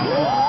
Açık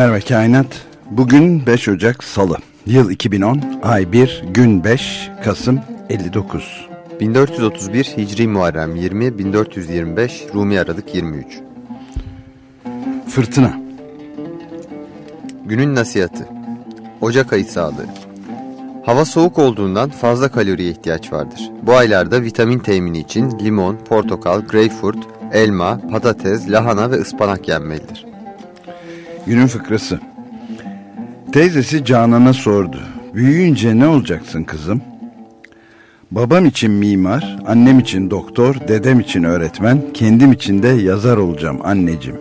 Merhaba Kainat. Bugün 5 Ocak Salı. Yıl 2010, ay 1, gün 5, Kasım 59. 1431 Hicri Muharrem 20, 1425 Rumi Aralık 23. Fırtına. Günün nasihatı. Ocak ayı sağlığı. Hava soğuk olduğundan fazla kaloriye ihtiyaç vardır. Bu aylarda vitamin temini için limon, portakal, greyfurt, elma, patates, lahana ve ıspanak yenmelidir. Günün fıkrası. Teyzesi Canan'a sordu. Büyüyünce ne olacaksın kızım? Babam için mimar, annem için doktor, dedem için öğretmen, kendim için de yazar olacağım anneciğim.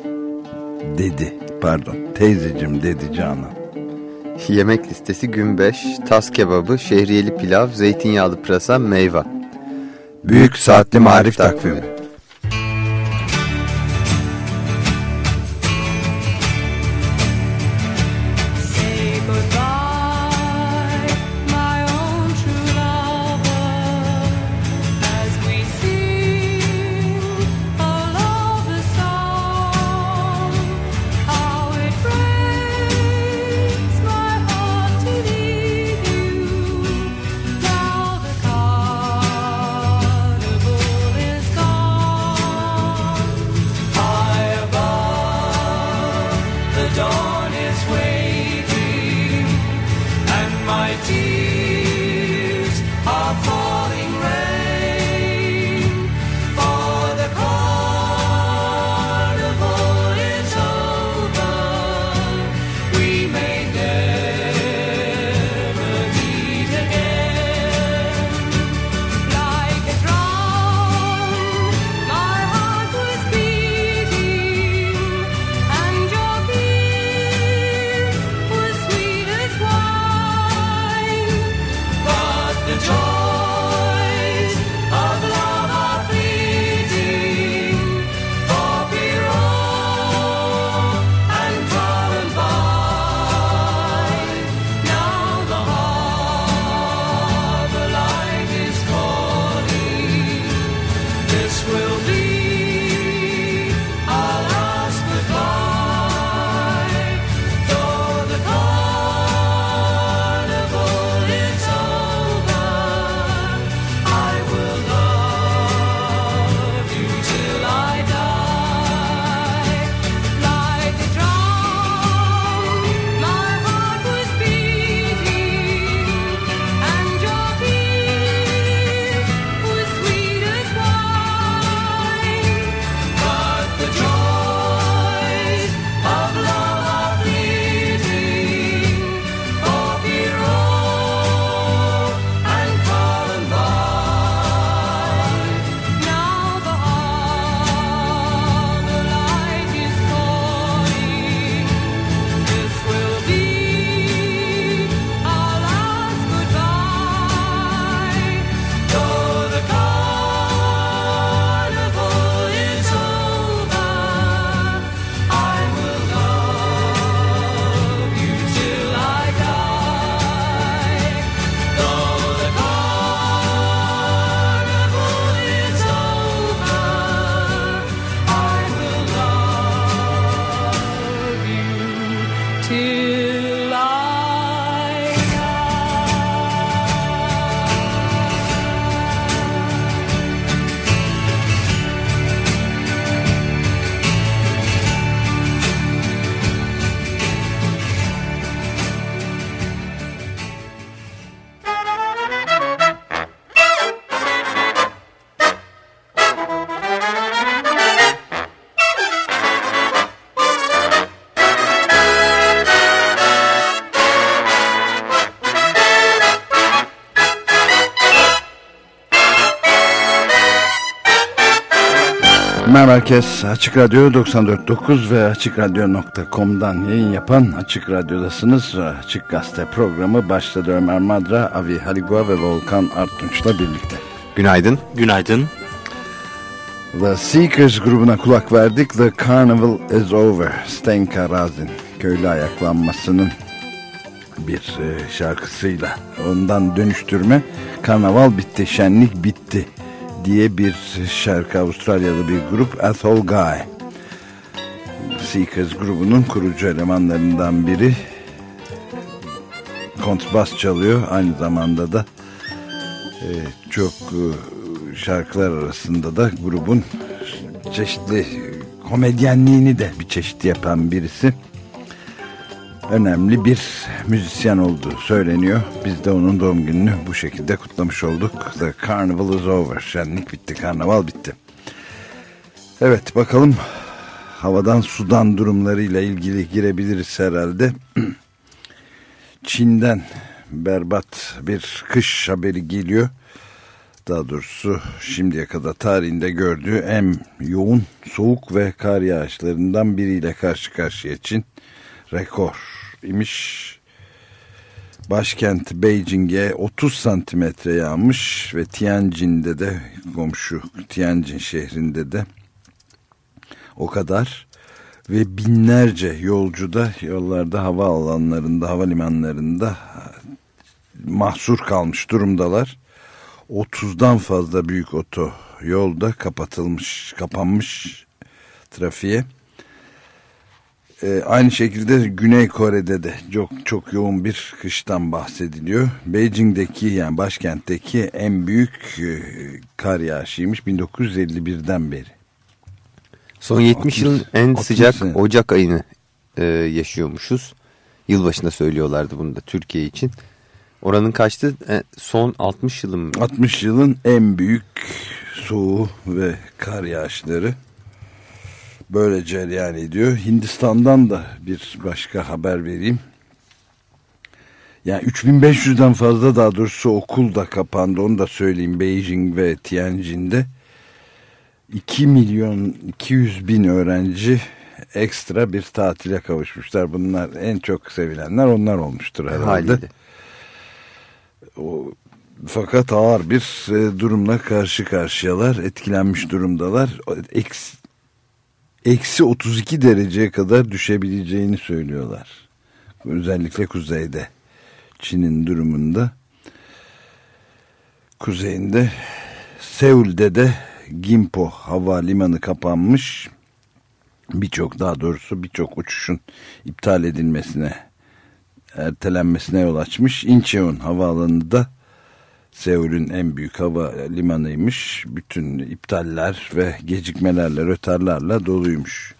Dedi, pardon, teyzecim dedi Canan. Yemek listesi gün 5, tas kebabı, şehriyeli pilav, zeytinyağlı pırasa, meyve. Büyük Saatli Marif Takvimi. Say Merhaba herkes. Açık Radyo 94.9 ve AçıkRadyo.com'dan yayın yapan Açık Radyo'dasınız. Açık Gazete programı başladı Ömer Madra, Avi Haligua ve Volkan Artunç'la birlikte. Günaydın. Günaydın. The Seekers grubuna kulak verdik. The Carnival is Over. Stenka Razin. Köylü ayaklanmasının bir e, şarkısıyla ondan dönüştürme. Karnaval bitti, şenlik bitti diye bir şarkı Avustralyalı bir grup Athol Guy. Seekers grubunun kurucu elemanlarından biri kontrbas çalıyor. Aynı zamanda da e, çok e, şarkılar arasında da grubun çeşitli komedyenliğini de bir çeşit yapan birisi. Önemli bir müzisyen olduğu söyleniyor. Biz de onun doğum gününü bu şekilde kutlamış olduk. The Carnival is over. Şenlik bitti, karnaval bitti. Evet bakalım havadan sudan durumlarıyla ilgili girebiliriz herhalde. Çin'den berbat bir kış haberi geliyor. Daha doğrusu şimdiye kadar tarihinde gördüğü en yoğun soğuk ve kar yağışlarından biriyle karşı karşıya Çin. Rekor imiş. Başkent Beijing'e 30 santimetre yağmış ve Tianjin'de de komşu Tianjin şehrinde de o kadar ve binlerce yolcu da yollarda hava alanlarında havalimanlarında mahsur kalmış durumdalar. 30'dan fazla büyük oto yolda kapatılmış, kapanmış trafiğe. Ee, aynı şekilde Güney Kore'de de çok çok yoğun bir kıştan bahsediliyor. Beijing'deki yani başkentteki en büyük e, kar yağışıymış 1951'den beri. Son 70 60 yılın en 60 sıcak sene. Ocak ayını e, yaşıyormuşuz. Yılbaşında söylüyorlardı bunu da Türkiye için. Oranın kaçtı? E, son 60 yılın mı? 60 yılın en büyük soğuğu ve kar yağışları böyle cereyan ediyor. Hindistan'dan da bir başka haber vereyim. Yani 3500'den fazla daha doğrusu okul da kapandı onu da söyleyeyim Beijing ve Tianjin'de. 2 milyon 200 bin öğrenci ekstra bir tatile kavuşmuşlar. Bunlar en çok sevilenler onlar olmuştur herhalde. Haliyle. O, fakat ağır bir e, durumla karşı karşıyalar. Etkilenmiş durumdalar. O, Eksi, eksi 32 dereceye kadar düşebileceğini söylüyorlar. Özellikle kuzeyde. Çin'in durumunda. Kuzeyinde Seul'de de Gimpo havalimanı kapanmış. Birçok daha doğrusu birçok uçuşun iptal edilmesine ertelenmesine yol açmış. Incheon havaalanı da Seul'ün en büyük hava limanıymış. Bütün iptaller ve gecikmelerle, rötarlarla doluymuş.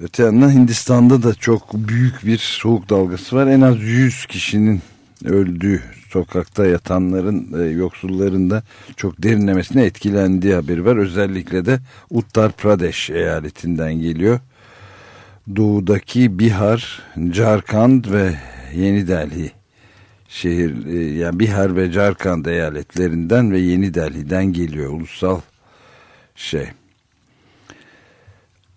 Öte yandan Hindistan'da da çok büyük bir soğuk dalgası var. En az 100 kişinin öldüğü sokakta yatanların, e, yoksulların da çok derinlemesine etkilendiği haberi var. Özellikle de Uttar Pradesh eyaletinden geliyor doğudaki Bihar, Carkand ve Yeni Delhi şehir e, yani Bihar ve Carkand eyaletlerinden ve Yeni Delhi'den geliyor ulusal şey.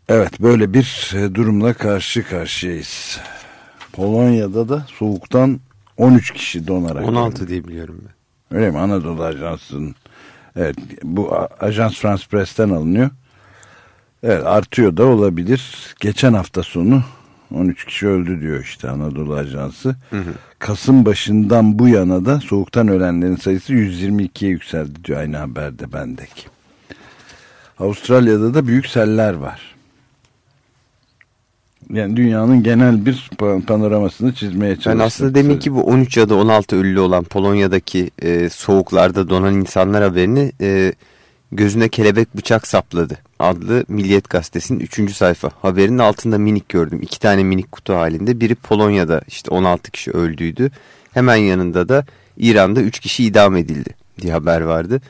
Evet böyle bir e, durumla karşı karşıyayız. Polonya'da da soğuktan 13 kişi donarak. 16 diye biliyorum ben. Öyle mi? Anadolu Ajansı'nın. Evet bu Ajans France Press'ten alınıyor. Evet artıyor da olabilir. Geçen hafta sonu 13 kişi öldü diyor işte Anadolu Ajansı. Kasım başından bu yana da soğuktan ölenlerin sayısı 122'ye yükseldi diyor aynı haberde bendeki. Avustralya'da da büyük seller var. Yani dünyanın genel bir pa- panoramasını çizmeye çalıştım. Ben aslında demin ki bu 13 ya da 16 ölü olan Polonya'daki e, soğuklarda donan insanlar haberini e, gözüne kelebek bıçak sapladı adlı Milliyet Gazetesi'nin 3. sayfa. Haberinin altında minik gördüm. iki tane minik kutu halinde. Biri Polonya'da işte 16 kişi öldüydü. Hemen yanında da İran'da 3 kişi idam edildi diye haber vardı.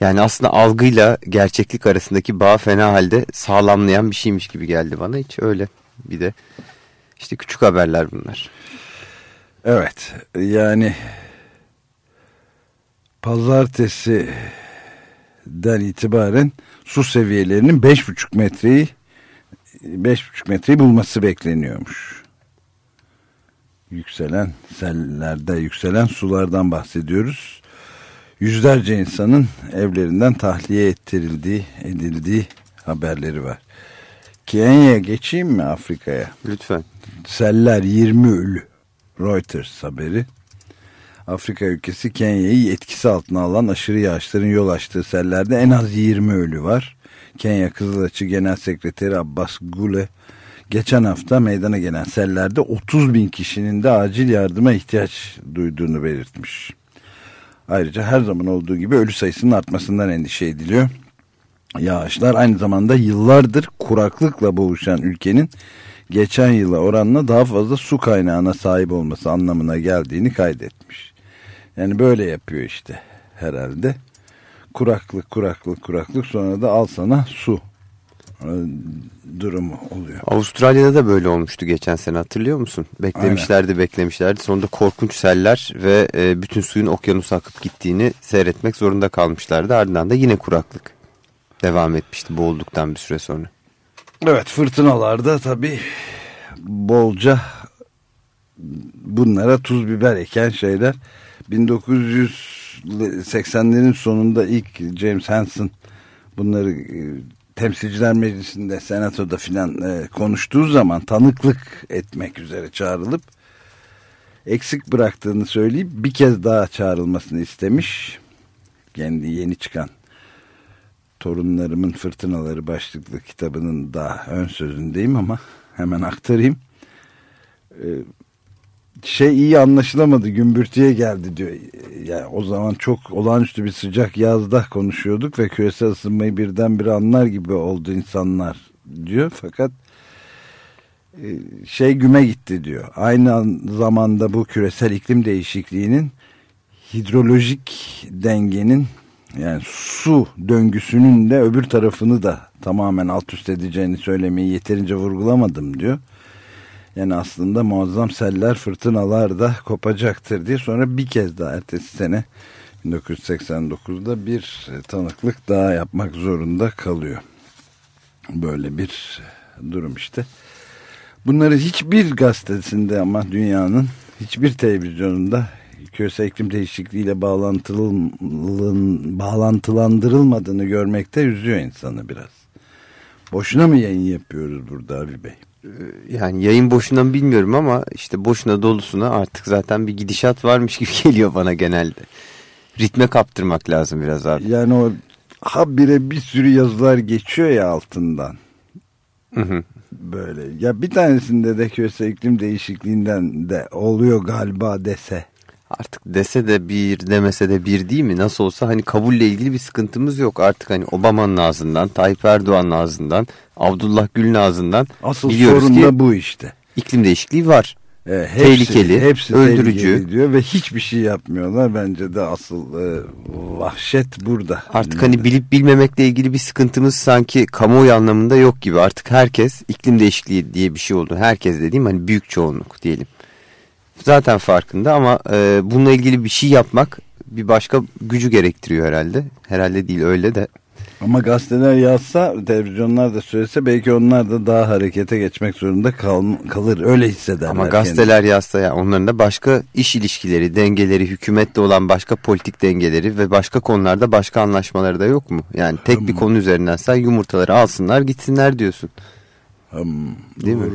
Yani aslında algıyla gerçeklik arasındaki bağ fena halde sağlamlayan bir şeymiş gibi geldi bana. Hiç öyle. Bir de işte küçük haberler bunlar. Evet yani pazartesi den itibaren su seviyelerinin 5,5 metreyi 5,5 metreyi bulması bekleniyormuş. Yükselen sellerde yükselen sulardan bahsediyoruz. Yüzlerce insanın evlerinden tahliye ettirildiği, edildiği haberleri var. Kenya'ya geçeyim mi Afrika'ya? Lütfen. Seller 20 ölü. Reuters haberi. Afrika ülkesi Kenya'yı etkisi altına alan aşırı yağışların yol açtığı sellerde en az 20 ölü var. Kenya Kızılaçı Genel Sekreteri Abbas Gule geçen hafta meydana gelen sellerde 30 bin kişinin de acil yardıma ihtiyaç duyduğunu belirtmiş. Ayrıca her zaman olduğu gibi ölü sayısının artmasından endişe ediliyor. Yağışlar aynı zamanda yıllardır kuraklıkla boğuşan ülkenin geçen yıla oranla daha fazla su kaynağına sahip olması anlamına geldiğini kaydetmiş. Yani böyle yapıyor işte herhalde. Kuraklık, kuraklık, kuraklık sonra da al sana su e, durumu oluyor. Avustralya'da da böyle olmuştu geçen sene hatırlıyor musun? Beklemişlerdi beklemişlerdi. Sonunda korkunç seller ve e, bütün suyun okyanusa akıp gittiğini seyretmek zorunda kalmışlardı. Ardından da yine kuraklık devam etmişti boğulduktan bir süre sonra. Evet fırtınalarda tabii bolca bunlara tuz biber eken şeyler 1980'lerin sonunda ilk James Hansen bunları e, temsilciler meclisinde senatoda filan e, konuştuğu zaman tanıklık etmek üzere çağrılıp eksik bıraktığını söyleyip bir kez daha çağrılmasını istemiş kendi yeni çıkan Torunlarımın Fırtınaları başlıklı kitabının daha ön sözündeyim ama hemen aktarayım. Ee, şey iyi anlaşılamadı gümbürtüye geldi diyor. Yani o zaman çok olağanüstü bir sıcak yazda konuşuyorduk ve küresel ısınmayı birdenbire anlar gibi oldu insanlar diyor. Fakat e, şey güme gitti diyor. Aynı zamanda bu küresel iklim değişikliğinin hidrolojik dengenin yani su döngüsünün de öbür tarafını da tamamen alt üst edeceğini söylemeyi yeterince vurgulamadım diyor. Yani aslında muazzam seller fırtınalar da kopacaktır diye sonra bir kez daha ertesi sene 1989'da bir tanıklık daha yapmak zorunda kalıyor. Böyle bir durum işte. Bunları hiçbir gazetesinde ama dünyanın hiçbir televizyonunda küresel iklim değişikliğiyle bağlantılandırılmadığını görmekte üzüyor insanı biraz. Boşuna mı yayın yapıyoruz burada abi Bey? Yani yayın boşuna mı bilmiyorum ama işte boşuna dolusuna artık zaten bir gidişat varmış gibi geliyor bana genelde. Ritme kaptırmak lazım biraz abi. Yani o habire bir sürü yazılar geçiyor ya altından. Hı hı. Böyle ya bir tanesinde de küresel iklim değişikliğinden de oluyor galiba dese. Artık dese de bir demese de bir değil mi? Nasıl olsa hani kabulle ilgili bir sıkıntımız yok. Artık hani Obama'nın ağzından, Tayyip Erdoğan'ın ağzından, Abdullah Gül'ün ağzından Asıl biliyoruz sorun da bu işte. iklim değişikliği var. E, Tehlikeli, hepsi öldürücü. tehlikeli diyor ve hiçbir şey yapmıyorlar. Bence de asıl e, vahşet burada. Artık hani bilip bilmemekle ilgili bir sıkıntımız sanki kamuoyu anlamında yok gibi. Artık herkes iklim değişikliği diye bir şey oldu. Herkes dediğim hani büyük çoğunluk diyelim. Zaten farkında ama e, bununla ilgili bir şey yapmak bir başka gücü gerektiriyor herhalde. Herhalde değil öyle de. Ama gazeteler yazsa, televizyonlar da söylese belki onlar da daha harekete geçmek zorunda kal kalır. Öyle hissederler. Ama gazeteler yazsa ya onların da başka iş ilişkileri, dengeleri, hükümetle olan başka politik dengeleri ve başka konularda başka anlaşmaları da yok mu? Yani tek bir konu üzerinden sen yumurtaları alsınlar gitsinler diyorsun. Hmm, Değil mi?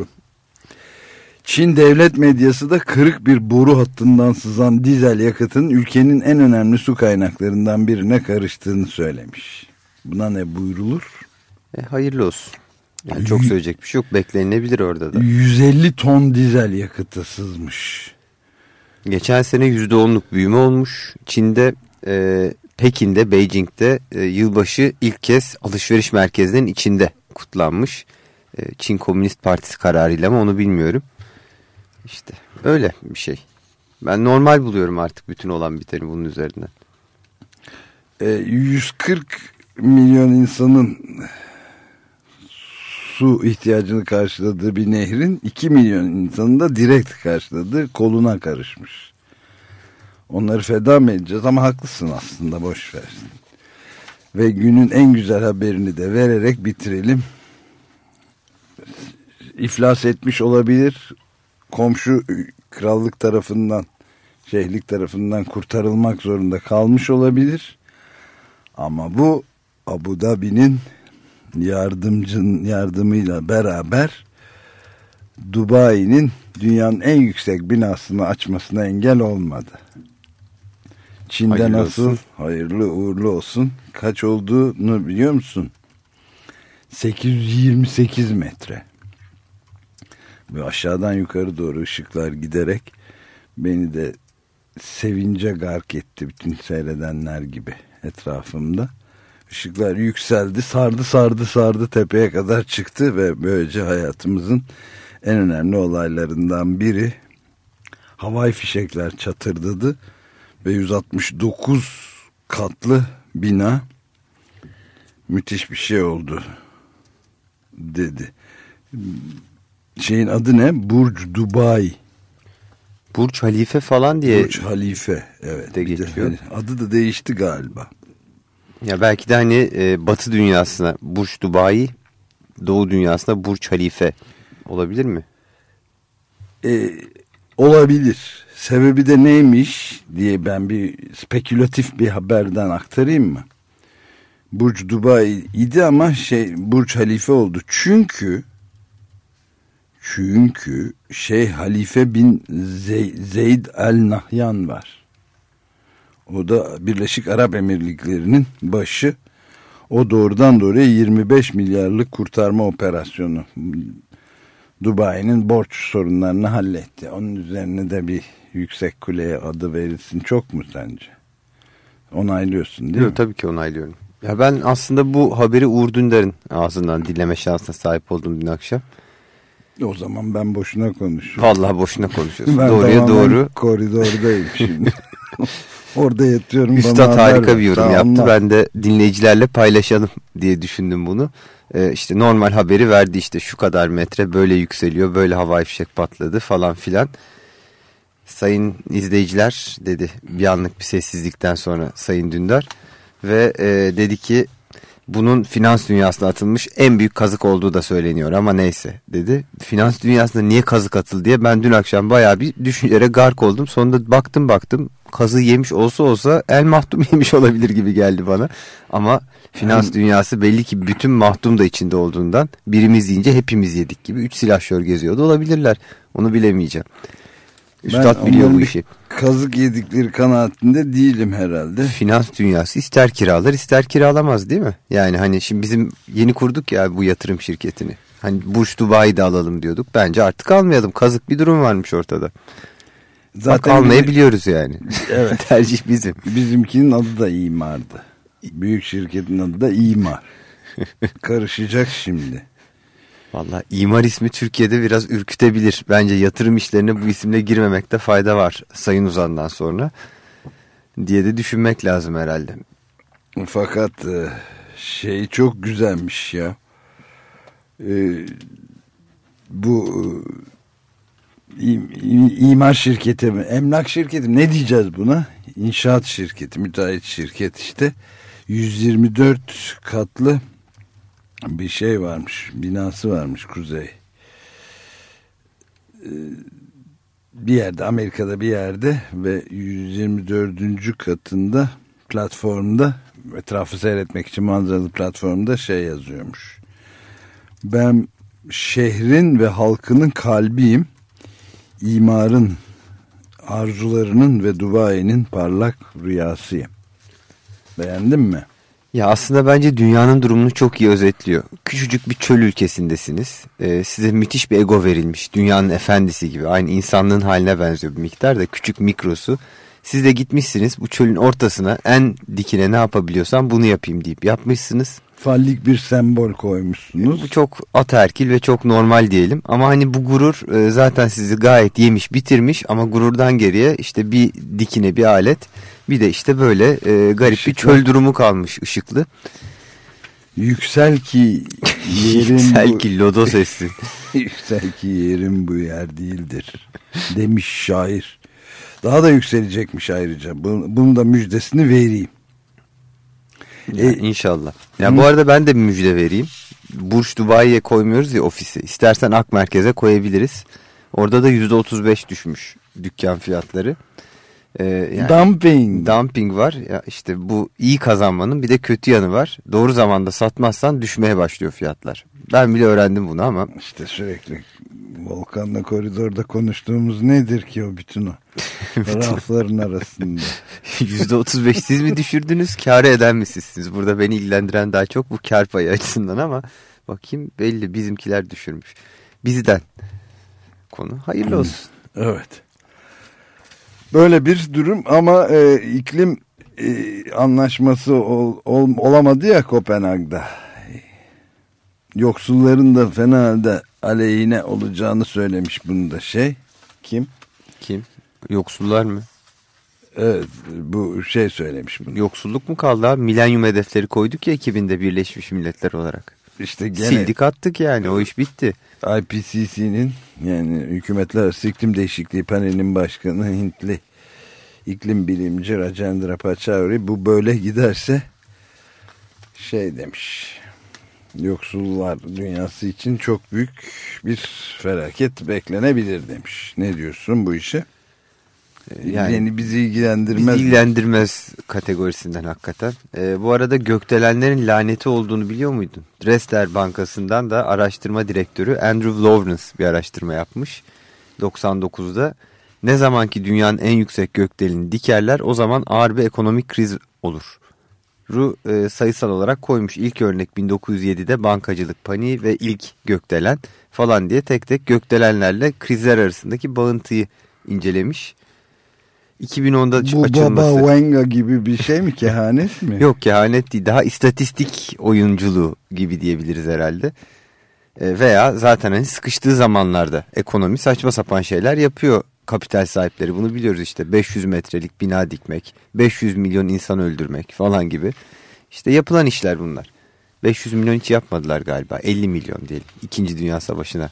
Çin devlet medyası da kırık bir boru hattından sızan dizel yakıtın ülkenin en önemli su kaynaklarından birine karıştığını söylemiş. Buna ne buyrulur? E, hayırlı olsun. Yani çok söyleyecek bir şey yok. Beklenilebilir orada da. 150 ton dizel yakıtı sızmış. Geçen sene %10'luk büyüme olmuş. Çin'de, e, Pekin'de, Beijing'de e, yılbaşı ilk kez alışveriş merkezlerinin içinde kutlanmış. E, Çin Komünist Partisi kararıyla ama onu bilmiyorum. İşte öyle bir şey. Ben normal buluyorum artık bütün olan biteni bunun üzerinden. E, 140 milyon insanın su ihtiyacını karşıladığı bir nehrin 2 milyon insanın da direkt karşıladığı koluna karışmış. Onları feda mı edeceğiz ama haklısın aslında boş versin. Ve günün en güzel haberini de vererek bitirelim. İflas etmiş olabilir. Komşu krallık tarafından, şeyhlik tarafından kurtarılmak zorunda kalmış olabilir. Ama bu Abu Dhabi'nin yardımcının yardımıyla beraber Dubai'nin dünyanın en yüksek binasını açmasına engel olmadı. Çin'de Hayırlı nasıl olsun. hayırlı uğurlu olsun. Kaç olduğunu biliyor musun? 828 metre. Aşağıdan yukarı doğru ışıklar giderek beni de sevince gark etti bütün seyredenler gibi etrafımda. Işıklar yükseldi, sardı, sardı, sardı tepeye kadar çıktı ve böylece hayatımızın en önemli olaylarından biri havai fişekler çatırdadı ve 169 katlı bina müthiş bir şey oldu dedi. Şeyin adı ne? Burj Dubai. Burç Halife falan diye Burj Halife. Evet. de bir de geçiyor. hani adı da değişti galiba. ya belki de hani e, Batı dünyasına Burç Dubai, Doğu dünyasına Burç Halife olabilir mi? Ee, olabilir. Sebebi de neymiş diye ben bir spekülatif bir haberden aktarayım mı? Burç Dubai idi ama şey Burç Halife oldu. Çünkü çünkü şey Halife bin Zey- Zeyd El Nahyan var. O da Birleşik Arap Emirlikleri'nin başı. O doğrudan doğruya 25 milyarlık kurtarma operasyonu Dubai'nin borç sorunlarını halletti. Onun üzerine de bir yüksek kuleye adı verilsin çok mu sence? Onaylıyorsun değil Yok, mi? tabii ki onaylıyorum. Ya ben aslında bu haberi Uğur Dündar'ın ağzından dinleme şansına sahip oldum dün akşam. O zaman ben boşuna konuşuyorum. Vallahi boşuna konuşuyorsun. Ben Doğruya doğru. Koridordayım şimdi. Orada yatıyorum. Üstad harika bir yorum yaptı. anlat. Ben de dinleyicilerle paylaşalım diye düşündüm bunu. Ee, işte normal haberi verdi işte şu kadar metre böyle yükseliyor böyle havai fişek patladı falan filan. Sayın izleyiciler dedi bir anlık bir sessizlikten sonra Sayın Dündar ve e, dedi ki bunun finans dünyasına atılmış en büyük kazık olduğu da söyleniyor ama neyse dedi. Finans dünyasında niye kazık atıldı diye ben dün akşam bayağı bir düşüncelere gark oldum. Sonunda baktım baktım kazığı yemiş olsa olsa el mahtum yemiş olabilir gibi geldi bana. Ama finans dünyası belli ki bütün mahtum da içinde olduğundan birimiz yiyince hepimiz yedik gibi üç silahşör geziyordu olabilirler. Onu bilemeyeceğim. Üstad biliyor onların bu işi. Kazık yedikleri kanaatinde değilim herhalde. Finans dünyası ister kiralar ister kiralamaz değil mi? Yani hani şimdi bizim yeni kurduk ya bu yatırım şirketini. Hani Burç Dubai'de alalım diyorduk. Bence artık almayalım. Kazık bir durum varmış ortada. Zaten Bak almayabiliyoruz yani. Evet. Tercih bizim. Bizimkinin adı da imardı. Büyük şirketin adı da imar. Karışacak şimdi. Valla imar ismi Türkiye'de biraz ürkütebilir. Bence yatırım işlerine bu isimle girmemekte fayda var Sayın Uzan'dan sonra. Diye de düşünmek lazım herhalde. Fakat e, şey çok güzelmiş ya. E, bu e, im- im- imar şirketi mi? Emlak şirketi mi? Ne diyeceğiz buna? İnşaat şirketi, müteahhit şirket işte. 124 katlı bir şey varmış. Binası varmış kuzey. E, bir yerde Amerika'da bir yerde ve 124. katında platformda etrafı seyretmek için manzaralı platformda şey yazıyormuş. Ben şehrin ve halkının kalbiyim. İmarın arzularının ve Dubai'nin parlak rüyasıyım. Beğendin mi? Ya aslında bence dünyanın durumunu çok iyi özetliyor. Küçücük bir çöl ülkesindesiniz. Ee, size müthiş bir ego verilmiş. Dünyanın efendisi gibi. Aynı insanlığın haline benziyor bir miktar da küçük mikrosu. Siz de gitmişsiniz bu çölün ortasına en dikine ne yapabiliyorsam bunu yapayım deyip yapmışsınız. Fallik bir sembol koymuşsunuz. Bu çok ataerkil ve çok normal diyelim. Ama hani bu gurur e, zaten sizi gayet yemiş bitirmiş ama gururdan geriye işte bir dikine bir alet bir de işte böyle e, garip bir Işıklı. çöl durumu kalmış ışıklı. Yüksel ki yerin Yüksel ki lodos etsin. Yüksel ki yerim bu yer değildir demiş şair. Daha da yükselecekmiş ayrıca. Bunun, bunun da müjdesini vereyim. Yani inşallah. Ya bu arada ben de bir müjde vereyim. Burç Dubai'ye koymuyoruz ya ofisi. İstersen Ak Merkez'e koyabiliriz. Orada da %35 düşmüş dükkan fiyatları. Ee, yani Dumping. dumping var. Ya işte bu iyi kazanmanın bir de kötü yanı var. Doğru zamanda satmazsan düşmeye başlıyor fiyatlar. Ben bile öğrendim bunu ama İşte sürekli Volkan'la koridorda konuştuğumuz nedir ki o bütün o rafların arasında. %35 siz mi düşürdünüz kârı eden mi sizsiniz? Burada beni ilgilendiren daha çok bu kar payı açısından ama bakayım belli bizimkiler düşürmüş. Bizden konu hayırlı olsun. Evet. Böyle bir durum ama e, iklim e, anlaşması ol, ol- olamadı ya Kopenhag'da. Yoksulların da fena halde aleyhine olacağını söylemiş bunu da şey. Kim? Kim? Yoksullar mı? Evet bu şey söylemiş bunu. Yoksulluk mu kaldı abi? Milenyum hedefleri koyduk ya 2000'de Birleşmiş Milletler olarak. İşte gene Sildik attık yani o iş bitti. IPCC'nin yani Hükümetler Arası İklim Değişikliği Paneli'nin başkanı Hintli iklim bilimci Rajendra Pachauri bu böyle giderse şey demiş yoksullar dünyası için çok büyük bir felaket beklenebilir demiş. Ne diyorsun bu işe? Yani Yani bizi ilgilendirmez. Bizi ilgilendirmez kategorisinden hakikaten. Ee, bu arada gökdelenlerin laneti olduğunu biliyor muydun? Dresler Bankası'ndan da araştırma direktörü Andrew Lawrence bir araştırma yapmış. 99'da ne zamanki dünyanın en yüksek gökdeleni dikerler o zaman ağır bir ekonomik kriz olur. Ru e, sayısal olarak koymuş. İlk örnek 1907'de bankacılık paniği ve ilk gökdelen falan diye tek tek gökdelenlerle krizler arasındaki bağıntıyı incelemiş. 2010'da Bu açılması. Baba Wenga gibi bir şey mi kehanet mi? Yok kehanet değil daha istatistik oyunculuğu gibi diyebiliriz herhalde. E, veya zaten hani sıkıştığı zamanlarda ekonomi saçma sapan şeyler yapıyor kapital sahipleri. Bunu biliyoruz işte 500 metrelik bina dikmek, 500 milyon insan öldürmek falan gibi. İşte yapılan işler bunlar. 500 milyon hiç yapmadılar galiba 50 milyon diyelim. İkinci Dünya Savaşı'na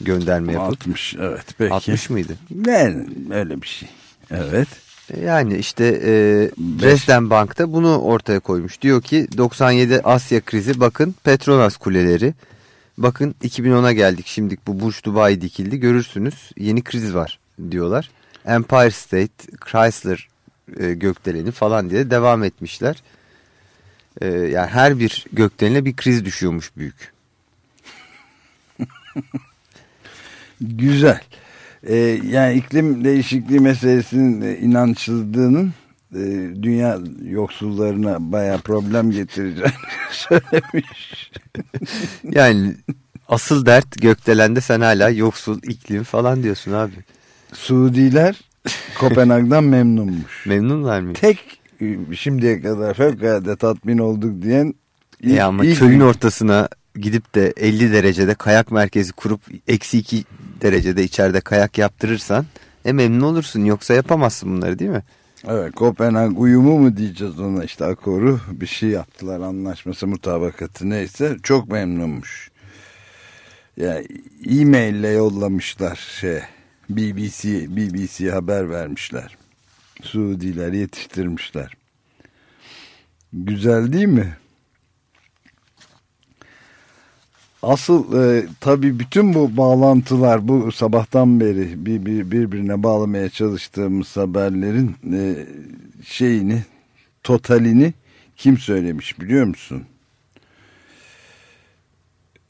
gönderme yapıp. 60 evet peki. 60 mıydı? Ne öyle bir şey. Evet. Yani işte e, Dresden Bank da bunu ortaya koymuş. Diyor ki 97 Asya krizi bakın Petronas kuleleri. Bakın 2010'a geldik şimdi bu Burj Dubai dikildi görürsünüz yeni kriz var diyorlar. Empire State, Chrysler e, gökdeleni falan diye devam etmişler. E, yani her bir gökdelenine bir kriz düşüyormuş büyük. Güzel. Ee, yani iklim değişikliği meselesinin e, inançsızlığının e, dünya yoksullarına baya problem getireceğini söylemiş. Yani asıl dert gökdelende sen hala yoksul iklim falan diyorsun abi. Suudiler Kopenhag'dan memnunmuş. Memnunlar mı? Tek e, şimdiye kadar fevkalade tatmin olduk diyen ilk, Ya ama ilk- köyün ortasına gidip de 50 derecede kayak merkezi kurup eksi 2 derecede içeride kayak yaptırırsan e memnun olursun yoksa yapamazsın bunları değil mi? Evet Kopenhag uyumu mu diyeceğiz ona işte akoru bir şey yaptılar anlaşması mutabakatı neyse çok memnunmuş. Ya e-maille yollamışlar şey BBC BBC haber vermişler. Suudiler yetiştirmişler. Güzel değil mi? Asıl e, tabii bütün bu bağlantılar bu sabahtan beri bir, bir, birbirine bağlamaya çalıştığımız haberlerin e, şeyini totalini kim söylemiş biliyor musun?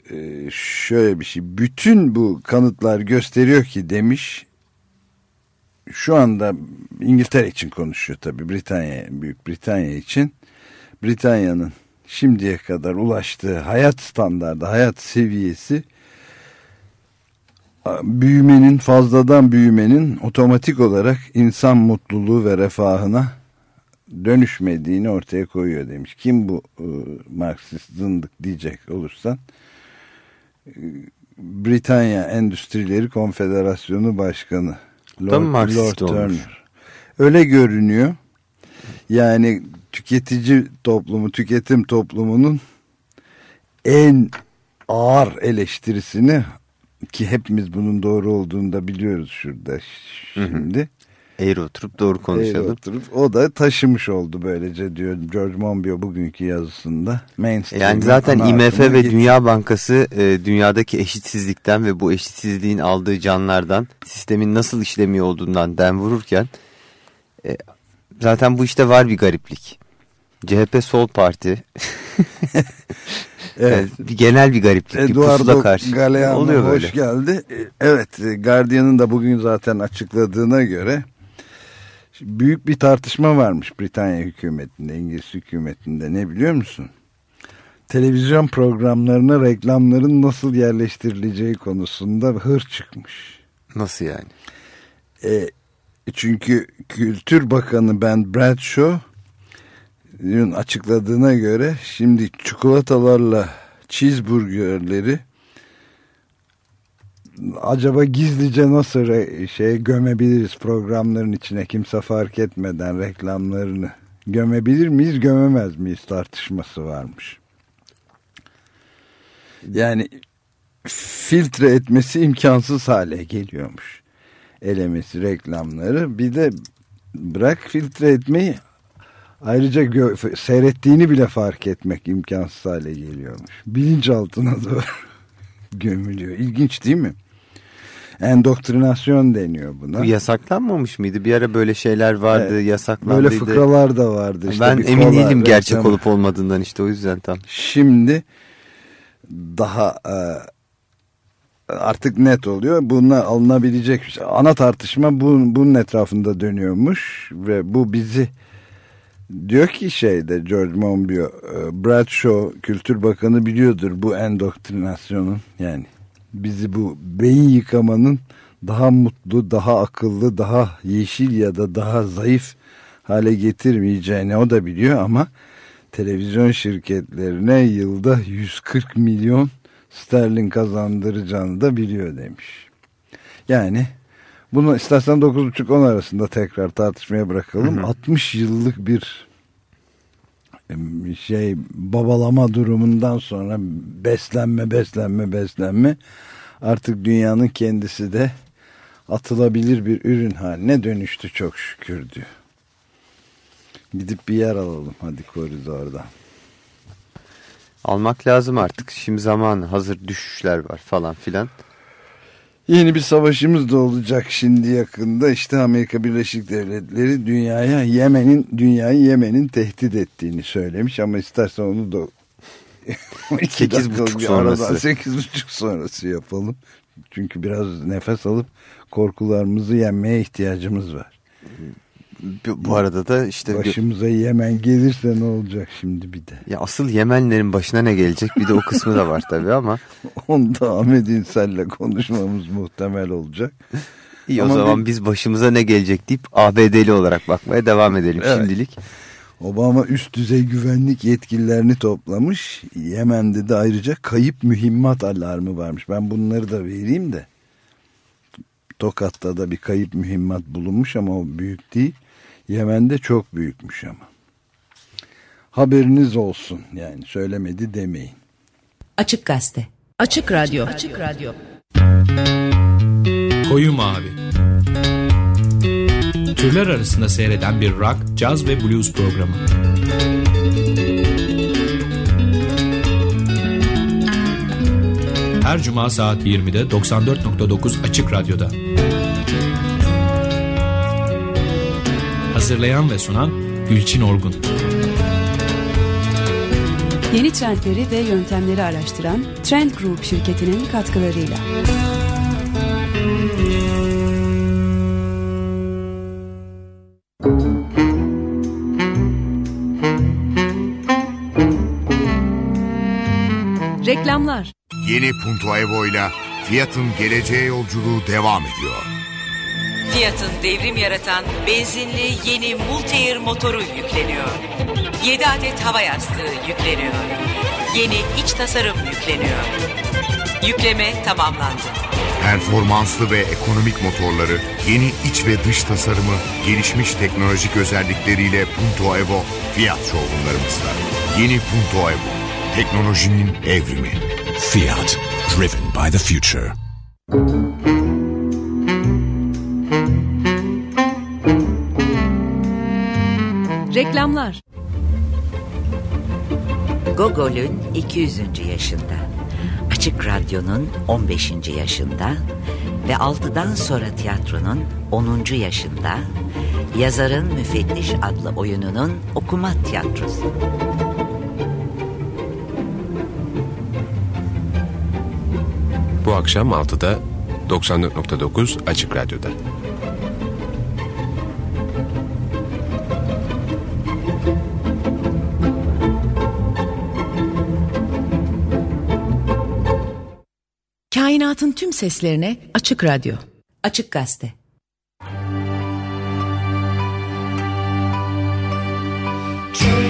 E, şöyle bir şey bütün bu kanıtlar gösteriyor ki demiş şu anda İngiltere için konuşuyor tabii Britanya Büyük Britanya için Britanya'nın şimdiye kadar ulaştığı hayat standardı, hayat seviyesi büyümenin, fazladan büyümenin otomatik olarak insan mutluluğu ve refahına dönüşmediğini ortaya koyuyor demiş. Kim bu e, Marksist zındık diyecek olursan e, Britanya Endüstrileri Konfederasyonu Başkanı Tam Marksist olmuş. Öyle görünüyor. Yani tüketici toplumu, tüketim toplumunun en ağır eleştirisini ki hepimiz bunun doğru olduğunu da biliyoruz şurada şimdi. Eğri oturup doğru konuşalım. Eğri oturup o da taşımış oldu böylece diyor George Monbiot bugünkü yazısında. Mainstream Yani zaten IMF ve getir- Dünya Bankası e, dünyadaki eşitsizlikten ve bu eşitsizliğin aldığı canlardan sistemin nasıl işlemiyor olduğundan dem vururken e, zaten bu işte var bir gariplik. CHP Sol Parti Evet. bir genel bir gariplik bir Eduardo karşı Galeano oluyor hoş böyle. geldi. E, Evet e, Guardian'ın da bugün zaten açıkladığına göre büyük bir tartışma varmış Britanya hükümetinde, İngiliz hükümetinde ne biliyor musun? Televizyon programlarına reklamların nasıl yerleştirileceği konusunda hır çıkmış. Nasıl yani? E, çünkü Kültür Bakanı Ben Bradshaw'ın açıkladığına göre şimdi çikolatalarla cheeseburgerleri acaba gizlice nasıl şey gömebiliriz programların içine kimse fark etmeden reklamlarını gömebilir miyiz gömemez miyiz tartışması varmış. Yani filtre etmesi imkansız hale geliyormuş elemesi reklamları bir de bırak filtre etmeyi ayrıca seyrettiğini bile fark etmek imkansız hale geliyormuş. Bilinçaltına doğru gömülüyor. İlginç değil mi? Endoktrinasyon deniyor buna. Bu yasaklanmamış mıydı? Bir ara böyle şeyler vardı Evet. yasaklandıydı. Böyle fıkralar da vardı. İşte ben emin kola değilim gerçek reklamı. olup olmadığından işte o yüzden tam. Şimdi daha e, artık net oluyor. Bunlar alınabilecek bir şey. ana tartışma bu, bunun etrafında dönüyormuş ve bu bizi diyor ki şeyde George Monbiot e, Bradshaw Kültür Bakanı biliyordur bu endoktrinasyonun yani bizi bu beyin yıkamanın daha mutlu, daha akıllı, daha yeşil ya da daha zayıf hale getirmeyeceğini o da biliyor ama televizyon şirketlerine yılda 140 milyon sterlin kazandıracağını da biliyor demiş. Yani bunu istersen 9.30-10 arasında tekrar tartışmaya bırakalım. 60 yıllık bir şey babalama durumundan sonra beslenme beslenme beslenme artık dünyanın kendisi de atılabilir bir ürün haline dönüştü çok şükür diyor. Gidip bir yer alalım hadi koridorda. Almak lazım artık. Şimdi zamanı hazır düşüşler var falan filan. Yeni bir savaşımız da olacak şimdi yakında. İşte Amerika Birleşik Devletleri dünyaya Yemen'in dünyayı Yemen'in tehdit ettiğini söylemiş ama istersen onu da iki Sekiz dakikalık buçuk bir sonrası. aradan sekiz buçuk sonrası yapalım. Çünkü biraz nefes alıp korkularımızı yenmeye ihtiyacımız var. Bu, arada da işte Başımıza Yemen gelirse ne olacak şimdi bir de. ya asıl Yemenlerin başına ne gelecek bir de o kısmı da var tabii ama Onu da Ahmet İnsel'le konuşmamız muhtemel olacak. iyi Ama o zaman bir- biz başımıza ne gelecek deyip ABD'li olarak bakmaya devam edelim Evet. şimdilik. Obama üst düzey güvenlik yetkililerini toplamış. Yemen'de de ayrıca kayıp mühimmat alarmı varmış. Ben bunları da vereyim de. Tokat'ta da bir kayıp mühimmat bulunmuş ama o büyük değil. Yemen'de çok büyükmüş ama. Haberiniz olsun yani söylemedi demeyin. Açık Gazete. Açık Radyo. Açık Radyo. Koyu Mavi Türler arasında seyreden bir rock, caz ve blues programı. Her cuma saat 20'de 94.9 Açık Radyo'da. Hazırlayan ve sunan Gülçin Orgun. Yeni trendleri ve yöntemleri araştıran Trend Group şirketinin katkılarıyla. Reklamlar Yeni Punto Evo ile Fiat'ın geleceğe yolculuğu devam ediyor. Fiat'ın devrim yaratan benzinli yeni Multiair motoru yükleniyor. 7 adet hava yastığı yükleniyor. Yeni iç tasarım yükleniyor. Yükleme tamamlandı. Performanslı ve ekonomik motorları, yeni iç ve dış tasarımı, gelişmiş teknolojik özellikleriyle Punto Evo Fiat showroomlarımızda. Yeni Punto Evo, teknolojinin evrimi. Fiat, driven by the future. Reklamlar Gogol'ün 200. yaşında, Açık Radyo'nun 15. yaşında ve 6'dan sonra tiyatronun 10. yaşında Yazarın Müfettiş adlı oyununun okuma tiyatrosu. Bu akşam 6'da 94.9 Açık Radyo'da. Kainatın tüm seslerine Açık Radyo. Açık Gazete. Train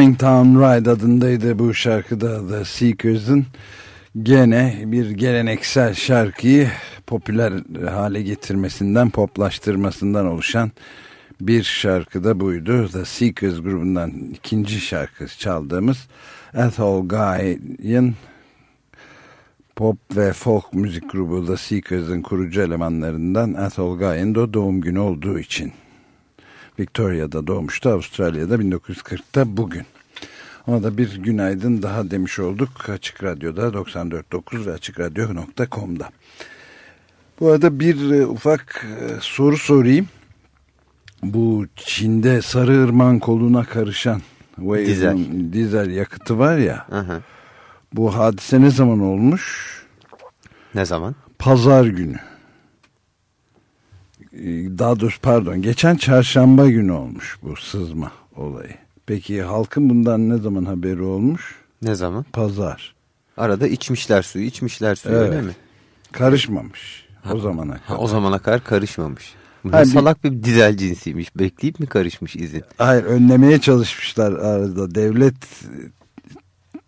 Morningtown Ride adındaydı bu şarkıda The Seekers'ın gene bir geleneksel şarkıyı popüler hale getirmesinden, poplaştırmasından oluşan bir şarkı da buydu. The Seekers grubundan ikinci şarkı çaldığımız Ethel Guy'ın pop ve folk müzik grubu The Seekers'ın kurucu elemanlarından Ethel Guy'ın da doğum günü olduğu için Victoria'da doğmuştu. Avustralya'da 1940'ta bugün. Ona da bir günaydın daha demiş olduk. Açık Radyo'da 94.9 ve açıkradyo.com'da. Bu arada bir e, ufak e, soru sorayım. Bu Çin'de Sarıırman koluna karışan Dizel. Dizel yakıtı var ya. Aha. Bu hadise ne zaman olmuş? Ne zaman? Pazar günü. Ee, Daha doğrusu pardon geçen çarşamba günü olmuş bu sızma olayı. Peki halkın bundan ne zaman haberi olmuş? Ne zaman? Pazar. Arada içmişler suyu, içmişler suyu öyle Evet. mi? Karışmamış o zamana Ha, kadar. o zamana kadar karışmamış. Bu Ha, ne bir- salak bir dizel cinsiymiş. Bekleyip mi karışmış izin? Hayır önlemeye çalışmışlar arada devlet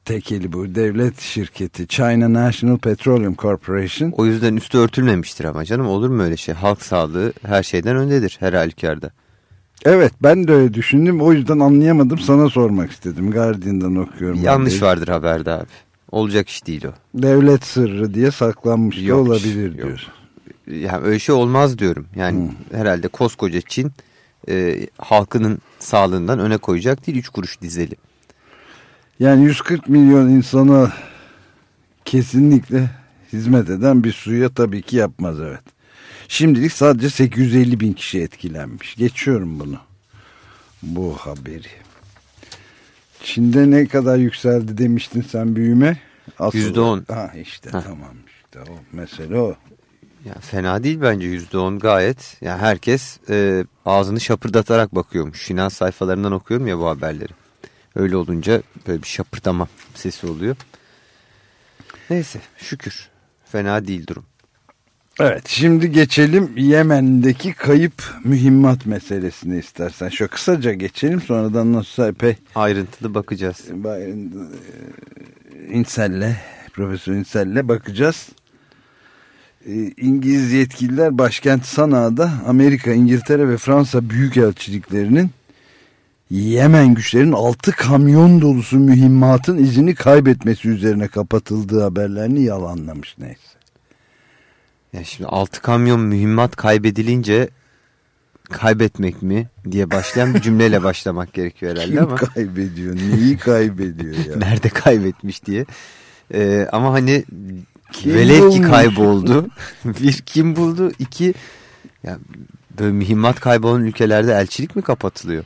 tekeli bu devlet şirketi China National Petroleum Corporation. O yüzden üstü örtülmemiştir ama canım olur mu öyle şey? Halk sağlığı her şeyden öndedir her halükarda. Evet ben de öyle düşündüm o yüzden anlayamadım sana sormak istedim Guardian'dan okuyorum. Yanlış haberi. vardır haberde abi. Olacak iş değil o. Devlet sırrı diye saklanmış da Yok, olabilir yok. diyorsun. yani öyle şey olmaz diyorum. Yani herhalde koskoca Çin e, halkının sağlığından öne koyacak değil 3 kuruş dizeli. Yani 140 milyon insana kesinlikle hizmet eden bir suya tabii ki yapmaz evet. Şimdilik sadece 850 bin kişi etkilenmiş. Geçiyorum bunu. Bu haberi. Çin'de ne kadar yükseldi demiştin sen büyüme? Yüzde on. Ha işte Ha. tamam işte o mesele o. Ya fena değil bence %10 gayet. Yani herkes e, ağzını şapırdatarak bakıyormuş. Finans sayfalarından okuyorum ya bu haberleri. Öyle olunca böyle bir şapırdama sesi oluyor. Neyse şükür. Fena değil durum. Evet şimdi geçelim Yemen'deki kayıp mühimmat meselesine istersen. Şöyle kısaca geçelim sonradan nasıl epey Ayrıntılı bakacağız. İnsel'le Profesör İnsel'le bakacağız. Ee, İngiliz yetkililer başkent Sana'da Amerika, İngiltere ve Fransa büyükelçiliklerinin Yemen güçlerinin 6 kamyon dolusu mühimmatın izini kaybetmesi üzerine kapatıldığı haberlerini yalanlamış neyse. Ya şimdi 6 kamyon mühimmat kaybedilince kaybetmek mi diye başlayan bir cümleyle başlamak gerekiyor herhalde Kim ama. kaybediyor? Neyi kaybediyor ya? Nerede kaybetmiş diye. Ee, ama hani Kim velev ki kayboldu. bir kim buldu? İki ya böyle mühimmat kaybolan ülkelerde elçilik mi kapatılıyor?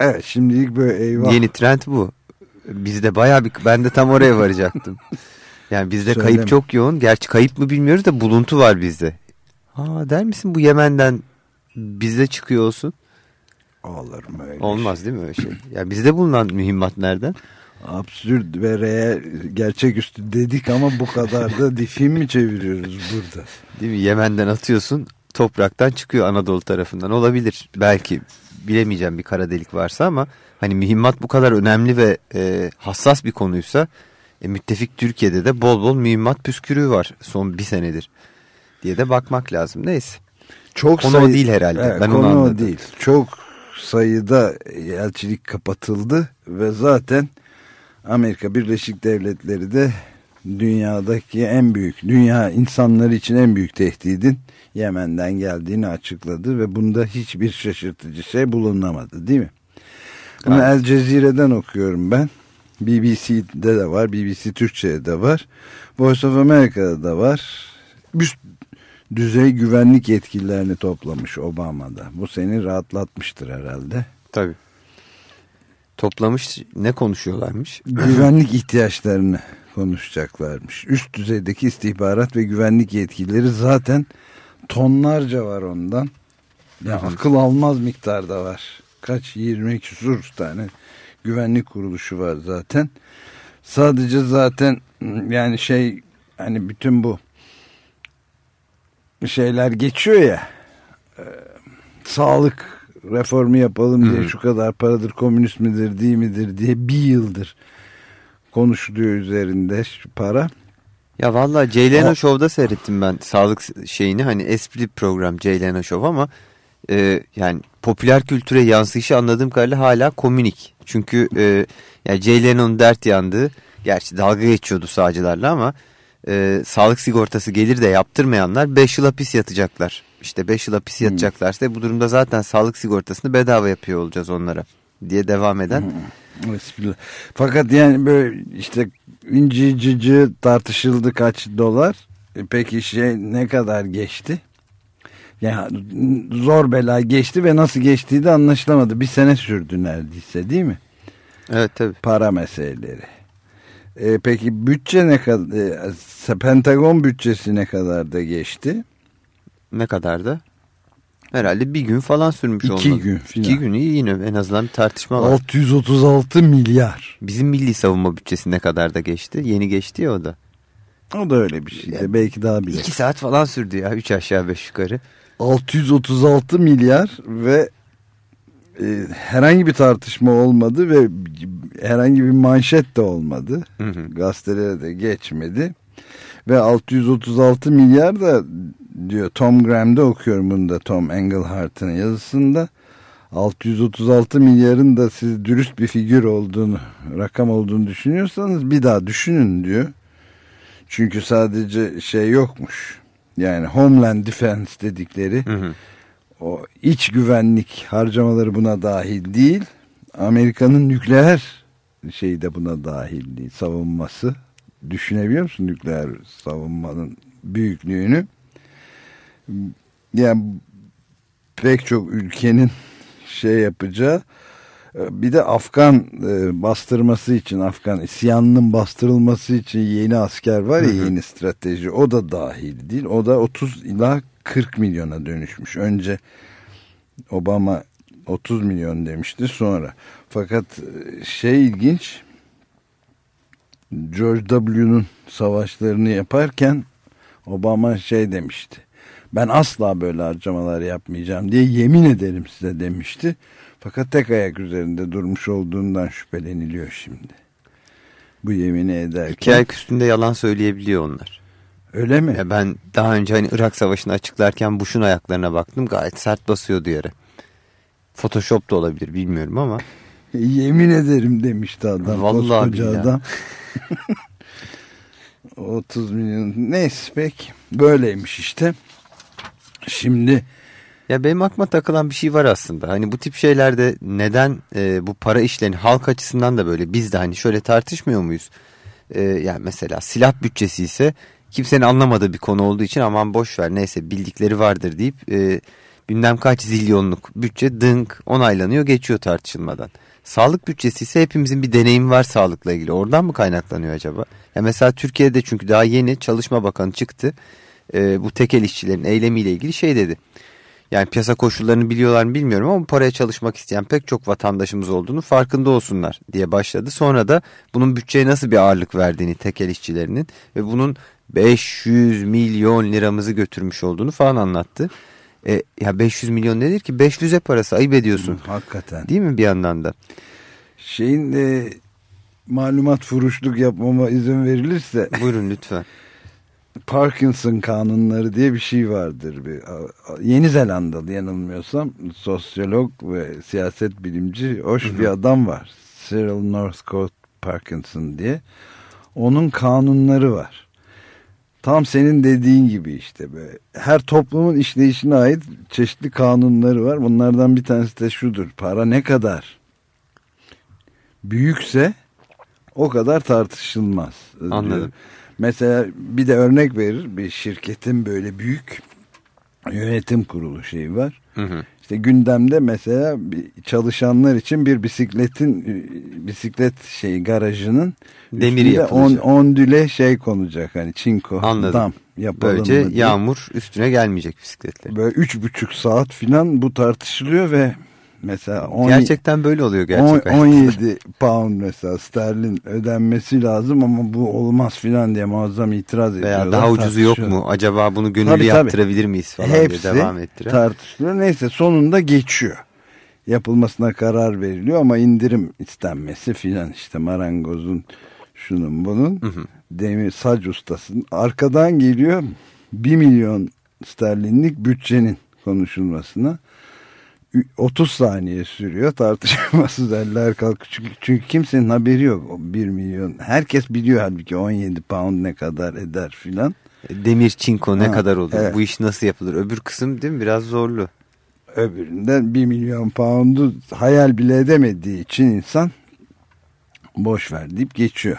Evet şimdilik böyle eyvah. Yeni trend bu. Bizde bayağı bir ben de tam oraya varacaktım. Yani bizde Söyleme. kayıp çok yoğun. Gerçi kayıp mı bilmiyoruz da buluntu var bizde. Ha der misin bu Yemen'den bizde çıkıyor olsun? Olur mu öyle Olmaz değil mi öyle şey? Ya bizde bulunan mühimmat nereden? Absürt ve reel gerçeküstü dedik ama bu kadar da di- film mi çeviriyoruz burada? Değil mi? Yemen'den atıyorsun topraktan çıkıyor Anadolu tarafından. Olabilir belki bilemeyeceğim bir kara delik varsa ama hani mühimmat bu kadar önemli ve e, hassas bir konuysa e, müttefik Türkiye'de de bol bol mühimmat püskürüğü var son bir senedir diye de bakmak lazım. Neyse. Çok Konu sayı- değil herhalde. Evet, ben konu onu anladım. değil. Çok sayıda elçilik kapatıldı ve zaten Amerika Birleşik Devletleri de dünyadaki en büyük, dünya insanları için en büyük tehdidin Yemen'den geldiğini açıkladı ve bunda hiçbir şaşırtıcı şey bulunamadı değil mi? Bunu El Cezire'den okuyorum ben. BBC'de de var, BBC Türkçe'de de var. Voice of America'da da var. Üst düzey güvenlik yetkililerini toplamış Obama'da. Bu seni rahatlatmıştır herhalde. Tabii. Toplamış ne konuşuyorlarmış? güvenlik ihtiyaçlarını konuşacaklarmış. Üst düzeydeki istihbarat ve güvenlik yetkilileri zaten tonlarca var ondan. Ya akıl almaz miktarda var. Kaç 20 küsur tane güvenlik kuruluşu var zaten. Sadece zaten yani şey hani bütün bu şeyler geçiyor ya e, sağlık reformu yapalım diye şu kadar paradır komünist midir değil midir diye bir yıldır konuşuluyor üzerinde şu para. Ya valla Jay Leno O- Show'da seyrettim ben sağlık şeyini hani espri program Jay Leno Show ama e, yani popüler kültüre yansıyışı anladığım kadarıyla hala komünik. Çünkü e, yani Jay Leno'nun dert yandığı gerçi dalga geçiyordu sağcılarla ama e, sağlık sigortası gelir de yaptırmayanlar 5 yıl hapis yatacaklar. İşte 5 yıl hapis yatacaklarsa bu durumda zaten sağlık sigortasını bedava yapıyor olacağız onlara diye devam eden. Bismillah. Fakat yani böyle işte inci cici tartışıldı kaç dolar. E Peki şey ne kadar geçti? Yani zor bela geçti ve nasıl geçtiği de anlaşılamadı. Bir sene sürdü neredeyse değil mi? Evet tabii. Para meseleleri. E, peki bütçe ne kadar? e, Pentagon bütçesi ne kadar da geçti? Ne kadar da? Herhalde bir gün falan sürmüş İki olmalı. gün filan. İki gün iyi yine en azından bir tartışma var. 636 milyar. Bizim milli savunma bütçesi ne kadar da geçti? Yeni geçti ya o da. O da öyle bir şeydi. Belki daha bile. İki saat falan sürdü ya. Üç aşağı beş yukarı. 636 milyar ve e, herhangi bir tartışma olmadı ve herhangi bir manşet de olmadı. Hı hı. Gazetelere de geçmedi. Ve 636 milyar da diyor Tom Graham'da okuyorum bunu da Tom Englehart'ın yazısında. 636 milyarın da siz dürüst bir figür olduğunu, rakam olduğunu düşünüyorsanız bir daha düşünün diyor. Çünkü sadece şey yokmuş. Yani Homeland Defense dedikleri o iç güvenlik harcamaları buna dahil değil. Amerika'nın nükleer şeyi de buna dahil değil. Savunması. Düşünebiliyor musun nükleer savunmanın büyüklüğünü? Yani pek çok ülkenin şey yapacağı bir de Afgan e, bastırması için Afgan isyanının bastırılması için yeni asker var ya yeni strateji o da dahil değil. O da 30 ila 40 milyona dönüşmüş. Önce Obama 30 milyon demişti sonra. Fakat e, şey ilginç George W'nun savaşlarını yaparken Obama şey demişti. Ben asla böyle harcamalar yapmayacağım diye yemin ederim size demişti. Fakat tek ayak üzerinde durmuş olduğundan şüpheleniliyor şimdi. Bu yemini ederken. İki ayak üstünde yalan söyleyebiliyor onlar. Öyle mi? Ya ben daha önce hani Irak Savaşı'nı açıklarken Bush'un ayaklarına baktım. Gayet sert basıyordu yere. Photoshop da olabilir bilmiyorum ama. Yemin ederim demişti adam. Vallahi billahi. adam. 30 milyon. Neyse pek böyleymiş işte. Şimdi Ya benim aklıma takılan bir şey var aslında. Hani bu tip şeylerde neden e, bu para işlerini halk açısından da böyle biz de hani şöyle tartışmıyor muyuz? E, yani mesela silah bütçesi ise kimsenin anlamadığı bir konu olduğu için aman boş ver neyse bildikleri vardır deyip e, bilmem kaç zilyonluk bütçe dınk onaylanıyor geçiyor tartışılmadan. Sağlık bütçesi ise hepimizin bir deneyimi var sağlıkla ilgili. Oradan mı kaynaklanıyor acaba? Ya mesela Türkiye'de çünkü daha yeni Çalışma Bakanı çıktı. E, bu tekel işçilerin eylemiyle ilgili şey dedi. Yani piyasa koşullarını biliyorlar mı bilmiyorum ama paraya çalışmak isteyen pek çok vatandaşımız olduğunu farkında olsunlar diye başladı. Sonra da bunun bütçeye nasıl bir ağırlık verdiğini tekel işçilerinin ve bunun 500 milyon liramızı götürmüş olduğunu falan anlattı. E, ya 500 milyon nedir ki? 500'e parası ayıp ediyorsun. hakikaten. Değil mi bir yandan da? Şeyin e, malumat furuşluk yapmama izin verilirse. Buyurun lütfen. Parkinson kanunları diye bir şey vardır. Bir, Yeni Zelandalı yanılmıyorsam sosyolog ve siyaset bilimci hoş bir adam var. Cyril Northcote Parkinson diye. Onun kanunları var. Tam senin dediğin gibi işte böyle. Her toplumun işleyişine ait çeşitli kanunları var. Bunlardan bir tanesi de şudur. Para ne kadar büyükse o kadar tartışılmaz. Anladım. Mesela bir de örnek verir. Bir şirketin böyle büyük yönetim kurulu şeyi var. Hı hı. İşte gündemde mesela çalışanlar için bir bisikletin bisiklet şeyi garajının Demiri yapılacak. on, ondüle şey konacak hani çinko Anladım. dam yapalım Böylece mı diye. yağmur üstüne gelmeyecek bisikletle. Böyle üç buçuk saat filan bu tartışılıyor ve mesela on, Gerçekten böyle oluyor gerçek on- hayatta. 17 pound mesela sterlin ödenmesi lazım ama bu olmaz filan diye muazzam itiraz ediyorlar. Veya daha ucuzu yok mu? Acaba bunu gönüllü Tabii, tabii. yaptırabilir miyiz falan Hepsi diye devam ettiren. tartışılıyor. Neyse sonunda geçiyor. Yapılmasına karar veriliyor ama indirim istenmesi filan işte marangozun şunun bunun demir sac ustasının arkadan geliyor 1 milyon sterlinlik bütçenin konuşulmasına 30 saniye sürüyor tartışmasız eller kalkıyor çünkü, çünkü kimsenin haberi yok o 1 milyon herkes biliyor halbuki 17 pound ne kadar eder filan Demir çinko ne Ha, kadar olur? evet. Bu iş nasıl yapılır? Öbür kısım değil mi? Biraz zorlu. öbüründen 1 milyon poundu hayal bile edemediği için insan boş ver deyip geçiyor.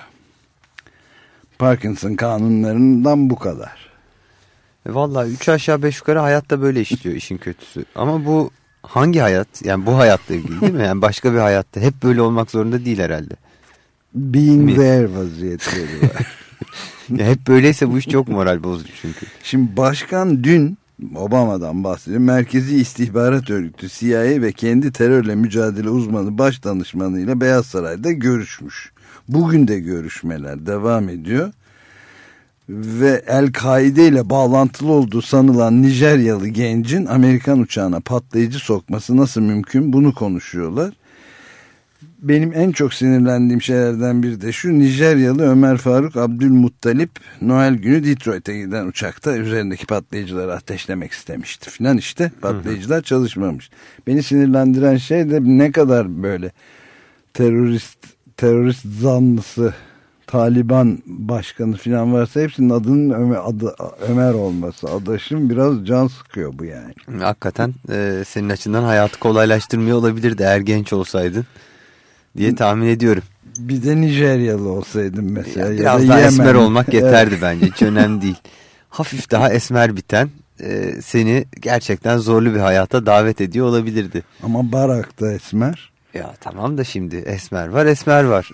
Parkinson kanunlarından bu kadar. E Vallahi üç aşağı beş yukarı hayatta böyle işliyor işin kötüsü. Ama bu hangi hayat? Yani bu hayatla ilgili değil mi? Yani başka bir hayatta. Hep böyle olmak zorunda değil herhalde. Being Mi? there vaziyetleri var. Ya hep böyleyse bu iş çok moral bozucu çünkü. Şimdi başkan dün Obama'dan bahsediyor. Merkezi İstihbarat Örgütü CIA ve kendi terörle mücadele uzmanı baş danışmanıyla Beyaz Saray'da görüşmüş. Bugün de görüşmeler devam ediyor. Ve El-Kaide ile bağlantılı olduğu sanılan Nijeryalı gencin Amerikan uçağına patlayıcı sokması nasıl mümkün bunu konuşuyorlar. Benim en çok sinirlendiğim şeylerden biri de şu Nijeryalı Ömer Faruk Abdülmuttalip Noel günü Detroit'e giden uçakta üzerindeki patlayıcıları ateşlemek istemişti filan işte patlayıcılar çalışmamış. Beni sinirlendiren şey de ne kadar böyle terörist terörist zanlısı Taliban başkanı falan varsa hepsinin adının Ömer, adı, Ömer olması. Adaşım biraz can sıkıyor bu yani. Hakikaten e, senin açından hayatı kolaylaştırmıyor olabilirdi eğer genç olsaydın diye tahmin ediyorum. Bir de Nijeryalı olsaydım mesela. Ya, Biraz da daha Yemen. esmer olmak yeterdi Evet. bence hiç önemli değil. Hafif daha esmer biten e, seni gerçekten zorlu bir hayata davet ediyor olabilirdi. Ama Barak da esmer. Ya tamam da şimdi esmer var esmer var.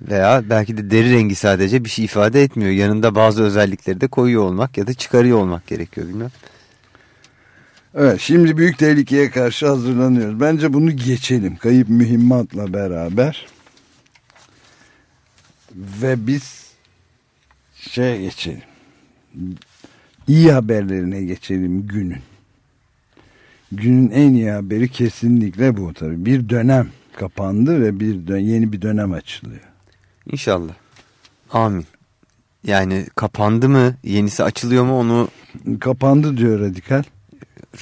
Veya belki de deri rengi sadece bir şey ifade etmiyor. Yanında bazı özellikleri de koyuyor olmak ya da çıkarıyor olmak gerekiyor bilmem. Evet şimdi büyük tehlikeye karşı hazırlanıyoruz. Bence bunu geçelim. Kayıp mühimmatla beraber. Ve biz şey geçelim. İyi haberlerine geçelim günün. Günün en iyi haberi kesinlikle bu tabii. Bir dönem kapandı ve bir yeni bir dönem açılıyor. İnşallah. Amin. Yani kapandı mı yenisi açılıyor mu onu Kapandı diyor radikal.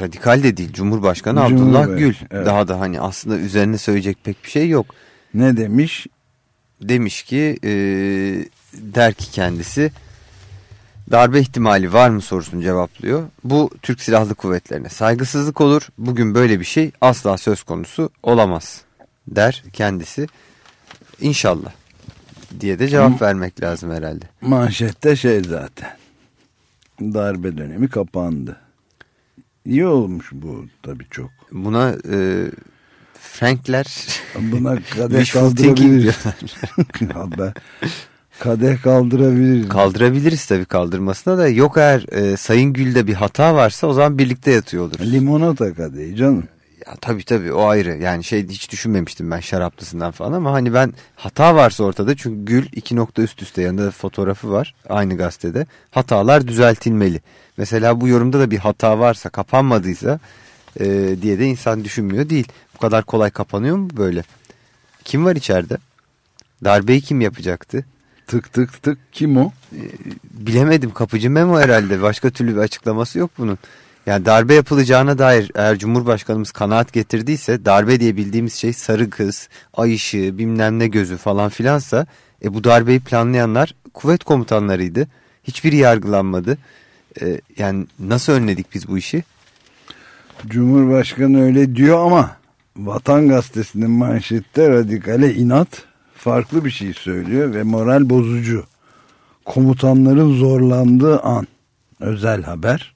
radikal de değil Cumhurbaşkanı Cumhurbaşkanı, Abdullah Gül. evet. Daha da hani aslında üzerine söyleyecek pek bir şey yok. Ne demiş? Demiş ki e, der ki kendisi darbe ihtimali var mı sorusunu cevaplıyor. Bu Türk Silahlı Kuvvetlerine saygısızlık olur. Bugün böyle bir şey asla söz konusu olamaz der kendisi. İnşallah diye de cevap vermek lazım herhalde. Manşette şey zaten. Darbe dönemi kapandı. İyi olmuş bu tabii çok. Buna e, Frankler Buna kadeh kaldırabiliriz. Haber. kadeh kaldırabiliriz. Kaldırabiliriz tabii kaldırmasına da yok eğer e, Sayın Gül'de bir hata varsa o zaman birlikte yatıyor oluruz. Limonata kadehi canım. Ya tabii tabii o ayrı yani şey hiç düşünmemiştim ben şaraplısından falan ama hani ben hata varsa ortada çünkü Gül iki nokta üst üste yanında da fotoğrafı var aynı gazetede hatalar düzeltilmeli. Mesela bu yorumda da bir hata varsa kapanmadıysa e, diye de insan düşünmüyor değil. Bu kadar kolay kapanıyor mu böyle? Kim var içeride? Darbeyi kim yapacaktı? Tık tık tık kim o? Bilemedim kapıcı Memo herhalde başka türlü bir açıklaması yok bunun. Yani darbe yapılacağına dair eğer Cumhurbaşkanımız kanaat getirdiyse darbe diye bildiğimiz şey sarı kız, ay ışığı, bilmem ne gözü falan filansa e, bu darbeyi planlayanlar kuvvet komutanlarıydı. Hiçbiri yargılanmadı. E, yani nasıl önledik biz bu işi? Cumhurbaşkanı öyle diyor ama Vatan Gazetesi'nin manşette radikale inat farklı bir şey söylüyor ve moral bozucu. Komutanların zorlandığı an özel haber.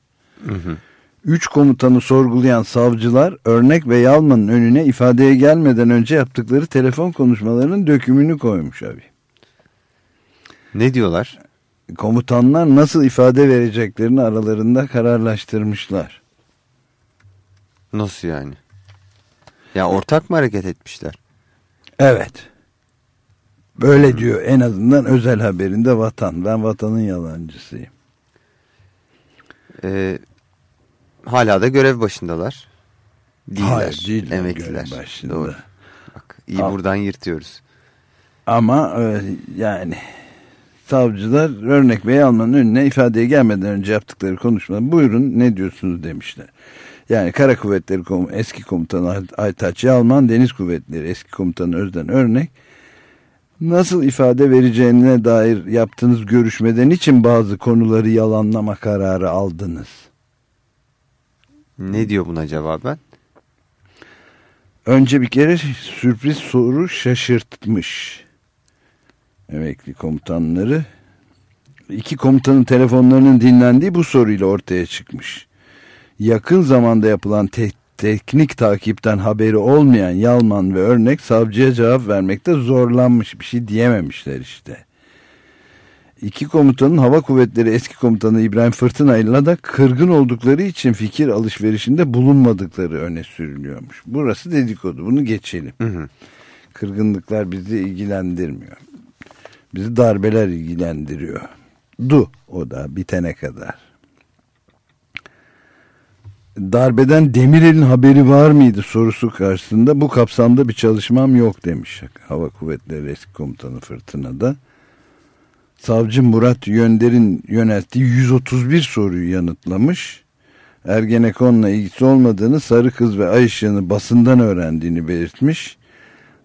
Üç komutanı sorgulayan savcılar örnek ve Yalman'ın önüne ifadeye gelmeden önce yaptıkları telefon konuşmalarının dökümünü koymuş abi. Ne diyorlar? Komutanlar nasıl ifade vereceklerini aralarında kararlaştırmışlar. Nasıl yani? Ya ortak mı hareket etmişler? Evet. Böyle diyor en azından özel haberinde vatan. Ben vatanın yalancısıyım. E, hala da görev başındalar. Değiller. Hayır, değiller Emekliler. görev başında. Doğru. Bak, iyi Al. buradan yırtıyoruz. Ama e, yani savcılar örnek ve almanın önüne ifadeye gelmeden önce yaptıkları konuşmada buyurun ne diyorsunuz demişler. Yani Kara Kuvvetleri Kom- eski komutanı Aytaç Yalman, Deniz Kuvvetleri eski komutanı Özden Örnek nasıl ifade vereceğine dair yaptığınız görüşmeden için bazı konuları yalanlama kararı aldınız. Ne diyor buna cevaben? Önce bir kere sürpriz soru şaşırtmış emekli komutanları. İki komutanın telefonlarının dinlendiği bu soruyla ortaya çıkmış. Yakın zamanda yapılan te- teknik takipten haberi olmayan Yalman ve Örnek savcıya cevap vermekte zorlanmış bir şey diyememişler işte. İki komutanın hava kuvvetleri eski komutanı İbrahim Fırtına ile de kırgın oldukları için fikir alışverişinde bulunmadıkları öne sürülüyormuş. Burası dedikodu bunu geçelim. Kırgınlıklar bizi ilgilendirmiyor. Bizi darbeler ilgilendiriyor. Du o da bitene kadar. Darbeden Demirel'in haberi var mıydı sorusu karşısında bu kapsamda bir çalışmam yok demiş Hava Kuvvetleri eski komutanı Fırtına'da. Savcı Murat Yönder'in yönelttiği 131 soruyu yanıtlamış. Ergenekon'la ilgisi olmadığını sarı kız ve ay basından öğrendiğini belirtmiş.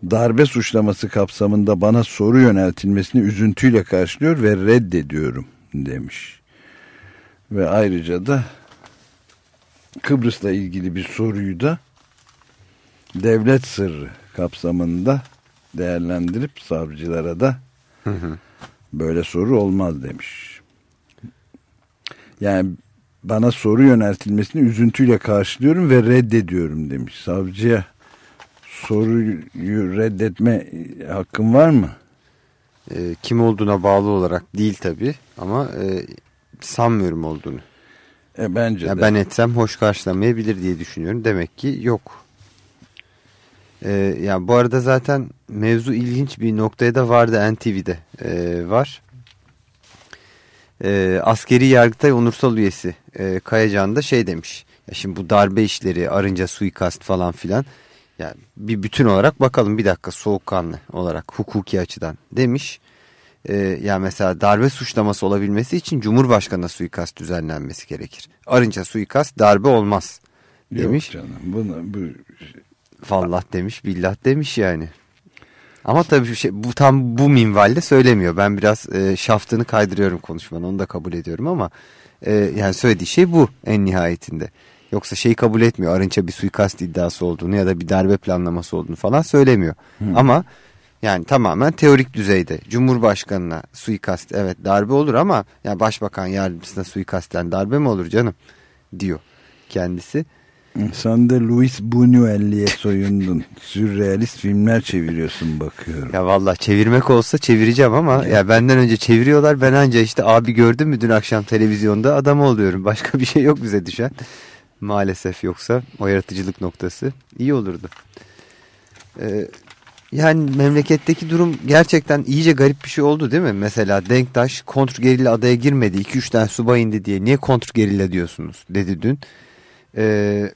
darbe suçlaması kapsamında bana soru yöneltilmesini üzüntüyle karşılıyor ve reddediyorum demiş. Ve ayrıca da Kıbrıs'la ilgili bir soruyu da devlet sırrı kapsamında değerlendirip savcılara da böyle soru olmaz demiş. Yani bana soru yöneltilmesini üzüntüyle karşılıyorum ve reddediyorum demiş. Savcıya soruyu reddetme hakkın var mı? E, kim olduğuna bağlı olarak değil tabii ama e, sanmıyorum olduğunu. E, bence ya de. Ben etsem hoş karşılamayabilir diye düşünüyorum. Demek ki yok. E, ya bu arada zaten mevzu ilginç bir noktaya da vardı NTV'de e, var. E, askeri yargıtay onursal üyesi e, Kayacan da şey demiş. Ya şimdi bu darbe işleri, arınca suikast falan filan. Yani bir bütün olarak bakalım bir dakika soğukkanlı olarak hukuki açıdan demiş. Ee, ya mesela darbe suçlaması olabilmesi için Cumhurbaşkanı'na suikast düzenlenmesi gerekir. Arınca suikast darbe olmaz demiş. Yok canım. Bunu, bu... Vallah demiş billah demiş yani. Ama tabii şey, bu tam bu minvalde söylemiyor. Ben biraz e, şaftını kaydırıyorum konuşmanı onu da kabul ediyorum ama e, yani söylediği şey bu en nihayetinde. Yoksa şeyi kabul etmiyor. Arınç'a bir suikast iddiası olduğunu ya da bir darbe planlaması olduğunu falan söylemiyor. Hı. Ama yani tamamen teorik düzeyde Cumhurbaşkanına suikast evet darbe olur ama yani başbakan yardımcısına suikastten darbe mi olur canım diyor kendisi. Sen de Luis Buñuel'liye soyundun. Sürrealist filmler çeviriyorsun bakıyorum. Ya valla çevirmek olsa çevireceğim ama ya benden önce çeviriyorlar. Ben anca işte abi gördün mü dün akşam televizyonda adam oluyorum. Başka bir şey yok bize düşen. Maalesef yoksa o yaratıcılık noktası iyi olurdu. Ee, yani memleketteki durum gerçekten iyice garip bir şey oldu değil mi? Mesela Denktaş kontrgerilla adaya girmedi. 2-3 tane subay indi diye. Niye kontrgerilla diyorsunuz dedi dün. Ee,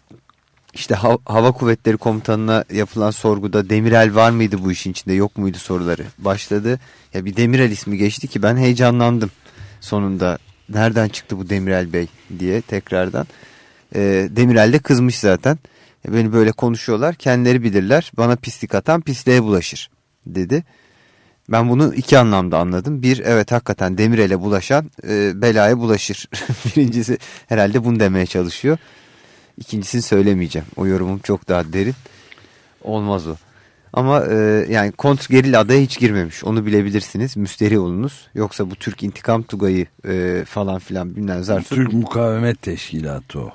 işte ha Hava Kuvvetleri Komutanı'na yapılan sorguda Demirel var mıydı bu işin içinde yok muydu soruları başladı. Ya bir Demirel ismi geçti ki ben heyecanlandım sonunda. Nereden çıktı bu Demirel Bey diye tekrardan. Ee, Demirel de kızmış zaten. E, beni böyle konuşuyorlar kendileri bilirler bana pislik atan pisliğe bulaşır dedi. Ben bunu iki anlamda anladım. Bir evet hakikaten Demirel'e bulaşan e, belaya bulaşır. Birincisi herhalde bunu demeye çalışıyor. İkincisini söylemeyeceğim. O yorumum çok daha derin. Olmaz o. Ama e, yani kontrgerilla adaya hiç girmemiş. Onu bilebilirsiniz. Müsteri olunuz. Yoksa bu Türk intikam tugayı e, falan filan bilmem zar Türk Mukavemet Teşkilatı o.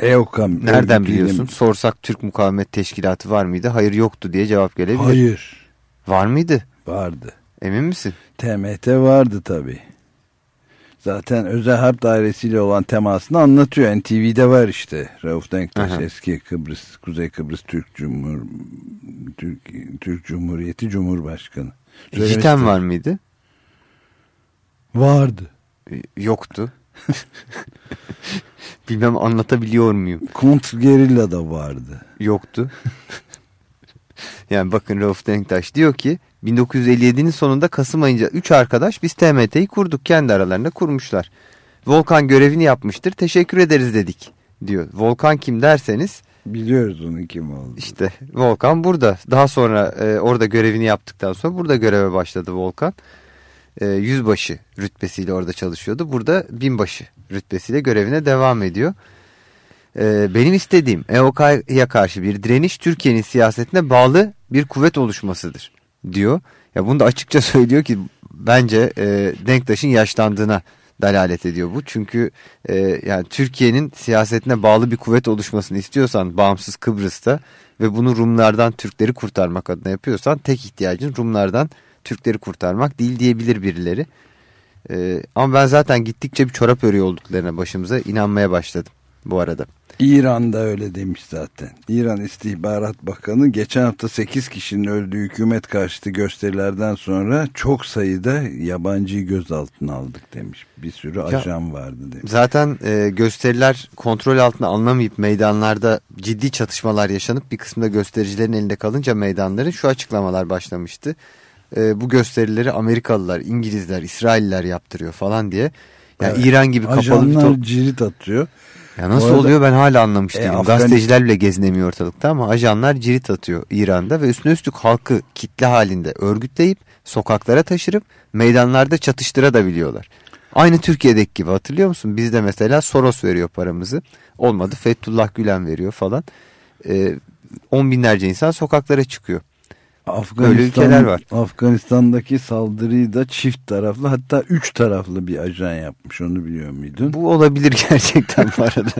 EOKAM. Nereden biliyorsun? Sorsak Türk Mukavemet Teşkilatı var mıydı? Hayır yoktu diye cevap gelebilir. Hayır. Var mıydı? Vardı. Emin misin? TMT vardı tabii. Zaten özel harp dairesiyle olan temasını anlatıyor. NTV'de var işte. Rauf Denktaş Aha. eski Kıbrıs, Kuzey Kıbrıs Türk Cumhur Türk, Türk Cumhuriyeti Cumhurbaşkanı. Cidden var mıydı? Vardı. E, Yoktu. Bilmem anlatabiliyor muyum? Kontrgerilla da vardı. Yoktu. yani bakın Rauf Denktaş diyor ki 1957'nin sonunda Kasım ayınca 3 arkadaş biz TMT'yi kurduk. Kendi aralarında kurmuşlar. Volkan görevini yapmıştır. Teşekkür ederiz dedik diyor. Volkan kim derseniz Biliyoruz onun kim olduğunu. işte Volkan burada. Daha sonra e, orada görevini yaptıktan sonra burada göreve başladı Volkan. E, yüzbaşı rütbesiyle orada çalışıyordu. Burada binbaşı rütbesiyle görevine devam ediyor. E, benim istediğim EOK'ya karşı bir direniş Türkiye'nin siyasetine bağlı bir kuvvet oluşmasıdır diyor. Ya bunu da açıkça söylüyor ki bence e, Denktaş'ın yaşlandığına dalalet ediyor bu. Çünkü e, yani Türkiye'nin siyasetine bağlı bir kuvvet oluşmasını istiyorsan bağımsız Kıbrıs'ta ve bunu Rumlardan Türkleri kurtarmak adına yapıyorsan tek ihtiyacın Rumlardan Türkleri kurtarmak değil diyebilir birileri. E, ama ben zaten gittikçe bir çorap örüyor olduklarına başımıza inanmaya başladım bu arada. İran'da öyle demiş zaten. İran İstihbarat Bakanı geçen hafta 8 kişinin öldüğü hükümet karşıtı gösterilerden sonra çok sayıda yabancıyı gözaltına aldık demiş. Bir sürü ajan vardı demiş. Zaten e, gösteriler kontrol altına alınamayıp meydanlarda ciddi çatışmalar yaşanıp bir kısmında göstericilerin elinde kalınca meydanların şu açıklamalar başlamıştı. E, bu gösterileri Amerikalılar, İngilizler, İsrailler yaptırıyor falan diye. Yani Evet. İran gibi kapalı bir Ajanlar top... cirit atıyor. Ya nasıl arada- oluyor ben hala anlamış E, değilim. Afgan- Gazeteciler bile gezinemiyor ortalıkta ama ajanlar cirit atıyor İran'da ve üstüne üstlük halkı kitle halinde örgütleyip sokaklara taşırıp meydanlarda çatıştırabiliyorlar. Aynı Türkiye'deki gibi hatırlıyor musun? Bizde mesela Soros veriyor paramızı. Olmadı Fethullah Gülen veriyor falan. Ee, on binlerce insan sokaklara çıkıyor. Böyle ülkeler var. Afganistan'daki saldırıyı da çift taraflı hatta üç taraflı bir ajan yapmış onu biliyor muydun? Bu olabilir gerçekten bu arada.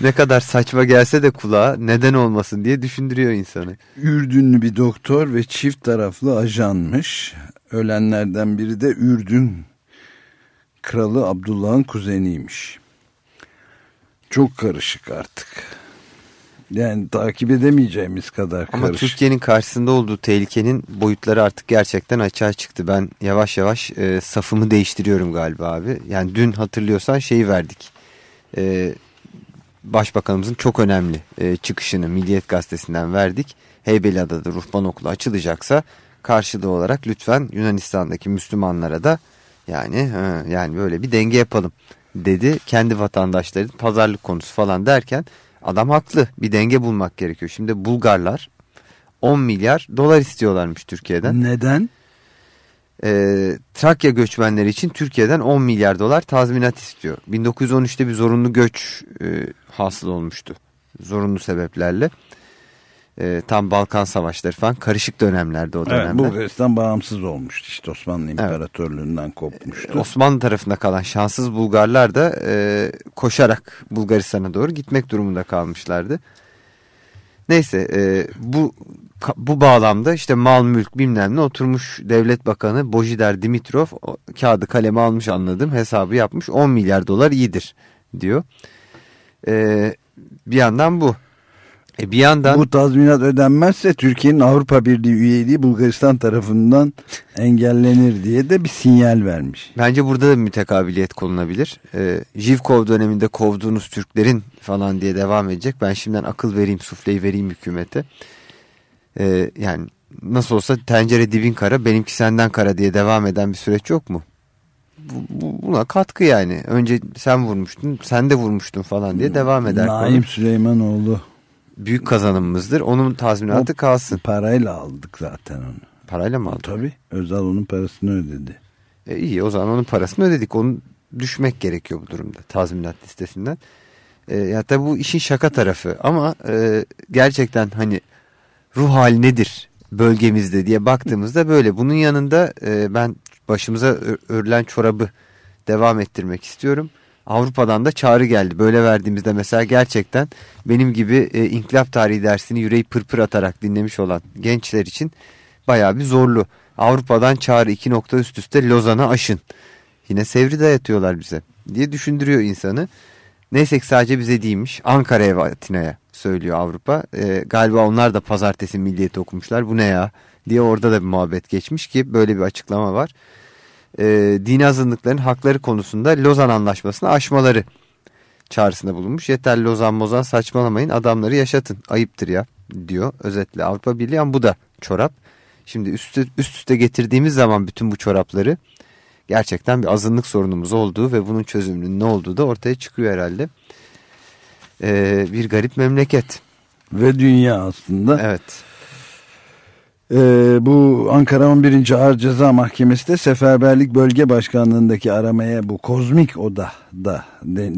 ne kadar saçma gelse de kulağa neden olmasın diye düşündürüyor insanı. Ürdünlü bir doktor ve çift taraflı ajanmış. Ölenlerden biri de Ürdün kralı Abdullah'ın kuzeniymiş. Çok karışık artık. Yani takip edemeyeceğimiz kadar Ama karışık. Türkiye'nin karşısında olduğu tehlikenin boyutları artık gerçekten açığa çıktı. Ben yavaş yavaş e, safımı değiştiriyorum galiba abi. Yani dün hatırlıyorsan şeyi verdik. E, Başbakanımızın çok önemli e, çıkışını Milliyet Gazetesi'nden verdik. Heybeliada'da ruhban okulu açılacaksa karşılığı olarak lütfen Yunanistan'daki Müslümanlara da yani ha, yani böyle bir denge yapalım dedi. Kendi vatandaşların pazarlık konusu falan derken adam haklı bir denge bulmak gerekiyor. Şimdi Bulgarlar 10 milyar dolar istiyorlarmış Türkiye'den. Neden? Ee, Trakya göçmenleri için Türkiye'den 10 milyar dolar tazminat istiyor. 1913'te bir zorunlu göç e, hasıl olmuştu. Zorunlu sebeplerle. E, tam Balkan Savaşları falan karışık dönemlerde o dönemler. Evet, Bulgaristan bağımsız olmuştu işte Osmanlı İmparatorluğundan kopmuştu. Osmanlı tarafında kalan şanssız Bulgarlar da e, koşarak Bulgaristan'a doğru gitmek durumunda kalmışlardı. Neyse e, bu bu bağlamda işte mal mülk bilmem ne oturmuş devlet bakanı Bojider Dimitrov kağıdı kaleme almış anladım hesabı yapmış 10 milyar dolar iyidir diyor. E, bir yandan bu. E, bir yandan Bu tazminat ödenmezse Türkiye'nin Avrupa Birliği üyeliği Bulgaristan tarafından engellenir diye de bir sinyal vermiş. Bence burada da bir mütekabiliyet konulabilir. Ee, Jivkov döneminde kovduğunuz Türklerin falan diye devam edecek. Ben şimdiden akıl vereyim, sufleyi vereyim hükümete. Ee, yani nasıl olsa tencere dibin kara, benimki senden kara diye devam eden bir süreç yok mu? Bu, bu- buna katkı yani. Önce sen vurmuştun, sen de vurmuştun falan diye devam eder. Naim konu. Süleymanoğlu Büyük kazanımımızdır. Onun tazminatı kalsın. parayla aldık zaten onu. Parayla mı aldın? Tabii. Özal onun parasını ödedi. E iyi o zaman onun parasını ödedik. Onu düşmek gerekiyor bu durumda tazminat listesinden. E, ya tabii bu işin şaka tarafı ama e, gerçekten hani ruh hali nedir bölgemizde diye baktığımızda böyle. Bunun yanında e, ben başımıza örülen çorabı devam ettirmek istiyorum. Avrupa'dan da çağrı geldi. Böyle verdiğimizde mesela gerçekten benim gibi e, inkılap tarihi dersini yüreği pırpır atarak dinlemiş olan gençler için bayağı bir zorlu. Avrupa'dan çağrı iki nokta üst üste Lozan'a aşın. Yine Sevri dayatıyorlar bize diye düşündürüyor insanı. Neyse ki sadece bize değilmiş. Ankara'ya ve Atina'ya söylüyor Avrupa. Ee, galiba onlar da pazartesi milliyeti okumuşlar. Bu ne ya diye orada da bir muhabbet geçmiş ki böyle bir açıklama var. Ee, dini azınlıkların hakları konusunda Lozan Anlaşması'nı aşmaları çağrısında bulunmuş. Yeter Lozan Mozan saçmalamayın adamları yaşatın ayıptır ya diyor özetle Avrupa Birliği ama bu da çorap. Şimdi üst, üst üste getirdiğimiz zaman bütün bu çorapları gerçekten bir azınlık sorunumuz olduğu ve bunun çözümünün ne olduğu da ortaya çıkıyor herhalde. Ee, bir garip memleket. Ve dünya aslında. Evet. Ee, bu Ankara 11. Ağır Ceza Mahkemesi de Seferberlik Bölge Başkanlığındaki aramaya bu kozmik oda da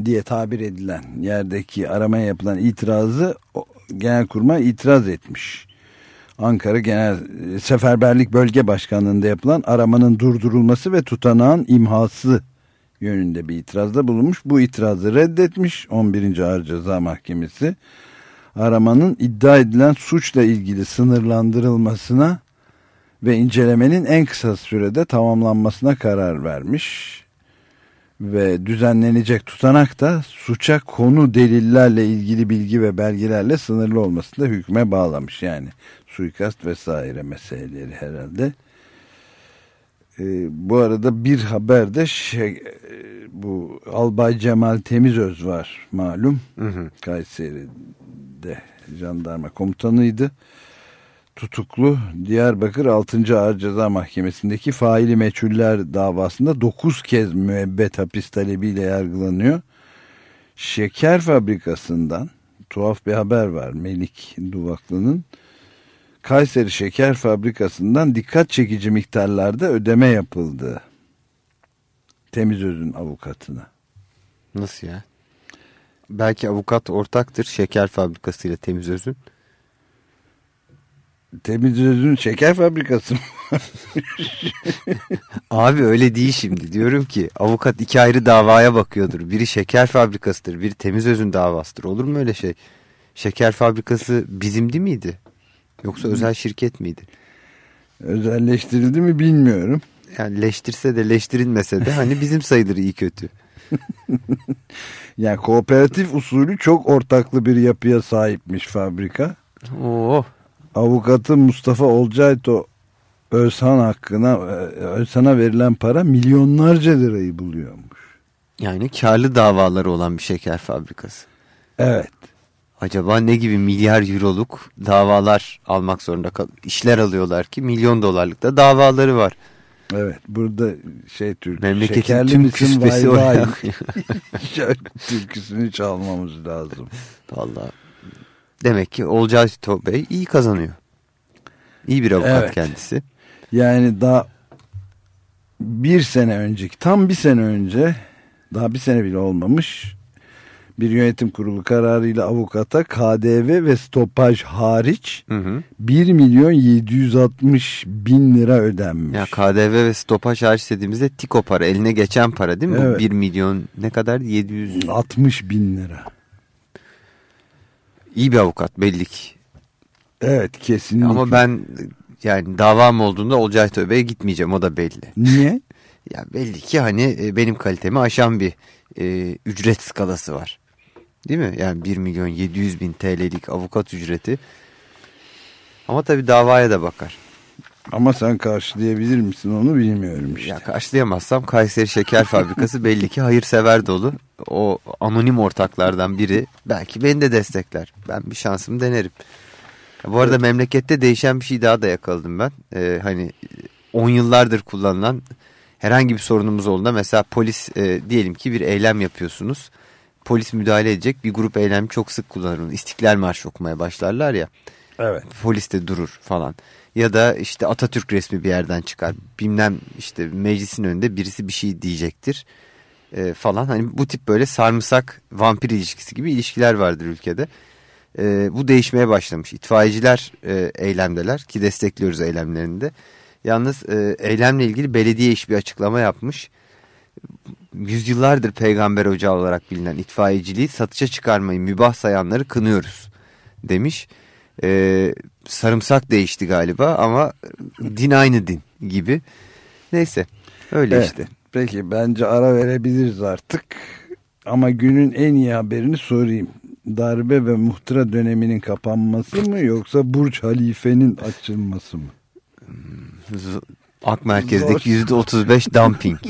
diye tabir edilen yerdeki aramaya yapılan itirazı Genelkurmay itiraz etmiş. Ankara Genel Seferberlik Bölge Başkanlığı'nda yapılan aramanın durdurulması ve tutanağın imhası yönünde bir itirazda bulunmuş. Bu itirazı reddetmiş 11. Ağır Ceza Mahkemesi aramanın iddia edilen suçla ilgili sınırlandırılmasına ve incelemenin en kısa sürede tamamlanmasına karar vermiş. Ve düzenlenecek tutanak da suça konu delillerle ilgili bilgi ve belgelerle sınırlı olmasını da hükme bağlamış. Yani suikast vesaire meseleleri herhalde. Ee, bu arada bir haber de şey, e, bu Albay Cemal Temizöz var malum. Hı hı. Kayseri'de jandarma komutanıydı. Tutuklu Diyarbakır 6. Ağır Ceza Mahkemesi'ndeki faili meçhuller davasında 9 kez müebbet hapis talebiyle yargılanıyor. şeker fabrikasından tuhaf bir haber var Melik Duvaklı'nın. Kayseri Şeker Fabrikası'ndan dikkat çekici miktarlarda ödeme yapıldı. Temiz Öz'ün avukatına. Nasıl ya? Belki avukat ortaktır şeker fabrikasıyla Temiz Öz'ün. Temiz Öz'ün şeker fabrikası mı? Abi öyle değil şimdi. Diyorum ki avukat iki ayrı davaya bakıyordur. Biri şeker fabrikasıdır, biri Temiz Öz'ün davasıdır. Olur mu öyle şey? Şeker fabrikası bizim değil miydi? Yoksa özel şirket miydi? Özelleştirildi mi bilmiyorum. Yani leştirse de leştirilmese de hani bizim sayılır iyi kötü. Yani kooperatif usulü çok ortaklı bir yapıya sahipmiş fabrika. Oo. Avukatı Mustafa Olcayto Özhan hakkına e, Özhan'a verilen para milyonlarca lirayı buluyormuş. Yani karlı davaları olan bir şeker fabrikası. Evet. Acaba ne gibi milyar euroluk davalar almak zorunda kal işler alıyorlar ki milyon dolarlık da davaları var. Evet burada şey Türk Memleketin şekerli tüm misin vay vay. Türküsünü çalmamız lazım. Vallahi demek ki Olcay Bey iyi kazanıyor. İyi bir avukat Evet. kendisi. Yani daha bir sene önceki tam bir sene önce daha bir sene bile olmamış bir yönetim kurulu kararıyla avukata KDV ve stopaj hariç Hı hı. 1 milyon 760 bin lira ödenmiş. Ya KDV ve stopaj hariç dediğimizde tiko para eline geçen para değil mi? Evet. Bu 1 milyon ne kadar? 700 60 bin lira. iyi bir avukat belli ki. Evet kesinlikle. Ama ben yani davam olduğunda Olcay Bey'e gitmeyeceğim o da belli. Niye? Ya belli ki hani e, benim kalitemi aşan bir e, ücret skalası var. Değil mi? Yani 1 milyon 700 bin TL'lik avukat ücreti. Ama tabii davaya da bakar. Ama sen karşılayabilir misin onu bilmiyorum işte. Ya karşılayamazsam Kayseri Şeker Fabrikası belli ki hayırsever dolu. O anonim ortaklardan biri belki beni de destekler. Ben bir şansımı denerim. Bu arada memlekette değişen bir şey daha da yakaladım ben. Ee, hani 10 yıllardır kullanılan herhangi bir sorunumuz olduğunda mesela polis e, diyelim ki bir eylem yapıyorsunuz. Polis müdahale edecek bir grup eylem çok sık kullanır. onu. İstiklal Marşı okumaya başlarlar ya. Evet. Polis de durur falan. Ya da işte Atatürk resmi bir yerden çıkar. Bilmem işte meclisin önünde birisi bir şey diyecektir e, falan. Hani bu tip böyle sarımsak vampir ilişkisi gibi ilişkiler vardır ülkede. E, bu değişmeye başlamış. İtfaiyeciler e, eylemdeler ki destekliyoruz eylemlerinde. Yalnız e, eylemle ilgili belediye iş bir açıklama yapmış. Yüzyıllardır peygamber ocağı olarak bilinen itfaiyeciliği satışa çıkarmayı mübah sayanları kınıyoruz demiş. E, sarımsak değişti galiba ama din aynı din gibi. Neyse öyle Evet. işte. Peki bence ara verebiliriz artık. Ama günün en iyi haberini sorayım. Darbe ve muhtıra döneminin kapanması mı yoksa Burç Halife'nin açılması mı? Z- Ak merkezdeki yüzde otuz beş dumping.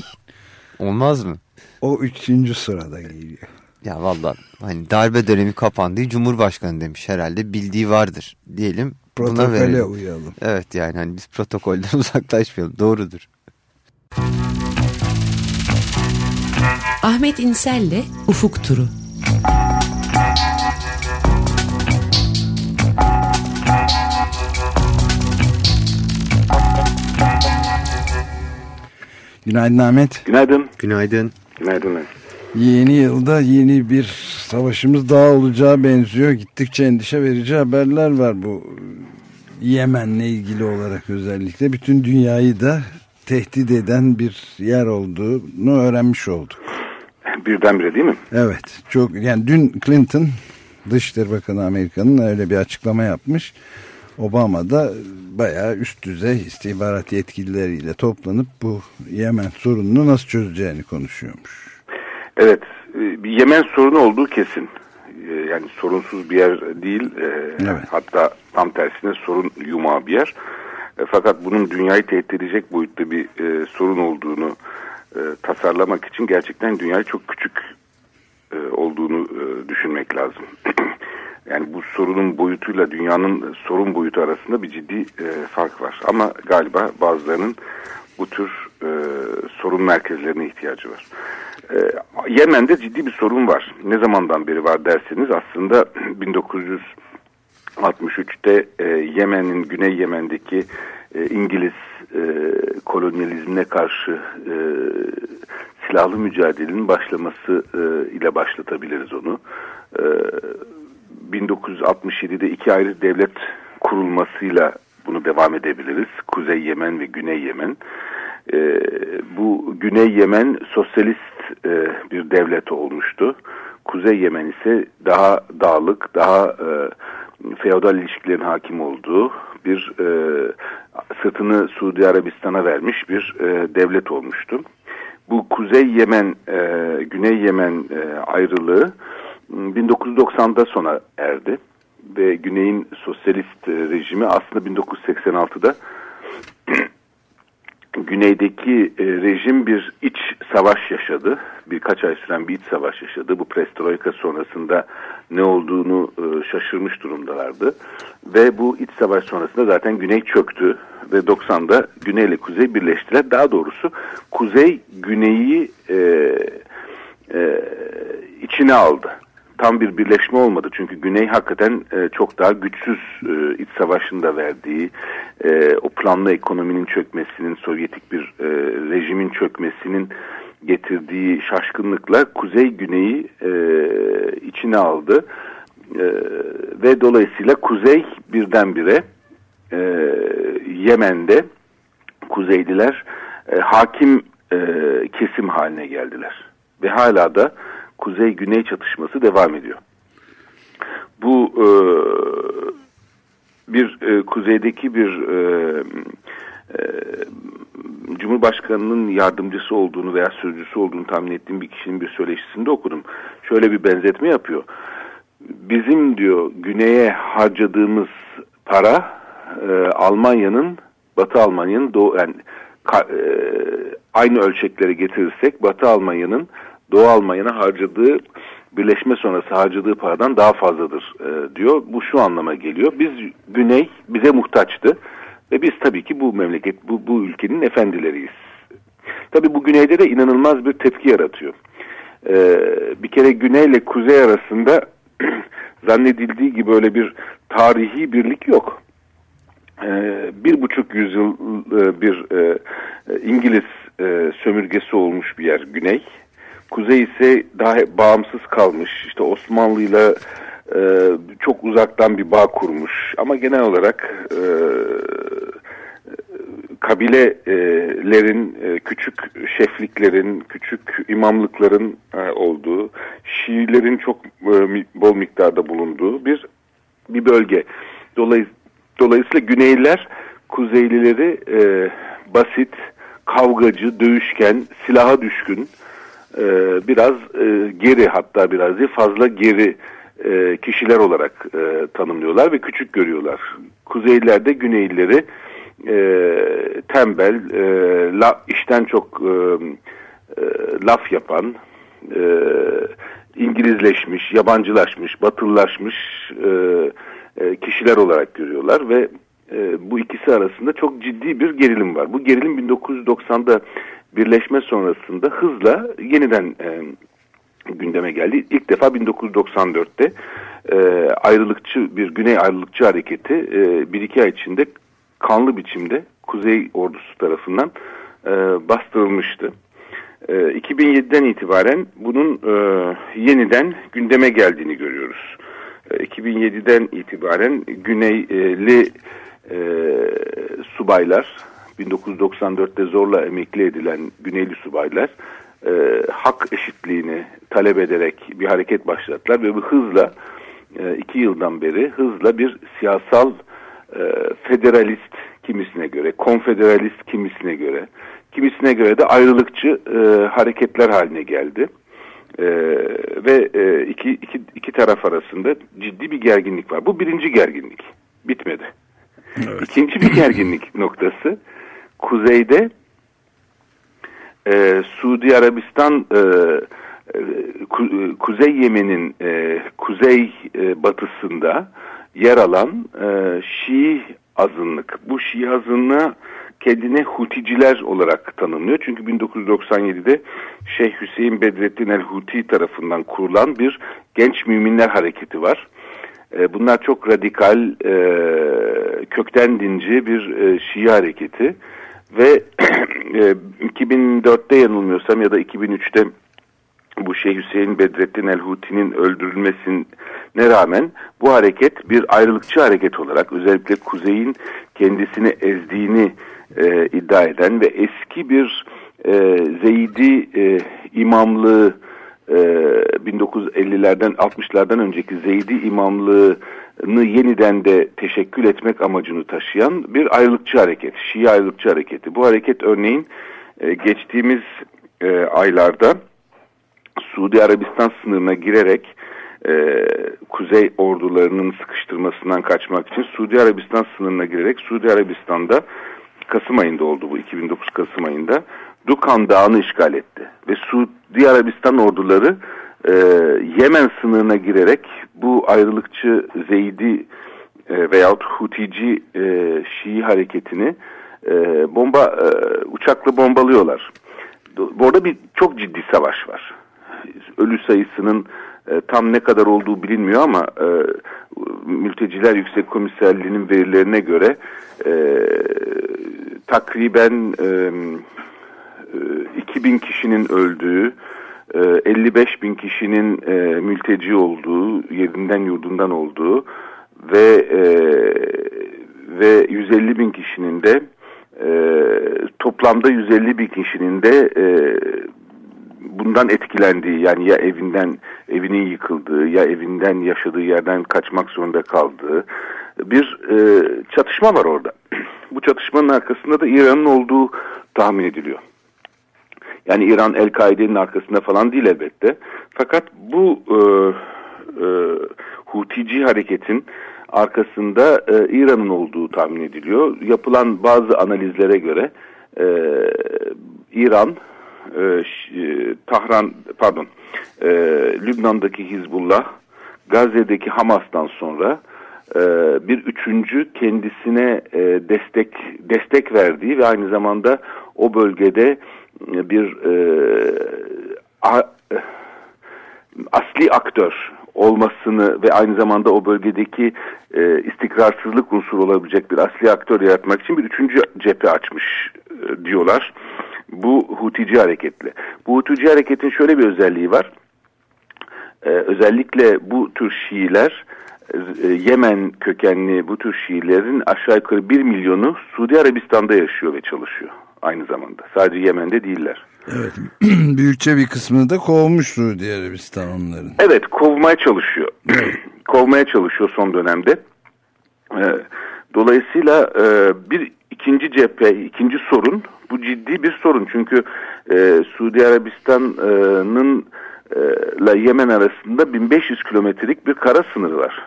Olmaz mı? O üçüncü sırada geliyor. Ya vallahi hani darbe dönemi kapandı. Cumhurbaşkanı demiş herhalde bildiği vardır diyelim. Buna Protokole verelim. uyalım. Evet yani hani biz protokolden uzaklaşmayalım. Doğrudur. Ahmet İnsel'le Ufuk Turu. Günaydın Ahmet. Günaydın. Günaydın. Günaydın. Yeni yılda yeni bir savaşımız daha olacağı benziyor. Gittikçe endişe verici haberler var bu Yemen'le ilgili olarak özellikle. Bütün dünyayı da tehdit eden bir yer olduğunu öğrenmiş olduk. Birdenbire değil mi? Evet. Çok yani dün Clinton Dışişleri Bakanı Amerika'nın öyle bir açıklama yapmış. Obama da bayağı üst düzey istihbarat yetkilileriyle toplanıp bu Yemen sorununu nasıl çözeceğini konuşuyormuş. Evet. e, Bir Yemen sorunu olduğu kesin. E, Yani sorunsuz bir yer değil. e, Evet. Hatta tam tersine sorun yumağı bir yer. Fakat bunun dünyayı tehdit edecek boyutta bir sorun olduğunu tasarlamak için gerçekten dünyayı çok küçük olduğunu düşünmek lazım. yani bu sorunun boyutuyla dünyanın sorun boyutu arasında bir ciddi e, fark var. Ama galiba bazılarının bu tür e, sorun merkezlerine ihtiyacı var. E, Yemen'de ciddi bir sorun var. Ne zamandan beri var derseniz aslında 1963'te e, Yemen'in Güney Yemen'deki e, İngiliz e, kolonyalizmine karşı e, silahlı mücadelenin başlaması e, ile başlatabiliriz onu. E, 1967'de iki ayrı devlet kurulmasıyla bunu devam edebiliriz. Kuzey Yemen ve Güney Yemen. E, bu Güney Yemen sosyalist e, bir devlet olmuştu. Kuzey Yemen ise daha dağlık, daha e, feodal ilişkilerin hakim olduğu bir e, sırtını Suudi Arabistan'a vermiş bir e, devlet olmuştu. Bu Kuzey Yemen, e, Güney Yemen e, ayrılığı 1990'da sona erdi ve Güney'in sosyalist e, rejimi aslında 1986'da Güney'deki e, rejim bir iç savaş yaşadı. Birkaç ay süren bir iç savaş yaşadı. Bu Prestroika sonrasında ne olduğunu e, şaşırmış durumdalardı. Ve bu iç savaş sonrasında zaten Güney çöktü. Ve 90'da Güney ile Kuzey birleştiler. Daha doğrusu Kuzey Güney'i e, e, içine aldı tam bir birleşme olmadı. Çünkü Güney hakikaten e, çok daha güçsüz e, iç savaşında verdiği e, o planlı ekonominin çökmesinin, Sovyetik bir e, rejimin çökmesinin getirdiği şaşkınlıkla Kuzey Güney'i e, içine aldı. E, ve dolayısıyla Kuzey birdenbire e, Yemen'de Kuzeyliler e, hakim e, kesim haline geldiler. Ve hala da kuzey-güney çatışması devam ediyor. Bu e, bir e, kuzeydeki bir e, e, Cumhurbaşkanının yardımcısı olduğunu veya sözcüsü olduğunu tahmin ettiğim bir kişinin bir söyleşisinde okudum. Şöyle bir benzetme yapıyor. Bizim diyor güneye harcadığımız para e, Almanya'nın Batı Almanya'nın yani e, aynı ölçeklere getirirsek Batı Almanya'nın Doğu Almanya'na harcadığı birleşme sonrası harcadığı paradan daha fazladır e, diyor. Bu şu anlama geliyor. Biz Güney bize muhtaçtı ve biz tabii ki bu memleket bu, bu ülkenin efendileriyiz. Tabii bu Güney'de de inanılmaz bir tepki yaratıyor. E, bir kere Güney ile Kuzey arasında zannedildiği gibi öyle bir tarihi birlik yok. E, bir buçuk yüzyıl e, bir e, İngiliz e, sömürgesi olmuş bir yer Güney. Kuzey ise daha bağımsız kalmış. İşte Osmanlı'yla e, çok uzaktan bir bağ kurmuş. Ama genel olarak e, kabilelerin, e, küçük şefliklerin, küçük imamlıkların e, olduğu, Şiilerin çok e, bol miktarda bulunduğu bir bir bölge. Dolay, dolayısıyla Güneyliler Kuzeylileri e, basit, kavgacı, dövüşken, silaha düşkün, e, biraz e, geri hatta biraz değil fazla geri e, kişiler olarak e, tanımlıyorlar ve küçük görüyorlar. Kuzeyliler de Güneylileri e, tembel, e, la, işten çok e, e, laf yapan, e, İngilizleşmiş, yabancılaşmış, batılılaşmış e, e, kişiler olarak görüyorlar ve e, bu ikisi arasında çok ciddi bir gerilim var. Bu gerilim 1990'da birleşme sonrasında hızla yeniden e, gündeme geldi. İlk defa 1994'te e, ayrılıkçı bir güney ayrılıkçı hareketi e, bir iki ay içinde kanlı biçimde Kuzey Ordusu tarafından e, bastırılmıştı. E, 2007'den itibaren bunun e, yeniden gündeme geldiğini görüyoruz. E, 2007'den itibaren Güneyli e, subaylar 1994'te zorla emekli edilen Güneyli subaylar e, hak eşitliğini talep ederek bir hareket başlattılar ve bu hızla e, iki yıldan beri hızla bir siyasal e, federalist kimisine göre, konfederalist kimisine göre, kimisine göre de ayrılıkçı e, hareketler haline geldi. E, ve e, iki, iki, iki taraf arasında ciddi bir gerginlik var. Bu birinci gerginlik. Bitmedi. Evet. İkinci bir gerginlik noktası kuzeyde e, Suudi Arabistan e, e ku, Kuzey Yemen'in e, kuzey e, batısında yer alan e, Şii azınlık. Bu Şii azınlığa kendine Huticiler olarak tanımlıyor. Çünkü 1997'de Şeyh Hüseyin Bedrettin el-Huti tarafından kurulan bir genç müminler hareketi var. E, bunlar çok radikal, e, kökten dinci bir e, Şii hareketi. Ve e, 2004'te yanılmıyorsam ya da 2003'te bu Şeyh Hüseyin Bedrettin el-Huti'nin öldürülmesine rağmen bu hareket bir ayrılıkçı hareket olarak özellikle Kuzey'in kendisini ezdiğini e, iddia eden ve eski bir e, Zeydi e, imamlığı e, 1950'lerden 60'lardan önceki Zeydi imamlığını yeniden de teşekkül etmek amacını taşıyan bir ayrılıkçı hareket, Şii ayrılıkçı hareketi. Bu hareket örneğin e, geçtiğimiz e, aylarda Suudi Arabistan sınırına girerek e, kuzey ordularının sıkıştırmasından kaçmak için Suudi Arabistan sınırına girerek Suudi Arabistan'da Kasım ayında oldu bu 2009 Kasım ayında Dukan Dağı'nı işgal etti ve Suudi Arabistan orduları e, Yemen sınırına girerek bu ayrılıkçı Zeydi e, veyahut Hutici e, Şii hareketini e, bomba e, uçakla bombalıyorlar. Bu arada bir çok ciddi savaş var. Ölü sayısının e, tam ne kadar olduğu bilinmiyor ama e, Mülteciler Yüksek Komiserliği'nin verilerine göre e, takriben e, e, 2000 kişinin öldüğü, e, 55 bin kişinin e, mülteci olduğu, yerinden yurdundan olduğu ve e, ve 150 bin kişinin de e, toplamda 150 bin kişinin de bundan etkilendiği yani ya evinden evinin yıkıldığı ya evinden yaşadığı yerden kaçmak zorunda kaldığı bir e, çatışma var orada. Bu çatışmanın arkasında da İran'ın olduğu tahmin ediliyor. Yani İran El-Kaide'nin arkasında falan değil elbette. Fakat bu e, e, Hutici hareketin arkasında e, İran'ın olduğu tahmin ediliyor. Yapılan bazı analizlere göre e, İran, e, e, Tahran, pardon, e, Lübnan'daki Hizbullah, Gazze'deki Hamas'tan sonra e, bir üçüncü kendisine e, destek destek verdiği ve aynı zamanda o bölgede bir e, a, asli aktör olmasını ve aynı zamanda o bölgedeki e, istikrarsızlık unsuru olabilecek bir asli aktör yaratmak için bir üçüncü cephe açmış e, diyorlar. Bu Hutici hareketle. Bu Hutici hareketin şöyle bir özelliği var. E, özellikle bu tür Şiiler e, Yemen kökenli bu tür Şiilerin aşağı yukarı bir milyonu Suudi Arabistan'da yaşıyor ve çalışıyor aynı zamanda. Sadece Yemen'de değiller. Evet. Büyükçe bir kısmını da kovmuş Suudi Arabistan onların. Evet kovmaya çalışıyor. kovmaya çalışıyor son dönemde. Ee, dolayısıyla e, bir ikinci cephe, ikinci sorun bu ciddi bir sorun. Çünkü e, Suudi Arabistan'ın e, ile Yemen arasında 1500 kilometrelik bir kara sınırı var.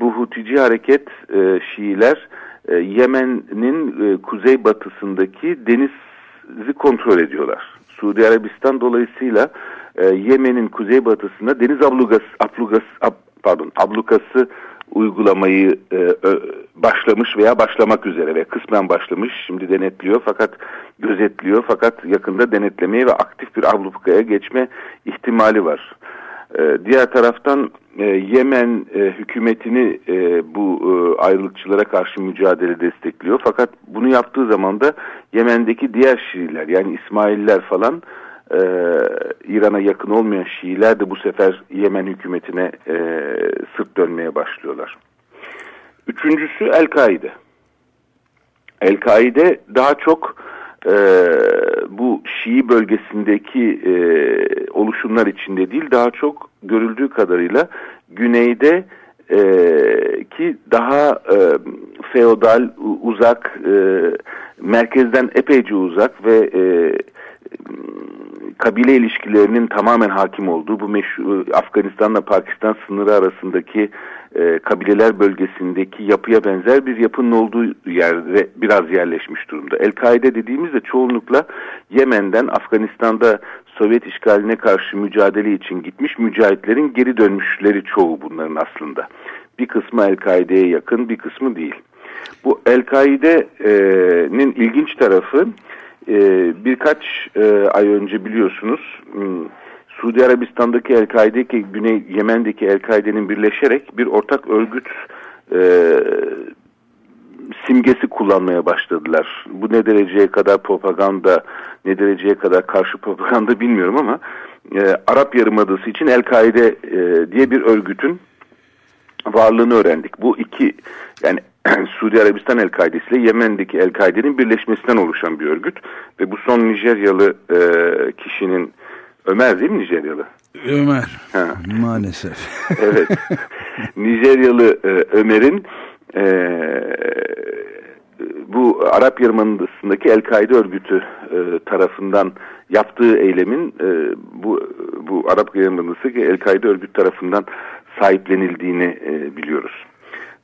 Bu Hutici hareket e, Şiiler e, Yemen'in e, kuzeybatısındaki denizi kontrol ediyorlar. Suudi Arabistan dolayısıyla e, Yemen'in kuzeybatısında deniz ablugası, ablugası ab, pardon ablukası uygulamayı e, ö, başlamış veya başlamak üzere ve kısmen başlamış. Şimdi denetliyor fakat gözetliyor fakat yakında denetlemeye ve aktif bir ablukaya geçme ihtimali var. E, diğer taraftan e, Yemen e, hükümetini e, bu ayrılıkçılara karşı mücadele destekliyor. Fakat bunu yaptığı zaman da Yemen'deki diğer Şiiler yani İsmailler falan e, İran'a yakın olmayan Şiiler de bu sefer Yemen hükümetine e, sırt dönmeye başlıyorlar. Üçüncüsü El-Kaide. El-Kaide daha çok e, bu Şii bölgesindeki e, oluşumlar içinde değil daha çok görüldüğü kadarıyla güneyde e, ki daha e, feodal, uzak, e, merkezden epeyce uzak ve e, kabile ilişkilerinin tamamen hakim olduğu bu meşhur Afganistan'la Pakistan sınırı arasındaki e, kabileler bölgesindeki yapıya benzer bir yapının olduğu yerde biraz yerleşmiş durumda. El-Kaide dediğimizde çoğunlukla Yemen'den Afganistan'da Sovyet işgaline karşı mücadele için gitmiş mücahitlerin geri dönmüşleri çoğu bunların aslında. Bir kısmı El-Kaide'ye yakın bir kısmı değil. Bu El-Kaide'nin ilginç tarafı e, birkaç e, ay önce biliyorsunuz m, Suudi Arabistan'daki El-Kaide ki Güney Yemen'deki El-Kaide'nin birleşerek bir ortak örgüt e, simgesi kullanmaya başladılar. Bu ne dereceye kadar propaganda, ne dereceye kadar karşı propaganda bilmiyorum ama e, Arap Yarımadası için El-Kaide e, diye bir örgütün varlığını öğrendik. Bu iki yani Suudi Arabistan El-Kaidesi ile Yemen'deki El-Kaide'nin birleşmesinden oluşan bir örgüt ve bu son Nijeryalı e, kişinin Ömer değil mi Nijeryalı? Ömer Ha. maalesef. evet. Nijeryalı e, Ömer'in e, bu Arap Yarımadası'ndaki El-Kaide örgütü e, tarafından yaptığı eylemin e, bu bu Arap Yarımadası'ndaki El-Kaide örgütü tarafından sahiplenildiğini e, biliyoruz.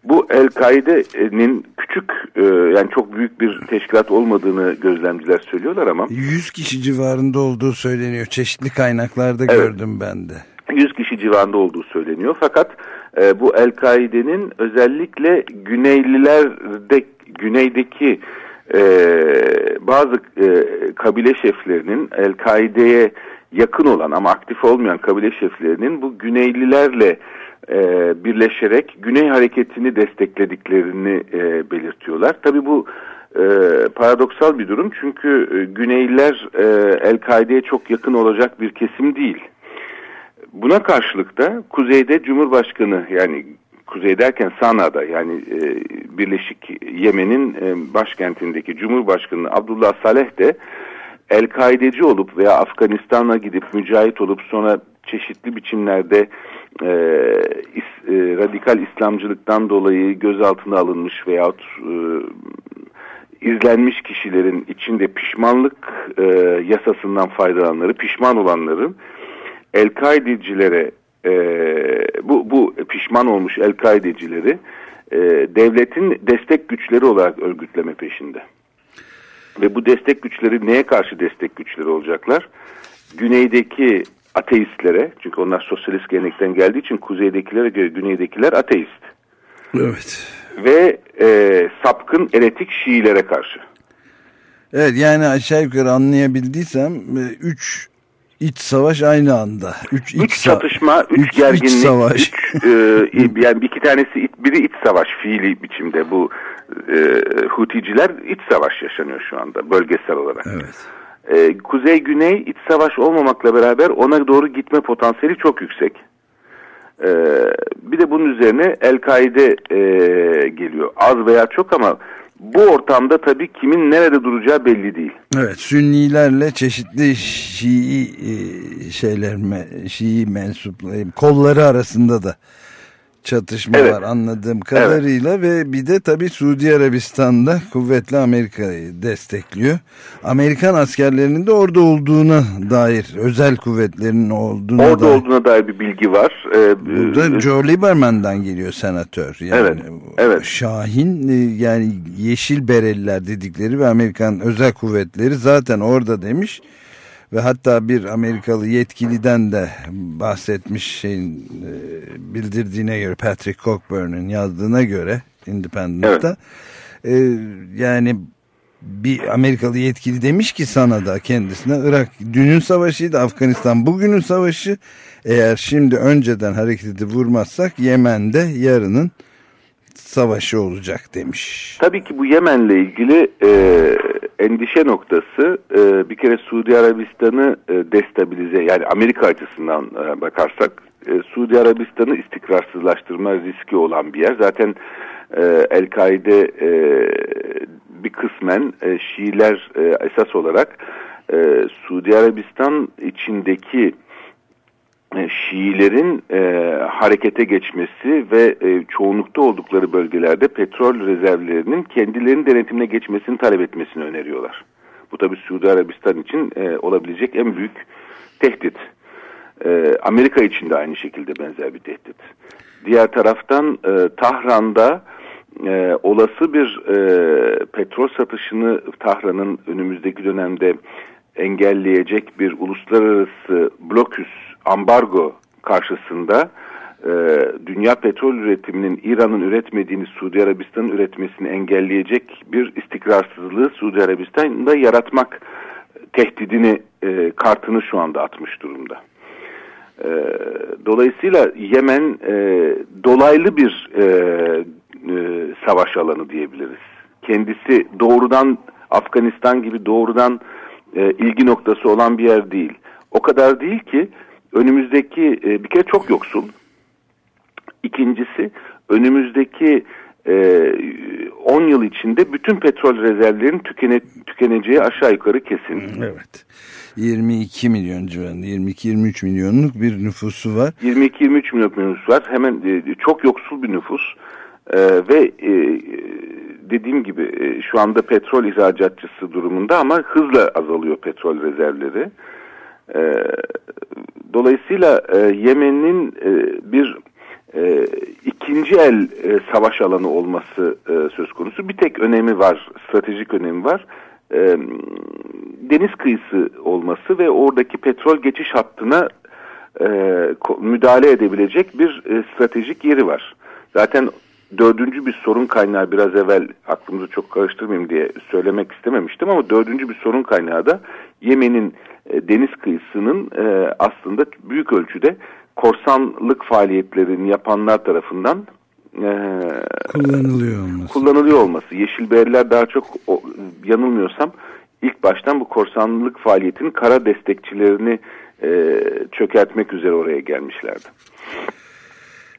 Bu El-Kaide'nin küçük e, yani çok büyük bir teşkilat olmadığını gözlemciler söylüyorlar ama 100 kişi civarında olduğu söyleniyor. Çeşitli kaynaklarda Evet. gördüm ben de. 100 kişi civarında olduğu söyleniyor. Fakat e, bu El-Kaide'nin özellikle Güneylilerde, güneydeki e, bazı e, kabile şeflerinin El-Kaide'ye yakın olan ama aktif olmayan kabile şeflerinin bu Güneylilerle e, birleşerek Güney hareketini desteklediklerini e, belirtiyorlar. Tabii bu e, paradoksal bir durum çünkü e, Güneyliler e, El-Kaide'ye çok yakın olacak bir kesim değil. Buna karşılık da kuzeyde Cumhurbaşkanı yani kuzey derken Sana'da yani e, Birleşik Yemen'in e, başkentindeki Cumhurbaşkanı Abdullah Saleh de El-Kaideci olup veya Afganistan'a gidip mücahit olup sonra çeşitli biçimlerde e, is- e, radikal İslamcılıktan dolayı gözaltına alınmış veyahut e, izlenmiş kişilerin içinde pişmanlık e, yasasından faydalananları, pişman olanların El-Kaidecilere e, bu, bu pişman olmuş El-Kaidecileri e, devletin destek güçleri olarak örgütleme peşinde. Ve bu destek güçleri neye karşı destek güçleri olacaklar? Güneydeki ateistlere, çünkü onlar sosyalist gelenekten geldiği için kuzeydekilere göre güneydekiler ateist. Evet. Ve e, sapkın eretik Şiilere karşı. Evet yani aşağı yukarı anlayabildiysem 3 iç savaş aynı anda. 3 iç, çatışma, üç, üç gerginlik, iç savaş. üç, e, yani bir iki tanesi biri iç savaş fiili biçimde bu e, Huticiler iç savaş yaşanıyor şu anda bölgesel olarak. Evet. E, Kuzey-Güney iç savaş olmamakla beraber ona doğru gitme potansiyeli çok yüksek. E, bir de bunun üzerine El-Kaide e, geliyor. Az veya çok ama bu ortamda tabii kimin nerede duracağı belli değil. Evet Sünnilerle çeşitli Şii e, şeyler Şii mensupları kolları arasında da çatışma Evet. var anladığım kadarıyla ve bir de tabi Suudi Arabistan'da kuvvetli Amerika'yı destekliyor. Amerikan askerlerinin de orada olduğuna dair özel kuvvetlerinin olduğuna Orada dair. olduğuna dair bir bilgi var. E, Bu da Joe Lieberman'dan geliyor senatör. Yani Evet, evet. Şahin e, yani yeşil bereliler dedikleri ve Amerikan özel kuvvetleri zaten orada demiş. Ve hatta bir Amerikalı yetkiliden de bahsetmiş şeyin e, bildirdiğine göre Patrick Cockburn'un yazdığına göre Independent'ta e, yani bir Amerikalı yetkili demiş ki sana da kendisine Irak dünün savaşıydı Afganistan bugünün savaşı. Eğer şimdi önceden hareketi vurmazsak Yemen'de yarının savaşı olacak demiş. Tabii ki bu Yemen'le ilgili e, endişe noktası e, bir kere Suudi Arabistan'ı e, destabilize yani Amerika açısından e, bakarsak e, Suudi Arabistan'ı istikrarsızlaştırma riski olan bir yer. Zaten e, El-Kaide e, bir kısmen e, Şiiler e, esas olarak e, Suudi Arabistan içindeki Şiilerin e, harekete geçmesi ve e, çoğunlukta oldukları bölgelerde petrol rezervlerinin kendilerinin denetimine geçmesini talep etmesini öneriyorlar. Bu tabi Suudi Arabistan için e, olabilecek en büyük tehdit. E, Amerika için de aynı şekilde benzer bir tehdit. Diğer taraftan e, Tahran'da e, olası bir e, petrol satışını Tahran'ın önümüzdeki dönemde engelleyecek bir uluslararası bloküs ambargo karşısında e, dünya petrol üretiminin İran'ın üretmediğini Suudi Arabistan'ın üretmesini engelleyecek bir istikrarsızlığı Suudi Arabistan'da yaratmak tehdidini e, kartını şu anda atmış durumda. E, dolayısıyla Yemen e, dolaylı bir e, e, savaş alanı diyebiliriz. Kendisi doğrudan Afganistan gibi doğrudan e, ilgi noktası olan bir yer değil. O kadar değil ki önümüzdeki e, bir kere çok yoksul. İkincisi önümüzdeki e, 10 yıl içinde bütün petrol rezervlerinin tükene, tükeneceği aşağı yukarı kesin. Evet. 22 milyon civarında 22-23 milyonluk bir nüfusu var. 22-23 milyon nüfus var. Hemen e, çok yoksul bir nüfus. E, ve e, dediğim gibi e, şu anda petrol ihracatçısı durumunda ama hızla azalıyor petrol rezervleri. E, dolayısıyla e, Yemen'in e, bir e, ikinci el e, savaş alanı olması e, söz konusu. Bir tek önemi var, stratejik önemi var. E, deniz kıyısı olması ve oradaki petrol geçiş hattına e, müdahale edebilecek bir e, stratejik yeri var. Zaten dördüncü bir sorun kaynağı biraz evvel aklımızı çok karıştırmayayım diye söylemek istememiştim ama dördüncü bir sorun kaynağı da Yemen'in e, deniz kıyısının e, aslında büyük ölçüde korsanlık faaliyetlerini yapanlar tarafından e, Kullanılıyor olması. kullanılıyor olması. Yeşil Beyler daha çok o, yanılmıyorsam ilk baştan bu korsanlık faaliyetinin kara destekçilerini e, çökertmek üzere oraya gelmişlerdi.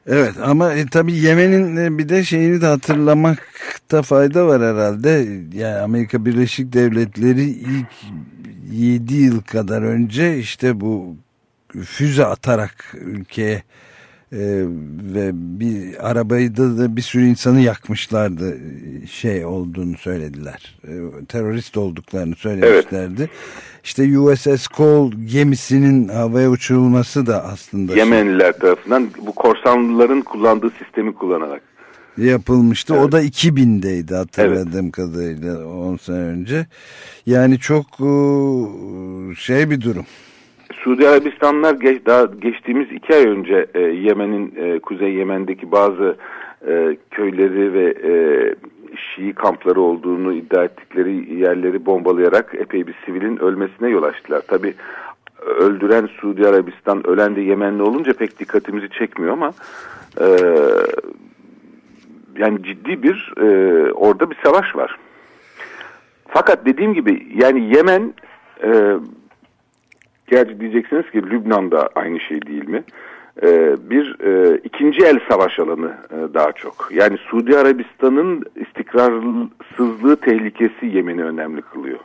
Evet ama e, tabii Yemen'in e, bir de şeyini de hatırlamakta fayda var herhalde. Yani Amerika Birleşik Devletleri ilk 7 yıl kadar önce işte bu füze atarak ülkeye e, ve bir arabayı da, da bir sürü insanı yakmışlardı e, şey olduğunu söylediler. E, terörist olduklarını söylemişlerdi. İşte USS Cole gemisinin havaya uçurulması da aslında şey- Yemenliler tarafından bu korsanlıların kullandığı sistemi kullanarak. yapılmıştı. O da 2000'deydi hatırladığım kadarıyla 10 sene önce. Yani çok e, şey bir durum. Suudi Arabistanlar geç, daha geçtiğimiz iki ay önce e, Yemen'in e, Kuzey Yemen'deki bazı e, köyleri ve e, Şii kampları olduğunu iddia ettikleri yerleri bombalayarak epey bir sivilin ölmesine yol açtılar. Tabi öldüren Suudi Arabistan, ölen de Yemenli olunca pek dikkatimizi çekmiyor ama e, yani ciddi bir e, orada bir savaş var. Fakat dediğim gibi yani Yemen e, gerçi diyeceksiniz ki Lübnan'da aynı şey değil mi? E, bir e, ikinci el savaş alanı e, daha çok. Yani Suudi Arabistan'ın istikrarsızlığı tehlikesi Yemen'i önemli kılıyor.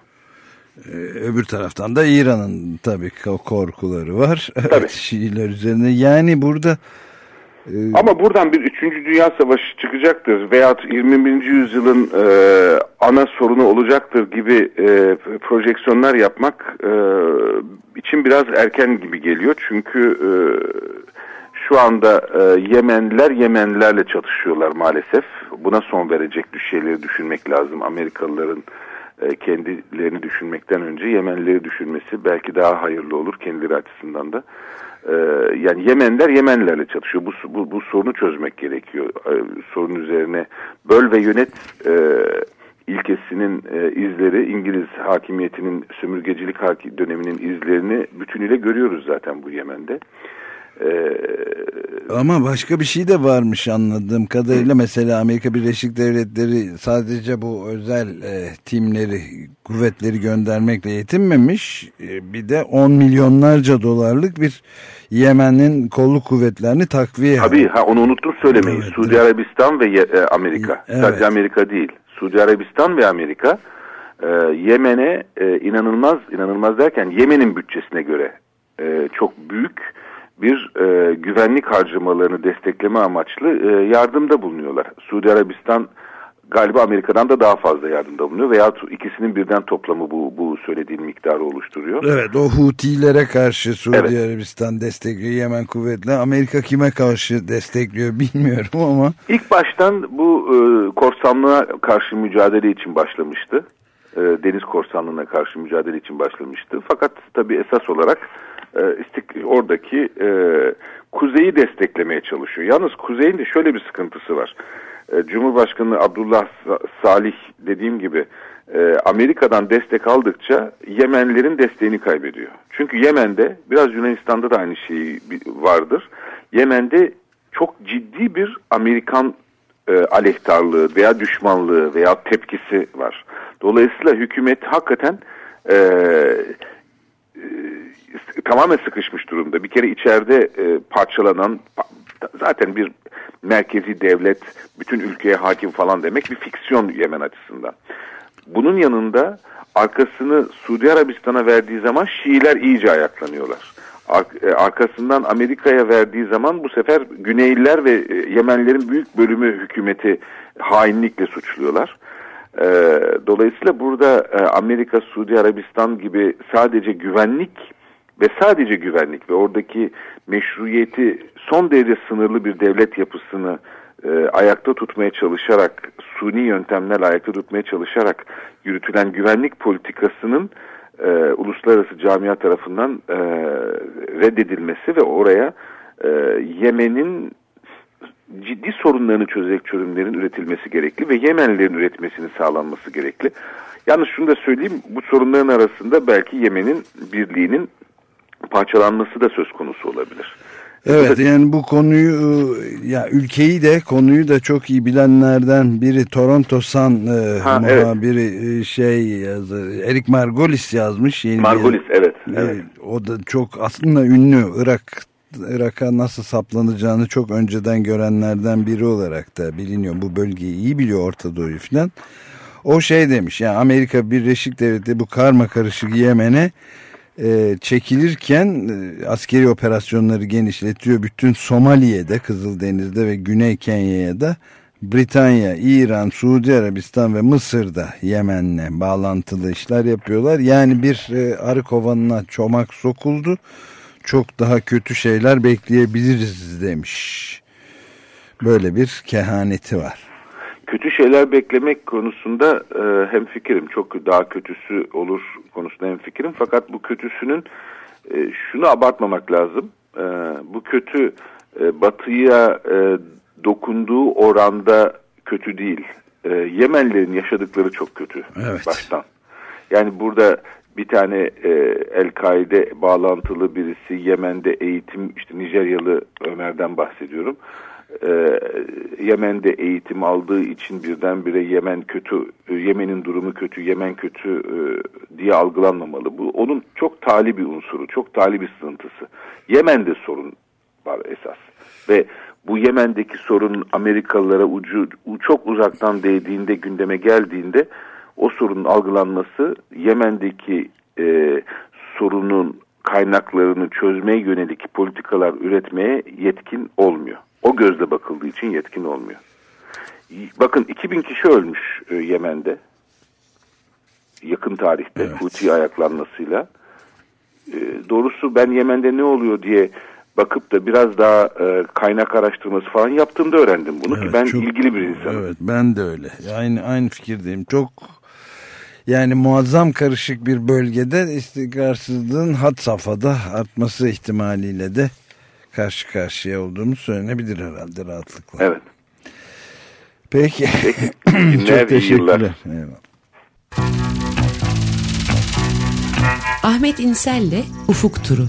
Ee, öbür taraftan da İran'ın tabii ko- korkuları var. Evet, Şiiler üzerine. Yani burada e, Ama buradan bir 3. Dünya Savaşı çıkacaktır veyahut 21. yüzyılın e, ana sorunu olacaktır gibi e, projeksiyonlar yapmak e, için biraz erken gibi geliyor. Çünkü e, şu anda e, Yemenliler Yemenlilerle çatışıyorlar maalesef. Buna son verecek şeyleri düşünmek lazım. Amerikalıların kendilerini düşünmekten önce Yemenlileri düşünmesi belki daha hayırlı olur kendileri açısından da. Ee, yani Yemenler Yemenlilerle çatışıyor. Bu, bu, bu sorunu çözmek gerekiyor. Ee, sorun üzerine böl ve yönet e, ilkesinin e, izleri, İngiliz hakimiyetinin sömürgecilik döneminin izlerini bütünüyle görüyoruz zaten bu Yemen'de. Ee, ama başka bir şey de varmış anladığım kadarıyla. Mesela Amerika Birleşik Devletleri sadece bu özel e, timleri, kuvvetleri göndermekle yetinmemiş. E, bir de 10 milyonlarca dolarlık bir Yemen'in kolluk kuvvetlerini takviye. Tabii ha, onu unuttum söylemeyi. Suudi Arabistan ve e, Amerika. Evet. Sadece Amerika değil. Suudi Arabistan ve Amerika e, Yemen'e e, inanılmaz inanılmaz derken Yemen'in bütçesine göre e, çok büyük bir e, güvenlik harcamalarını destekleme amaçlı e, yardımda bulunuyorlar. Suudi Arabistan galiba Amerika'dan da daha fazla yardımda bulunuyor veya ikisinin birden toplamı bu, bu söylediğin miktarı oluşturuyor. Evet o Hutilere karşı Suudi Arabistan destekliyor Yemen kuvvetli. Amerika kime karşı destekliyor bilmiyorum ama. İlk baştan bu e, korsanlığa karşı mücadele için başlamıştı. E, deniz korsanlığına karşı mücadele için başlamıştı. Fakat tabii esas olarak istik oradaki e, kuzeyi desteklemeye çalışıyor. Yalnız kuzeyin de şöyle bir sıkıntısı var. E, Cumhurbaşkanı Abdullah Sa- Salih dediğim gibi e, Amerika'dan destek aldıkça Yemenlerin desteğini kaybediyor. Çünkü Yemen'de biraz Yunanistan'da da aynı şey vardır. Yemen'de çok ciddi bir Amerikan e, aleyhtarlığı veya düşmanlığı veya tepkisi var. Dolayısıyla hükümet hakikaten e, e, tamamen sıkışmış durumda. Bir kere içeride e, parçalanan pa- zaten bir merkezi devlet bütün ülkeye hakim falan demek bir fiksiyon Yemen açısından. Bunun yanında arkasını Suudi Arabistan'a verdiği zaman Şiiler iyice ayaklanıyorlar. Ar- e, arkasından Amerika'ya verdiği zaman bu sefer Güneyliler ve e, Yemenlerin büyük bölümü hükümeti hainlikle suçluyorlar. E, dolayısıyla burada Amerika, Suudi Arabistan gibi sadece güvenlik ve sadece güvenlik ve oradaki meşruiyeti son derece sınırlı bir devlet yapısını e, ayakta tutmaya çalışarak, suni yöntemlerle ayakta tutmaya çalışarak yürütülen güvenlik politikasının e, uluslararası camia tarafından e, reddedilmesi ve oraya e, Yemen'in ciddi sorunlarını çözecek çözümlerin üretilmesi gerekli ve Yemenlilerin üretmesini sağlanması gerekli. Yalnız şunu da söyleyeyim, bu sorunların arasında belki Yemen'in birliğinin parçalanması da söz konusu olabilir. Evet yani bu konuyu e, ya ülkeyi de konuyu da çok iyi bilenlerden biri Toronto Sun e, Ha, evet. muhabiri e, şey yazı, Erik Margolis yazmış. Yeni bir- Margolis evet. evet. E, o da çok aslında ünlü Irak Irak'a nasıl saplanacağını çok önceden görenlerden biri olarak da biliniyor. Bu bölgeyi iyi biliyor Orta Doğu'yu falan. O şey demiş yani Amerika Birleşik Devletleri bu karma karışık Yemen'e e, çekilirken e, askeri operasyonları genişletiyor. Bütün Somali'de, Kızıldeniz'de ve Güney Kenya'ya da Britanya, İran, Suudi Arabistan ve Mısır'da Yemen'le bağlantılı işler yapıyorlar. Yani bir e, arı kovanına çomak sokuldu. Çok daha kötü şeyler bekleyebiliriz demiş. Böyle bir kehaneti var. Kötü şeyler beklemek konusunda e, hem fikrim çok daha kötüsü olur konusunda hem fikrim fakat bu kötüsünün e, şunu abartmamak lazım. E, bu kötü e, batıya e, dokunduğu oranda kötü değil. E, Yemenlerin yaşadıkları çok kötü Evet. baştan. Yani burada bir tane e, El-Kaide bağlantılı birisi Yemen'de eğitim işte Nijeryalı Ömer'den bahsediyorum. E, Yemen'de eğitim aldığı için birdenbire Yemen kötü, e, Yemen'in durumu kötü, Yemen kötü e, diye algılanmamalı. Bu onun çok tali bir unsuru, çok tali bir sızıntısı. Yemen'de sorun var esas. Ve bu Yemen'deki sorun Amerikalılara ucu çok uzaktan değdiğinde, gündeme geldiğinde o sorunun algılanması Yemen'deki e, sorunun kaynaklarını çözmeye yönelik politikalar üretmeye yetkin olmuyor. O gözle bakıldığı için yetkin olmuyor. Bakın 2000 kişi ölmüş e, Yemen'de. Yakın tarihte Houthi ayaklanmasıyla. E, doğrusu ben Yemen'de ne oluyor diye bakıp da biraz daha e, kaynak araştırması falan yaptığımda öğrendim bunu ki Evet, ben çok- ilgili bir insanım. Evet ben de öyle. Aynı aynı fikirdeyim. Çok yani muazzam karışık bir bölgede istikrarsızlığın had safhada artması ihtimaliyle de karşı karşıya olduğumuz söylenebilir herhalde rahatlıkla. Evet. Peki. Günler, Çok teşekkürler. Eyvallah. Ahmet İnsel'le Ufuk Turu.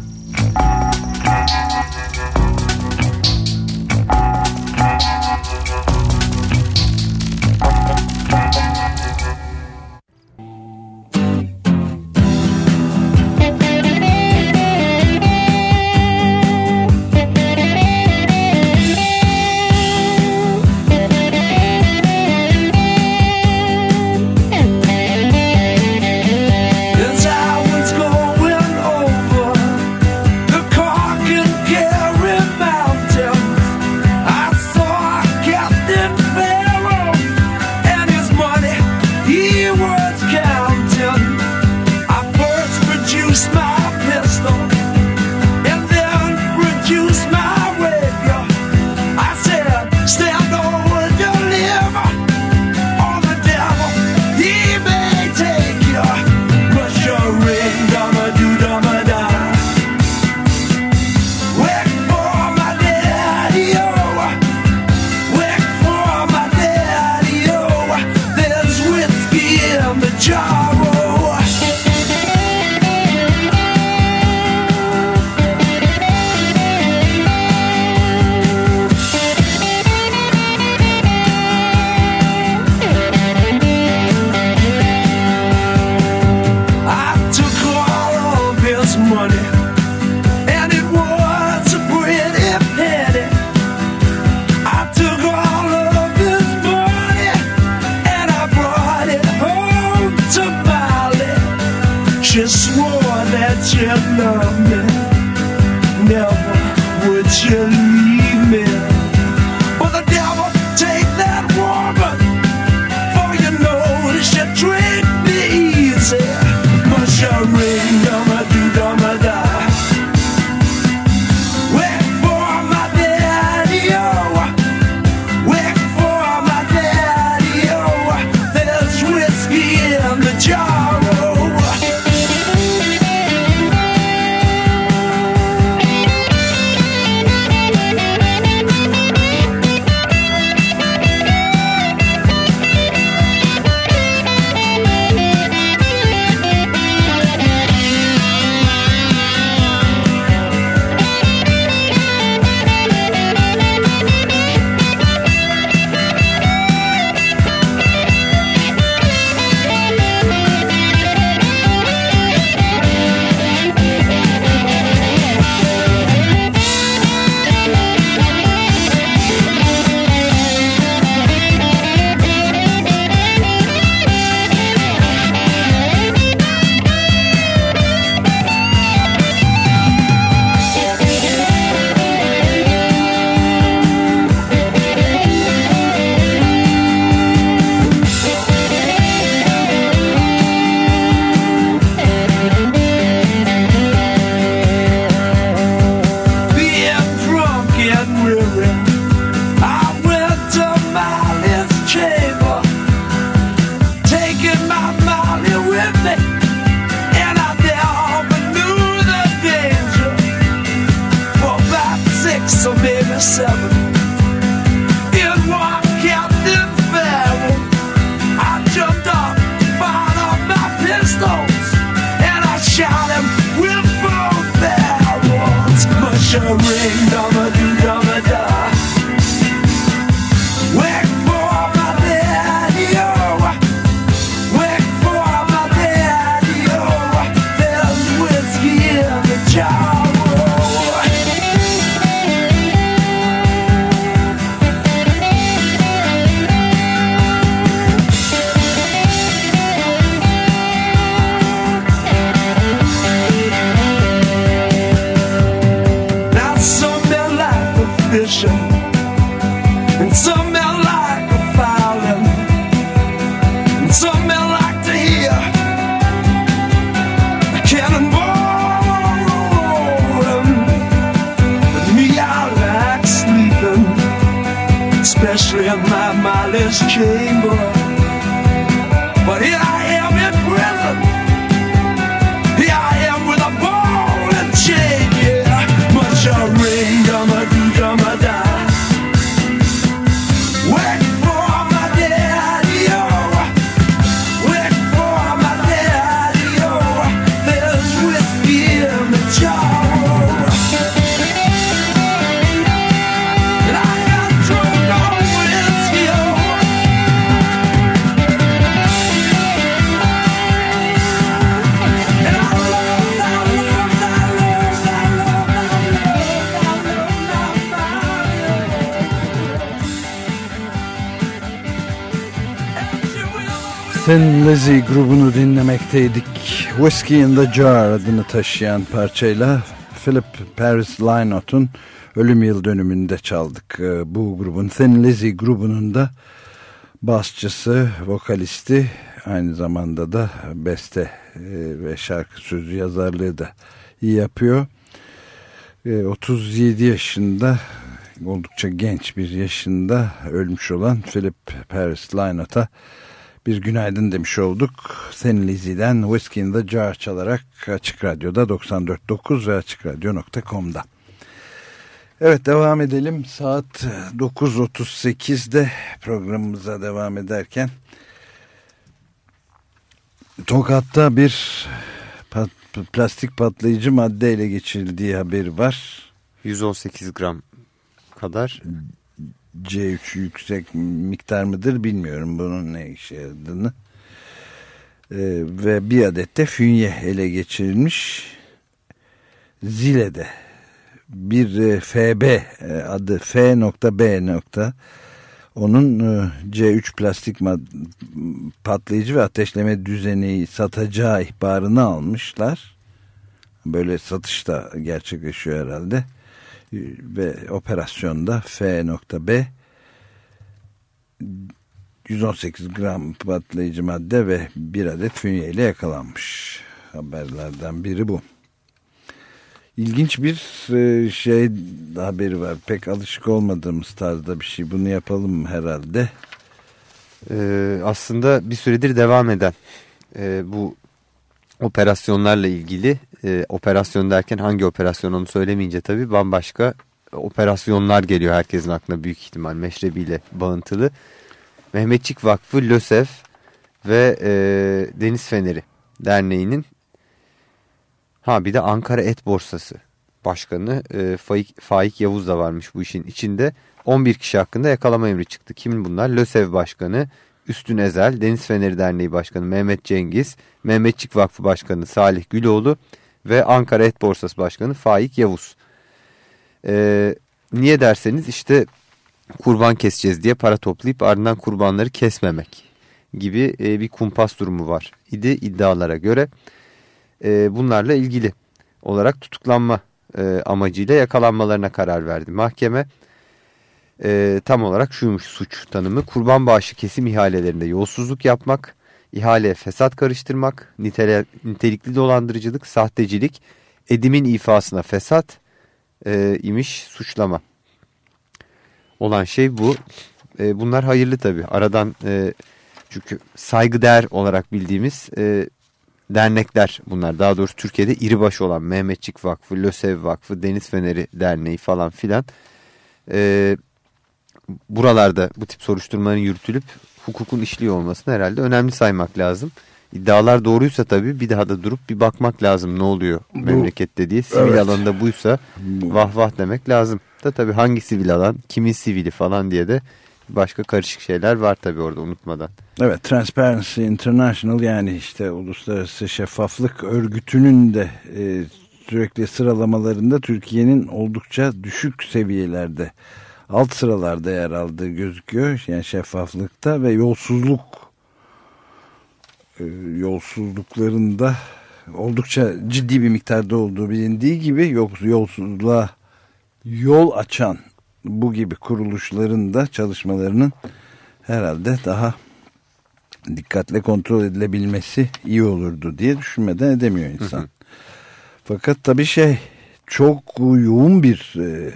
Lizzy grubunu dinlemekteydik. Whiskey in the Jar adını taşıyan parçayla Philip Paris Lynot'un ölüm yıl dönümünde çaldık. Ee, Bu grubun Thin Lizzy grubunun da basçısı, vokalisti aynı zamanda da beste e, ve şarkı sözü yazarlığı da iyi yapıyor. E, 37 yaşında oldukça genç bir yaşında ölmüş olan Philip Paris Lynot'a bir günaydın demiş olduk. Thin Lizzy'den Whiskey in the Jar çalarak Açık Radyo'da 94.9 ve AçıkRadyo.com'da. Evet devam edelim. Saat 9.38'de programımıza devam ederken Tokat'ta bir pat, plastik patlayıcı madde ele geçirildiği haberi var. 118 gram kadar. C3 yüksek miktar mıdır bilmiyorum bunun ne işe yaradığını. Ee, ve bir adet de fünye ele geçirilmiş. Zile'de bir e, FB e, adı F.B. onun e, C3 plastik patlayıcı ve ateşleme düzeni satacağı ihbarını almışlar. Böyle satış da gerçekleşiyor herhalde. Ve operasyonda F.B 118 gram patlayıcı madde ve bir adet fünyeyle yakalanmış. Haberlerden biri bu. İlginç bir e, şey haberi var. Pek alışık olmadığımız tarzda bir şey. Bunu yapalım herhalde. Ee, aslında bir süredir devam eden e, bu operasyonlarla ilgili e, operasyon derken hangi operasyon onu söylemeyince tabii bambaşka operasyonlar geliyor herkesin aklına büyük ihtimal meşrebiyle bağıntılı. Mehmetçik Vakfı LÖSEV ve e, Deniz Feneri Derneği'nin ha bir de Ankara Et Borsası Başkanı e, Faik, Faik Yavuz da varmış bu işin içinde. 11 kişi hakkında yakalama emri çıktı. Kimin bunlar? LÖSEV Başkanı Üstün Ezel, Deniz Feneri Derneği Başkanı Mehmet Cengiz, Mehmetçik Vakfı Başkanı Salih Güloğlu ve Ankara Et Borsası Başkanı Faik Yavuz. Ee, niye derseniz işte kurban keseceğiz diye para toplayıp ardından kurbanları kesmemek gibi e, bir kumpas durumu var idi iddialara göre. E, bunlarla ilgili olarak tutuklanma e, amacıyla yakalanmalarına karar verdi mahkeme. E, tam olarak şuymuş suç tanımı kurban bağışı kesim ihalelerinde yolsuzluk yapmak, ihaleye fesat karıştırmak, nitele, nitelikli dolandırıcılık, sahtecilik, edimin ifasına fesat e, imiş suçlama. Olan şey bu. E, bunlar hayırlı tabii. Aradan e, çünkü saygıdeğer olarak bildiğimiz e, dernekler bunlar. Daha doğrusu Türkiye'de iri baş olan Mehmetçik Vakfı, LÖSEV Vakfı, Deniz Feneri Derneği falan filan. E, buralarda bu tip soruşturmaların yürütülüp hukukun işliyor olmasını herhalde önemli saymak lazım. İddialar doğruysa tabii bir daha da durup bir bakmak lazım ne oluyor Bu- memlekette diye. Sivil Evet. alanda buysa vah vah demek lazım. Da tabii hangi sivil alan, kimin sivili falan diye de başka karışık şeyler var tabii orada unutmadan. Evet Transparency International yani işte Uluslararası Şeffaflık Örgütü'nün de e, sürekli sıralamalarında Türkiye'nin oldukça düşük seviyelerde alt sıralarda yer aldığı gözüküyor. Yani şeffaflıkta ve yolsuzluk e, yolsuzluklarında oldukça ciddi bir miktarda olduğu bilindiği gibi yolsuzluğa yol açan bu gibi kuruluşların da çalışmalarının herhalde daha dikkatle kontrol edilebilmesi iyi olurdu diye düşünmeden edemiyor insan. Fakat tabii şey çok yoğun bir e,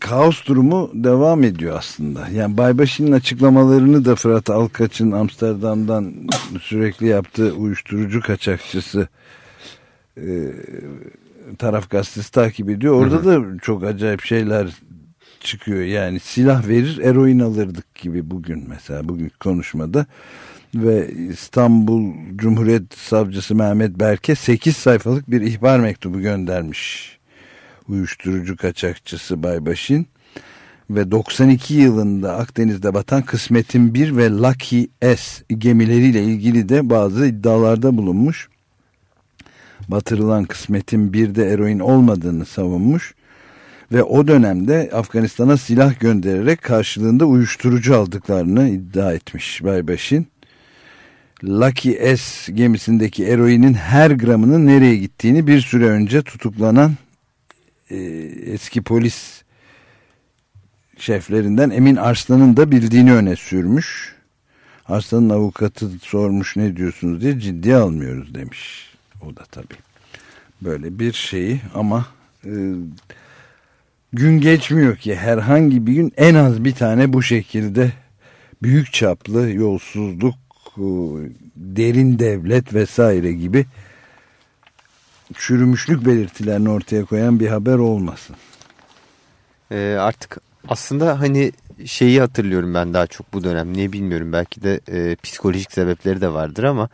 kaos durumu devam ediyor aslında. Yani Baybaşı'nın açıklamalarını da Fırat Alkaç'ın Amsterdam'dan sürekli yaptığı uyuşturucu kaçakçısı e, taraf gazetesi takip ediyor. Orada da çok acayip şeyler çıkıyor. Yani silah verir eroin alırdık gibi bugün mesela bugün konuşmada. Ve İstanbul Cumhuriyet Savcısı Mehmet Berke 8 sayfalık bir ihbar mektubu göndermiş. Uyuşturucu kaçakçısı Baybaş'ın ve 92 yılında Akdeniz'de batan Kısmetin 1 ve Lucky S gemileriyle ilgili de bazı iddialarda bulunmuş. Batırılan Kısmetin 1'de eroin olmadığını savunmuş ve o dönemde Afganistan'a silah göndererek karşılığında uyuşturucu aldıklarını iddia etmiş Baybaş'ın. Lucky S gemisindeki eroinin her gramının nereye gittiğini bir süre önce tutuklanan e, eski polis şeflerinden Emin Arslan'ın da bildiğini öne sürmüş. Arslan'ın avukatı sormuş ne diyorsunuz diye ciddiye almıyoruz demiş. O da tabii böyle bir şeyi ama e, gün geçmiyor ki herhangi bir gün en az bir tane bu şekilde büyük çaplı yolsuzluk, e, derin devlet vesaire gibi çürümüşlük belirtilerini ortaya koyan bir haber olmasın. Ee, artık aslında hani şeyi hatırlıyorum ben daha çok bu dönem. Niye bilmiyorum belki de e, psikolojik sebepleri de vardır ama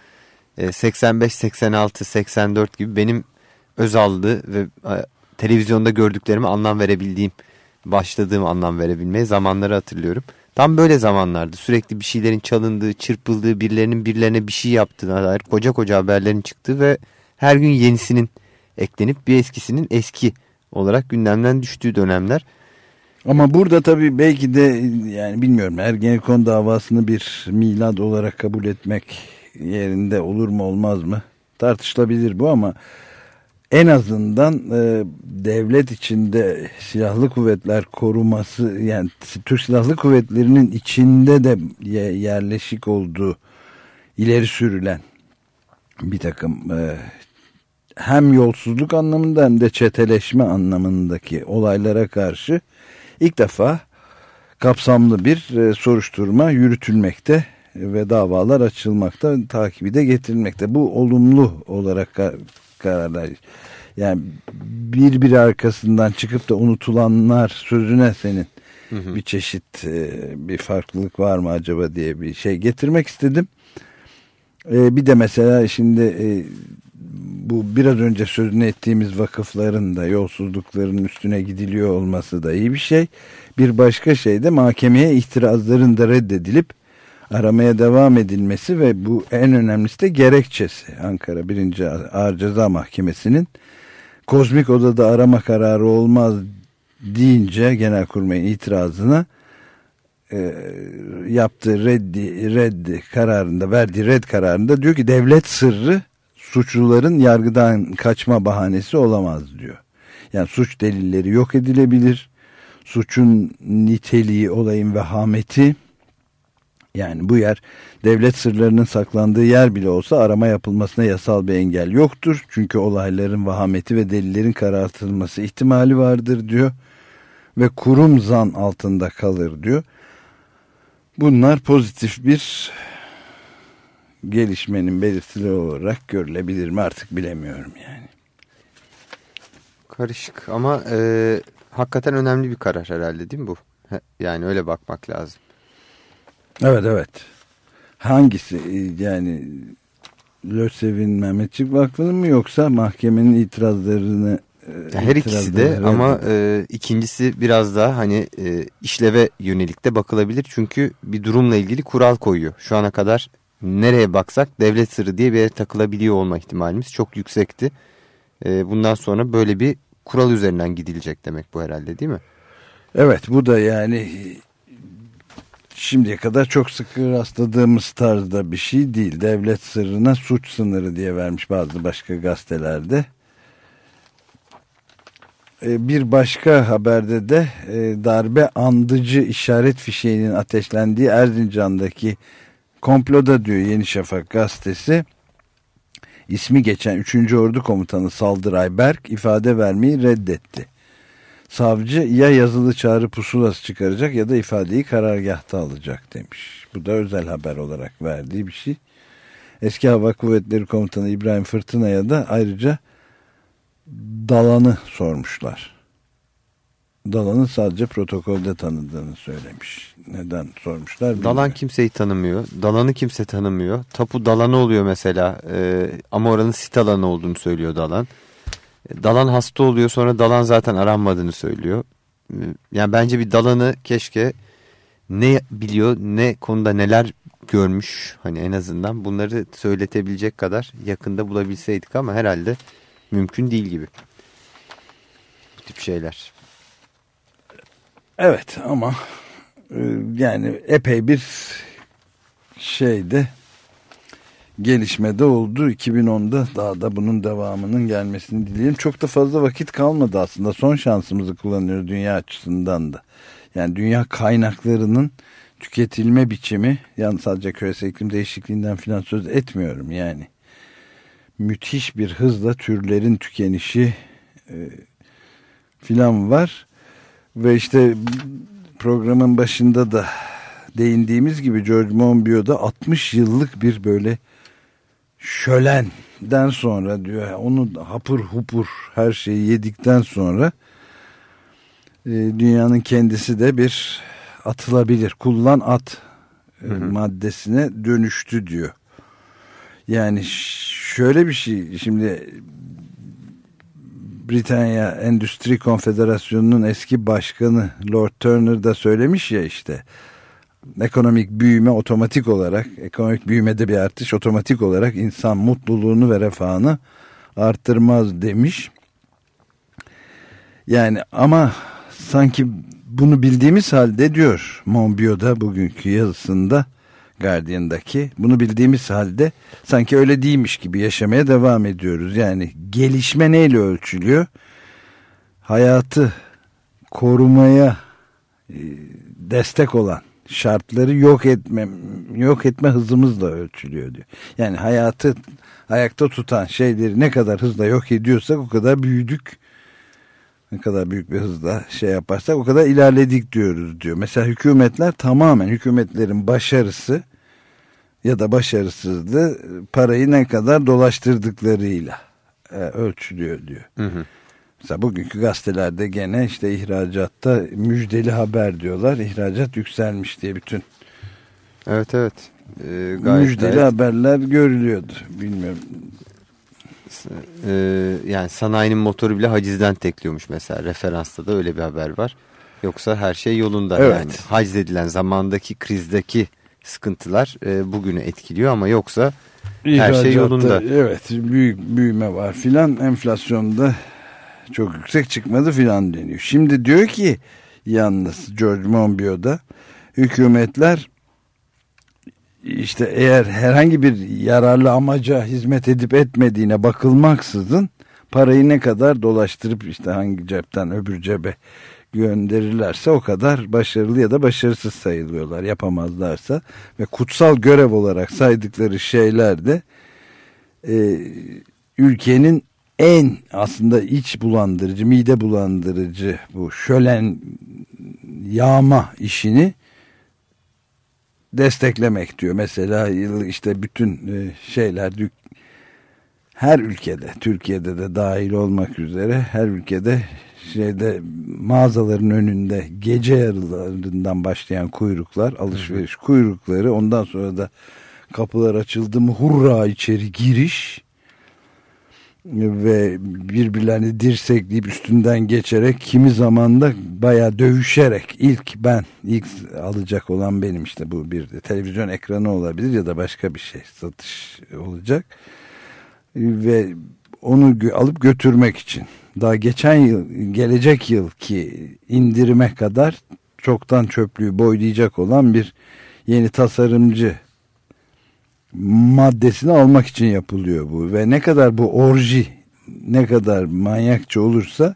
e, 85, 86, 84 gibi benim Özal'dı ve e, televizyonda gördüklerime anlam verebildiğim, başladığım anlam verebilmeye zamanları hatırlıyorum. Tam böyle zamanlardı. Sürekli bir şeylerin çalındığı, çırpıldığı, birilerinin birilerine bir şey yaptığına dair koca koca haberlerin çıktığı ve her gün yenisinin eklenip bir eskisinin eski olarak gündemden düştüğü dönemler. Ama burada tabii belki de yani bilmiyorum Ergenekon davasını bir milad olarak kabul etmek yerinde olur mu olmaz mı tartışılabilir bu ama en azından e, devlet içinde silahlı kuvvetler koruması yani Türk Silahlı Kuvvetleri'nin içinde de ye- yerleşik olduğu ileri sürülen bir takım e, hem yolsuzluk anlamında hem de çeteleşme anlamındaki olaylara karşı ilk defa kapsamlı bir e, soruşturma yürütülmekte ve davalar açılmakta, takibi de getirilmekte. Bu olumlu olarak ka- kararlar. Yani bir bir arkasından çıkıp da unutulanlar sözüne senin bir çeşit e, bir farklılık var mı acaba diye bir şey getirmek istedim. E, bir de mesela şimdi bu biraz önce sözünü ettiğimiz vakıfların da yolsuzlukların üstüne gidiliyor olması da iyi bir şey. Bir başka şey de mahkemeye itirazların da reddedilip aramaya devam edilmesi ve bu en önemlisi de gerekçesi. Ankara 1. Ağır Ceza Mahkemesi'nin kozmik odada arama kararı olmaz deyince Genelkurmay'ın itirazına e, yaptığı reddi, reddi kararında verdiği red kararında diyor ki devlet sırrı suçluların yargıdan kaçma bahanesi olamaz diyor. Yani suç delilleri yok edilebilir. Suçun niteliği, olayın vehameti yani bu yer devlet sırlarının saklandığı yer bile olsa arama yapılmasına yasal bir engel yoktur. Çünkü olayların vahameti ve delillerin karartılması ihtimali vardır diyor. Ve kurum zan altında kalır diyor. Bunlar pozitif bir gelişmenin belirtileri olarak görülebilir mi artık bilemiyorum yani. Karışık ama e, hakikaten önemli bir karar herhalde değil mi bu? Yani öyle bakmak lazım. Evet evet. Hangisi yani LÖSEV'in Mehmetçik Vakfı'nın mı yoksa mahkemenin itirazlarını e, Ya Her ikisi de ama e, ikincisi biraz daha hani e, işleve yönelik de bakılabilir. Çünkü bir durumla ilgili kural koyuyor. Şu ana kadar nereye baksak devlet sırrı diye bir yere takılabiliyor olma ihtimalimiz çok yüksekti. E, bundan sonra böyle bir kural üzerinden gidilecek demek bu herhalde değil mi? Evet bu da yani şimdiye kadar çok sık rastladığımız tarzda bir şey değil. Devlet sırrına suç sınırı diye vermiş bazı başka gazetelerde. Ee, Bir başka haberde de e, darbe andıcı işaret fişeğinin ateşlendiği Erzincan'daki komploda diyor Yeni Şafak gazetesi. İsmi geçen 3. Ordu Komutanı Saldıray Berk ifade vermeyi reddetti. Savcı ya yazılı çağrı pusulası çıkaracak ya da ifadeyi karargahta alacak demiş. Bu da özel haber olarak verdiği bir şey. Eski Hava Kuvvetleri Komutanı İbrahim Fırtına'ya da ayrıca Dalan'ı sormuşlar. Dalan'ı sadece protokolde tanıdığını söylemiş. Neden sormuşlar? bilmiyorum. Dalan kimseyi tanımıyor. Dalanı kimse tanımıyor. Tapu dalanı oluyor mesela. Ee, ama oranın sit alanı olduğunu söylüyor Dalan. E, Dalan hasta oluyor sonra Dalan zaten aranmadığını söylüyor. Ee, Yani bence bir Dalan'ı keşke ne biliyor ne konuda neler görmüş hani en azından bunları söyletebilecek kadar yakında bulabilseydik ama herhalde mümkün değil gibi. Bu tip şeyler. Evet ama e, yani epey bir şeyde gelişmede oldu. 2010'da daha da bunun devamının gelmesini dileyelim. Çok da fazla vakit kalmadı aslında. Son şansımızı kullanıyoruz dünya açısından da. Yani dünya kaynaklarının tüketilme biçimi yani sadece küresel iklim değişikliğinden filan söz etmiyorum yani. Müthiş bir hızla türlerin tükenişi e, filan var. Ve işte programın başında da değindiğimiz gibi George Monbiot'da 60 yıllık bir böyle şölenden sonra diyor onu hapur hupur her şeyi yedikten sonra e, dünyanın kendisi de bir atılabilir kullan at e, maddesine dönüştü diyor. Yani şöyle bir şey şimdi Britanya Endüstri Konfederasyonu'nun eski başkanı Lord Turner da söylemiş ya işte ekonomik büyüme otomatik olarak ekonomik büyümede bir artış otomatik olarak insan mutluluğunu ve refahını arttırmaz demiş. Yani ama sanki bunu bildiğimiz halde diyor Monbiot'da bugünkü yazısında Guardian'daki. Bunu bildiğimiz halde sanki öyle değilmiş gibi yaşamaya devam ediyoruz. Yani gelişme neyle ölçülüyor? Hayatı korumaya e, destek olan şartları yok etme yok etme hızımızla ölçülüyor diyor. Yani hayatı ayakta tutan şeyleri ne kadar hızla yok ediyorsak o kadar büyüdük. Ne kadar büyük bir hızla şey yaparsak o kadar ilerledik diyoruz diyor. Mesela hükümetler tamamen hükümetlerin başarısı ya da başarısızlığı parayı ne kadar dolaştırdıklarıyla e, ölçülüyor diyor. Hı hı. Mesela bugünkü gazetelerde gene işte ihracatta müjdeli haber diyorlar. İhracat yükselmiş diye bütün Evet evet. Ee, gayet, müjdeli gayet, haberler görülüyordu. Bilmiyorum. e, yani sanayinin motoru bile hacizden tekliyormuş mesela. Referansta da öyle bir haber var. Yoksa her şey yolunda Evet. yani. Haciz edilen zamandaki krizdeki sıkıntılar e, bugünü etkiliyor ama yoksa her şey İhracatta, yolunda. Evet büyük büyüme var filan enflasyonda çok yüksek çıkmadı filan deniyor. Şimdi diyor ki yalnız George Monbiot'da hükümetler işte eğer herhangi bir yararlı amaca hizmet edip etmediğine bakılmaksızın parayı ne kadar dolaştırıp işte hangi cepten öbür cebe gönderirlerse o kadar başarılı ya da başarısız sayılıyorlar yapamazlarsa ve kutsal görev olarak saydıkları şeyler de e, ülkenin en aslında iç bulandırıcı, mide bulandırıcı bu şölen yağma işini desteklemek diyor. Mesela işte bütün e, şeyler her ülkede, Türkiye'de de dahil olmak üzere her ülkede şeyde mağazaların önünde gece yarılarından başlayan kuyruklar, alışveriş kuyrukları, ondan sonra da kapılar açıldı mı hurra içeri giriş ve birbirlerini dirsekleyip üstünden geçerek kimi zaman da bayağı dövüşerek ilk ben ilk alacak olan benim işte bu bir de televizyon ekranı olabilir ya da başka bir şey satış olacak. Ve onu alıp götürmek için daha geçen yıl gelecek yıl ki indirime kadar çoktan çöplüğü boylayacak olan bir yeni tasarımcı maddesini almak için yapılıyor bu ve ne kadar bu orji ne kadar manyakça olursa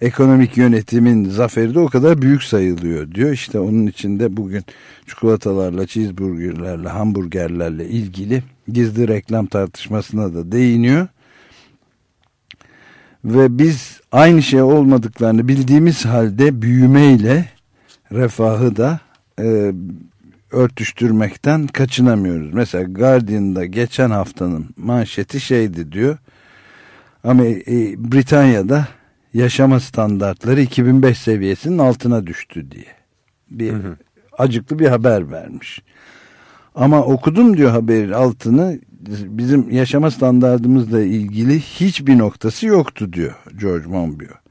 ekonomik yönetimin zaferi de o kadar büyük sayılıyor diyor. İşte onun içinde bugün çikolatalarla, cheeseburgerlerle, hamburgerlerle ilgili gizli reklam tartışmasına da değiniyor. Ve biz aynı şey olmadıklarını bildiğimiz halde büyümeyle refahı da e, örtüştürmekten kaçınamıyoruz. Mesela Guardian'da geçen haftanın manşeti şeydi diyor. Ama e, Britanya'da yaşama standartları 2005 seviyesinin altına düştü diye. Bir acıklı bir haber vermiş. Ama okudum diyor haberin altını bizim yaşama standartımızla ilgili hiçbir noktası yoktu diyor George Monbiot.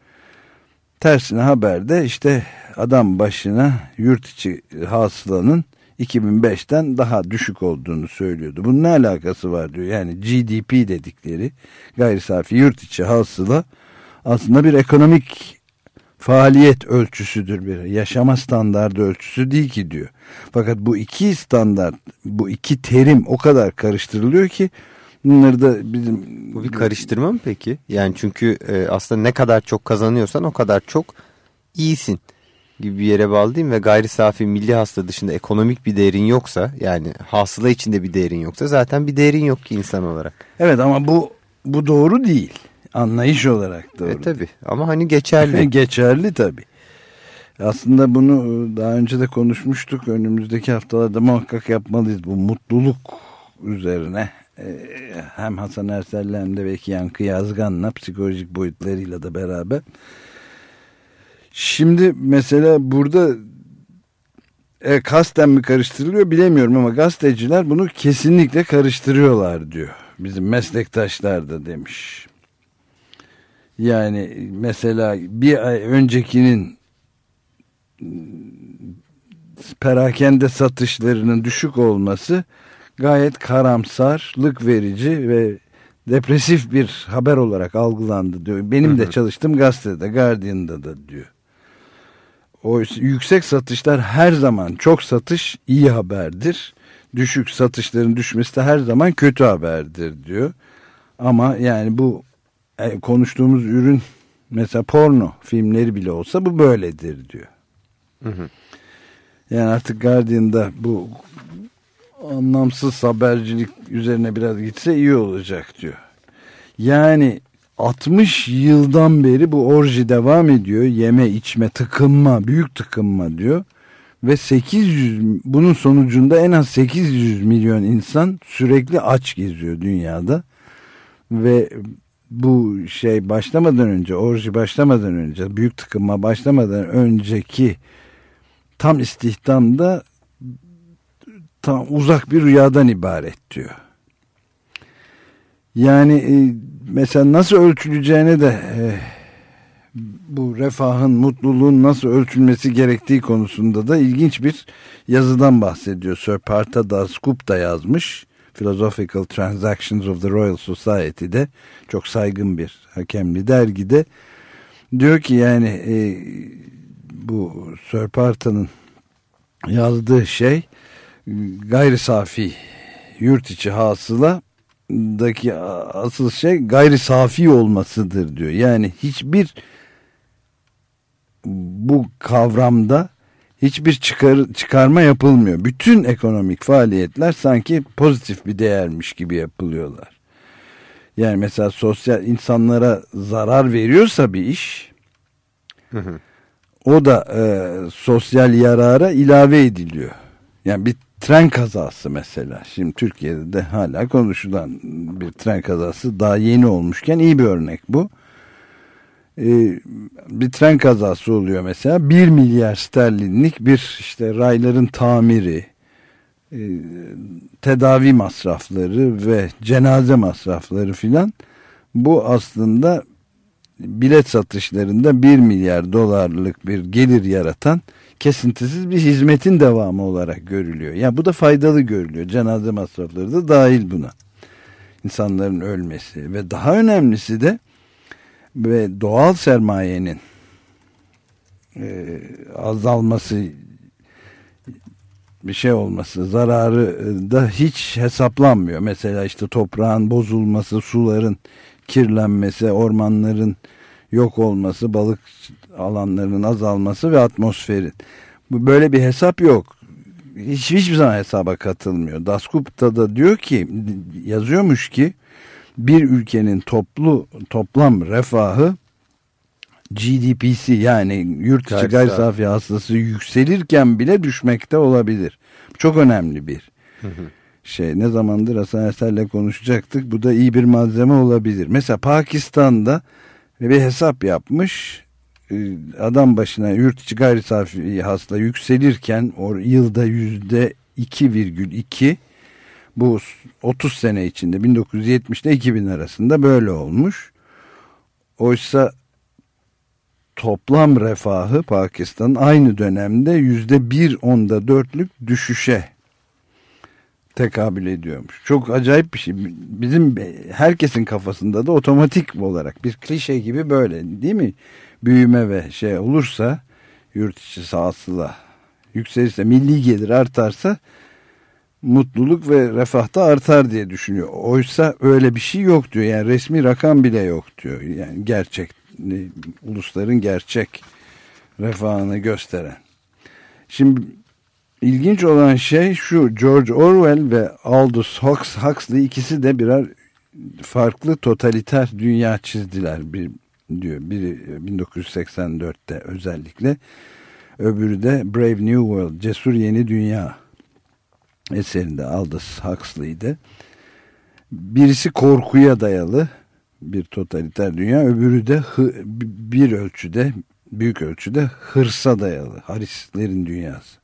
Tersine haberde işte adam başına yurt içi hasılanın 2005'ten daha düşük olduğunu söylüyordu. Bunun ne alakası var diyor. Yani GDP dedikleri gayri safi yurt içi hasıla aslında bir ekonomik faaliyet ölçüsüdür bir yaşama standardı ölçüsü değil ki diyor. Fakat bu iki standart bu iki terim o kadar karıştırılıyor ki bunları da bizim Bu bir karıştırma mı peki? Yani çünkü e, aslında ne kadar çok kazanıyorsan o kadar çok iyisin gibi bir yere bağlı değil mi? Ve gayri safi milli hasta dışında ekonomik bir değerin yoksa yani hasıla içinde bir değerin yoksa zaten bir değerin yok ki insan olarak. Evet ama bu bu doğru değil. Anlayış olarak doğru. E tabi ama hani geçerli. geçerli tabi. Aslında bunu daha önce de konuşmuştuk. Önümüzdeki haftalarda muhakkak yapmalıyız. Bu mutluluk üzerine e, hem Hasan Ersel'le hem de belki Yankı Yazgan'la psikolojik boyutlarıyla da beraber. Şimdi mesela burada e, kasten mi karıştırılıyor bilemiyorum ama gazeteciler bunu kesinlikle karıştırıyorlar diyor. Bizim meslektaşlar da demiş. Yani mesela bir ay öncekinin perakende satışlarının düşük olması gayet karamsarlık verici ve depresif bir haber olarak algılandı diyor. Benim de çalıştığım gazetede Guardian'da da diyor. O yüksek satışlar her zaman çok satış iyi haberdir düşük satışların düşmesi de her zaman kötü haberdir diyor. Ama yani bu konuştuğumuz ürün mesela porno filmleri bile olsa bu böyledir diyor. Hı hı. Yani artık Guardian'da bu anlamsız habercilik üzerine biraz gitse iyi olacak diyor. Yani 60 yıldan beri bu orji devam ediyor. Yeme, içme, tıkınma, büyük tıkınma diyor. Ve 800 bunun sonucunda en az 800 milyon insan sürekli aç geziyor dünyada. Ve bu şey başlamadan önce, orji başlamadan önce, büyük tıkınma başlamadan önceki tam istihdamda tam uzak bir rüyadan ibaret diyor. Yani e, mesela nasıl ölçüleceğine de e, bu refahın, mutluluğun nasıl ölçülmesi gerektiği konusunda da ilginç bir yazıdan bahsediyor. Sir Parta Dasgup da yazmış. Philosophical Transactions of the Royal Society'de çok saygın bir hakemli dergide diyor ki yani e, bu Sir Parta'nın yazdığı şey gayri safi yurt içi hasıla daki asıl şey gayri safi olmasıdır diyor. Yani hiçbir bu kavramda hiçbir çıkar, çıkarma yapılmıyor. Bütün ekonomik faaliyetler sanki pozitif bir değermiş gibi yapılıyorlar. Yani mesela sosyal insanlara zarar veriyorsa bir iş Hı hı. o da e, sosyal yarara ilave ediliyor. Yani bir tren kazası mesela. Şimdi Türkiye'de de hala konuşulan bir tren kazası daha yeni olmuşken iyi bir örnek bu. Ee, bir tren kazası oluyor mesela. 1 milyar sterlinlik bir işte rayların tamiri, e, tedavi masrafları ve cenaze masrafları filan. Bu aslında bilet satışlarında 1 milyar dolarlık bir gelir yaratan kesintisiz bir hizmetin devamı olarak görülüyor. Yani bu da faydalı görülüyor. Cenaze masrafları da dahil buna. İnsanların ölmesi ve daha önemlisi de ve doğal sermayenin e, azalması bir şey olması zararı da hiç hesaplanmıyor. Mesela işte toprağın bozulması, suların kirlenmesi, ormanların yok olması, balık alanlarının azalması ve atmosferin. Böyle bir hesap yok. Hiç, hiçbir zaman hesaba katılmıyor. Dasgupta da diyor ki yazıyormuş ki bir ülkenin toplu toplam refahı GDP'si yani yurt içi Gayri safi. hasılası yükselirken bile düşmekte olabilir. Çok önemli bir şey. Ne zamandır Hasan Ersel'le konuşacaktık. Bu da iyi bir malzeme olabilir. Mesela Pakistan'da bir hesap yapmış. Ee, Adam başına yurt içi gayri safi hasıla yükselirken o yılda yüzde 2,2 bu 30 sene içinde 1970 ile 2000 arasında böyle olmuş. Oysa toplam refahı Pakistan aynı dönemde yüzde bir onda dörtlük düşüşe tekabül ediyormuş. Çok acayip bir şey. Bizim herkesin kafasında da otomatik olarak bir klişe gibi böyle değil mi? Büyüme ve şey olursa yurt içi sahasıyla yükselirse milli gelir artarsa mutluluk ve refah da artar diye düşünüyor. Oysa öyle bir şey yok diyor. Yani resmi rakam bile yok diyor. Yani gerçek ulusların gerçek refahını gösteren. Şimdi ilginç olan şey şu George Orwell ve Aldous Huxley ikisi de birer farklı totaliter dünya çizdiler bir diyor. Biri 1984'te özellikle öbürü de Brave New World Cesur Yeni Dünya eserinde Aldous Huxley'de birisi korkuya dayalı bir totaliter dünya öbürü de bir ölçüde büyük ölçüde hırsa dayalı harislerin dünyası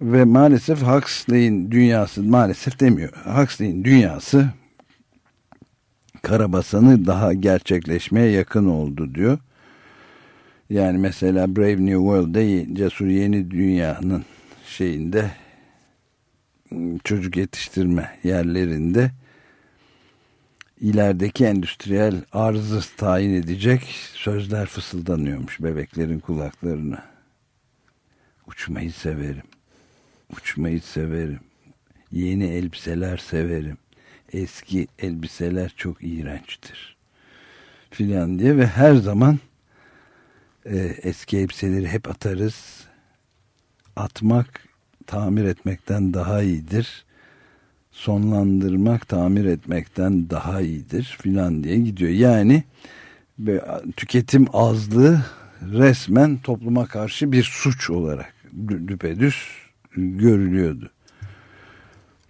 ve maalesef Huxley'in dünyası maalesef demiyor Huxley'in dünyası Karabasan'ı daha gerçekleşmeye yakın oldu diyor. Yani mesela Brave New World'de Cesur Yeni Dünya'nın şeyinde çocuk yetiştirme yerlerinde ilerideki endüstriyel arzı tayin edecek sözler fısıldanıyormuş bebeklerin kulaklarına. Uçmayı severim. Uçmayı severim. Yeni elbiseler severim. Eski elbiseler çok iğrençtir. Filan diye ve her zaman e, eski elbiseleri hep atarız. Atmak tamir etmekten daha iyidir. Sonlandırmak tamir etmekten daha iyidir filan diye gidiyor. Yani tüketim azlığı resmen topluma karşı bir suç olarak dü- düpedüz görülüyordu.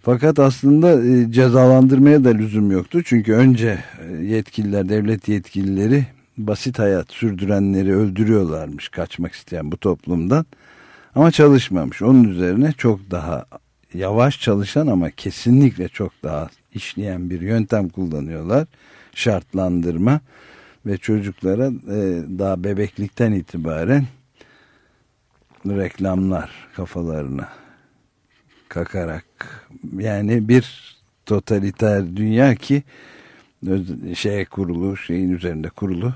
Fakat aslında e, cezalandırmaya da lüzum yoktu. Çünkü önce e, yetkililer, devlet yetkilileri basit hayat sürdürenleri öldürüyorlarmış kaçmak isteyen bu toplumdan. Ama çalışmamış. Onun üzerine çok daha yavaş çalışan ama kesinlikle çok daha işleyen bir yöntem kullanıyorlar. Şartlandırma ve çocuklara e, daha bebeklikten itibaren reklamlar kafalarına kakarak yani bir totaliter dünya ki şeye kurulu şeyin üzerinde kurulu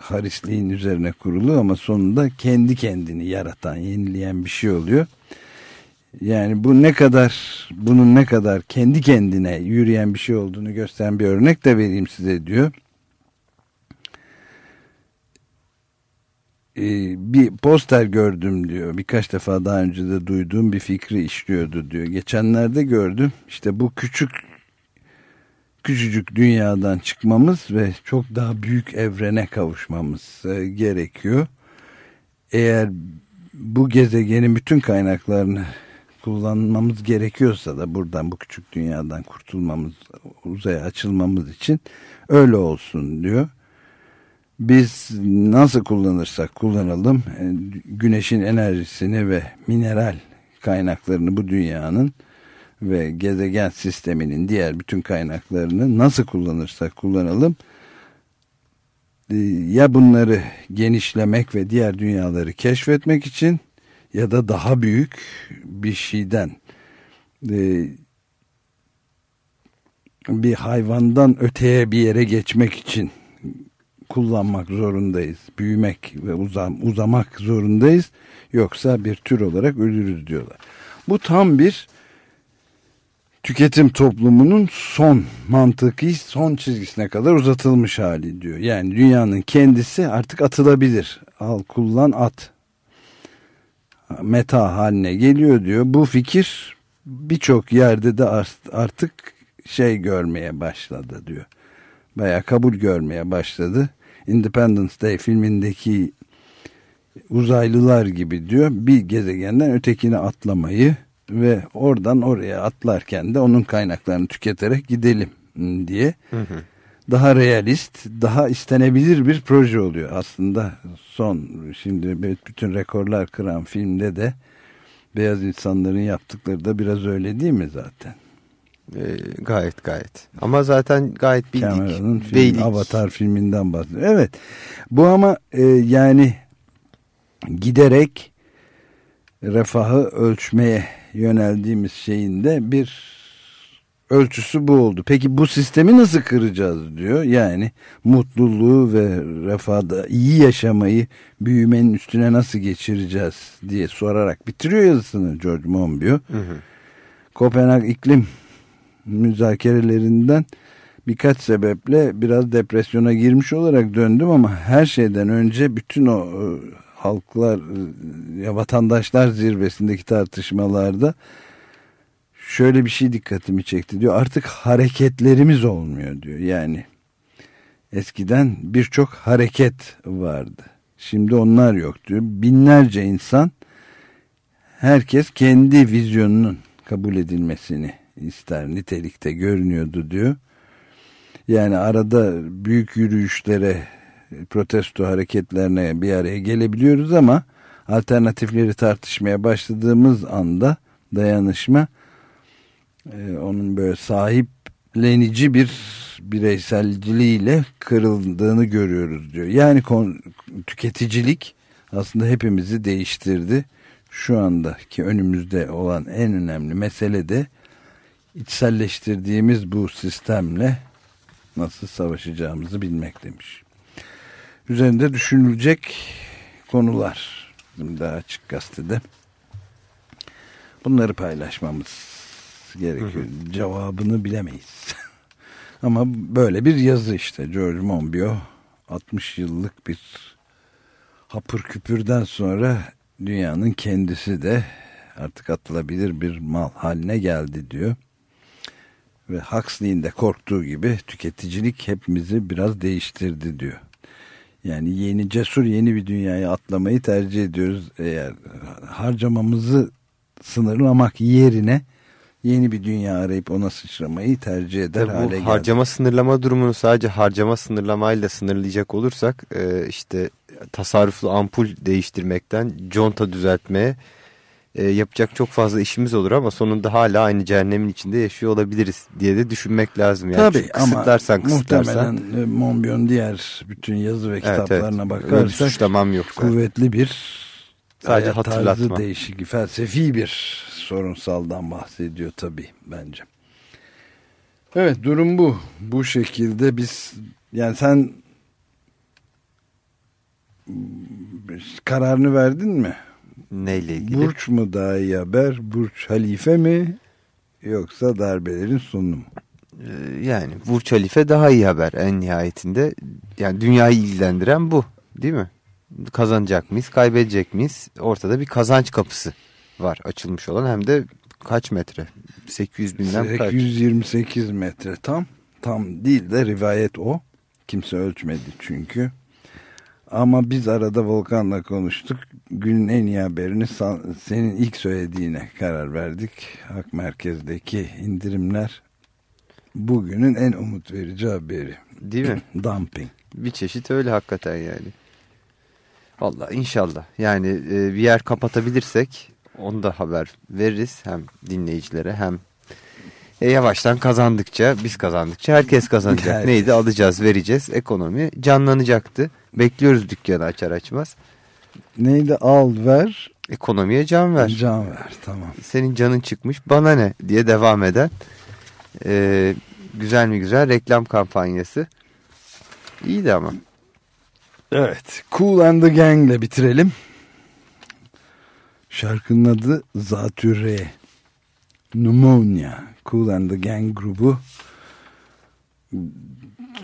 harisliğin üzerine kurulu ama sonunda kendi kendini yaratan yenileyen bir şey oluyor. Yani bu ne kadar bunun ne kadar kendi kendine yürüyen bir şey olduğunu gösteren bir örnek de vereyim size diyor. Ee, bir poster gördüm diyor. Birkaç defa daha önce de duyduğum bir fikri işliyordu diyor. Geçenlerde gördüm. İşte bu küçük küçücük dünyadan çıkmamız ve çok daha büyük evrene kavuşmamız e, gerekiyor. Eğer bu gezegenin bütün kaynaklarını kullanmamız gerekiyorsa da buradan bu küçük dünyadan kurtulmamız, uzaya açılmamız için öyle olsun diyor. Biz nasıl kullanırsak kullanalım e, güneşin enerjisini ve mineral kaynaklarını bu dünyanın ve gezegen sisteminin diğer bütün kaynaklarını nasıl kullanırsak kullanalım e, ya bunları genişlemek ve diğer dünyaları keşfetmek için ya da daha büyük bir şeyden e, bir hayvandan öteye bir yere geçmek için kullanmak zorundayız. Büyümek ve uzam, uzamak zorundayız. Yoksa bir tür olarak ölürüz diyorlar. Bu tam bir tüketim toplumunun son mantıki son çizgisine kadar uzatılmış hali diyor. Yani dünyanın kendisi artık atılabilir. Al kullan at. Meta haline geliyor diyor. Bu fikir birçok yerde de artık şey görmeye başladı diyor. Bayağı kabul görmeye başladı. Independence Day filmindeki uzaylılar gibi diyor bir gezegenden ötekine atlamayı ve oradan oraya atlarken de onun kaynaklarını tüketerek gidelim diye daha realist, daha istenebilir bir proje oluyor. Aslında son şimdi bütün rekorlar kıran filmde de beyaz insanların yaptıkları da biraz öyle değil mi zaten? E, gayet gayet. Ama zaten gayet bildik. Cameron'ın film. Avatar filminden bahsediyor. Evet. Bu ama e, yani giderek refahı ölçmeye yöneldiğimiz şeyin de bir ölçüsü bu oldu. Peki bu sistemi nasıl kıracağız diyor. Yani mutluluğu ve refahda iyi yaşamayı büyümenin üstüne nasıl geçireceğiz diye sorarak bitiriyor yazısını George Monbiot. Hı hı. Kopenhag iklim müzakerelerinden birkaç sebeple biraz depresyona girmiş olarak döndüm ama her şeyden önce bütün o e, halklar e, ya vatandaşlar zirvesindeki tartışmalarda şöyle bir şey dikkatimi çekti diyor. Artık hareketlerimiz olmuyor diyor. Yani eskiden birçok hareket vardı. Şimdi onlar yok diyor. Binlerce insan herkes kendi vizyonunun kabul edilmesini ister nitelikte görünüyordu diyor. Yani arada büyük yürüyüşlere, protesto hareketlerine bir araya gelebiliyoruz ama alternatifleri tartışmaya başladığımız anda dayanışma e, onun böyle sahiplenici bir bireyselciliğiyle kırıldığını görüyoruz diyor. Yani kon, tüketicilik aslında hepimizi değiştirdi. Şu andaki önümüzde olan en önemli mesele de içselleştirdiğimiz bu sistemle nasıl savaşacağımızı bilmek demiş. Üzerinde düşünülecek konular bizim daha açık gazetede. Bunları paylaşmamız gerekiyor. Cevabını bilemeyiz. Ama böyle bir yazı işte George Monbiot 60 yıllık bir hapır küpürden sonra dünyanın kendisi de artık atılabilir bir mal haline geldi diyor. Ve Huxley'in de korktuğu gibi tüketicilik hepimizi biraz değiştirdi diyor. Yani yeni cesur yeni bir dünyaya atlamayı tercih ediyoruz. Eğer harcamamızı sınırlamak yerine yeni bir dünya arayıp ona sıçramayı tercih eder Tabii hale bu geldi. harcama sınırlama durumunu sadece harcama sınırlamayla sınırlayacak olursak e, işte tasarruflu ampul değiştirmekten conta düzeltmeye e, yapacak çok fazla işimiz olur ama sonunda hala aynı cehennemin içinde yaşıyor olabiliriz diye de düşünmek lazım. Yani Tabii Çünkü ama kısıtlarsan kısıtlarsan muhtemelen e, Monbiot'un diğer bütün yazı ve Evet, kitaplarına evet. Bakarsak suçlamam yok kuvvetli bir Sadece hayat tarzı hatırlatma. değişik felsefi bir sorunsaldan bahsediyor tabii bence. Evet durum bu. Bu şekilde biz yani sen kararını verdin mi? Neyle ilgili? Burç mu daha iyi haber? Burç halife mi? Yoksa darbelerin sonu mu? Ee, Yani Burç Halife daha iyi haber en nihayetinde. Yani dünyayı ilgilendiren bu değil mi? Kazanacak mıyız, kaybedecek miyiz? Ortada bir kazanç kapısı var açılmış olan hem de kaç metre? 800 binden kaç? 828 metre tam. Tam değil de rivayet o. Kimse ölçmedi çünkü. Ama biz arada Volkan'la konuştuk. Günün en iyi haberini senin ilk söylediğine karar verdik. Hak merkezdeki indirimler bugünün en umut verici haberi. Değil mi? Dumping. Bir çeşit öyle hakikaten yani. Vallahi inşallah. Yani e, bir yer kapatabilirsek onu da haber veririz hem dinleyicilere hem e, yavaştan kazandıkça biz kazandıkça herkes kazanacak. Herkes. Neydi alacağız vereceğiz ekonomi canlanacaktı. Bekliyoruz dükkanı açar açmaz. Neydi al ver. Ekonomiye can ver. Can ver tamam. Senin canın çıkmış bana ne diye devam eden e, güzel mi güzel reklam kampanyası. İyiydi ama. Evet. Cool and the Gang'le bitirelim. Şarkının adı Zatürre. Pneumonia. Cool and the Gang grubu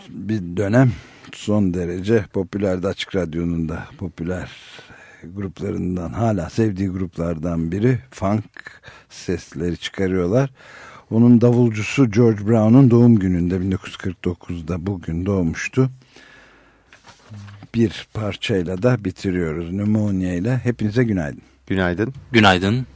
bir dönem son derece popülerdi açık radyonun da popüler gruplarından hala sevdiği gruplardan biri funk sesleri çıkarıyorlar. Onun davulcusu George Brown'un doğum gününde 1949'da bugün doğmuştu. Bir parçayla da bitiriyoruz. Pneumonia ile. Hepinize günaydın. Günaydın. Günaydın.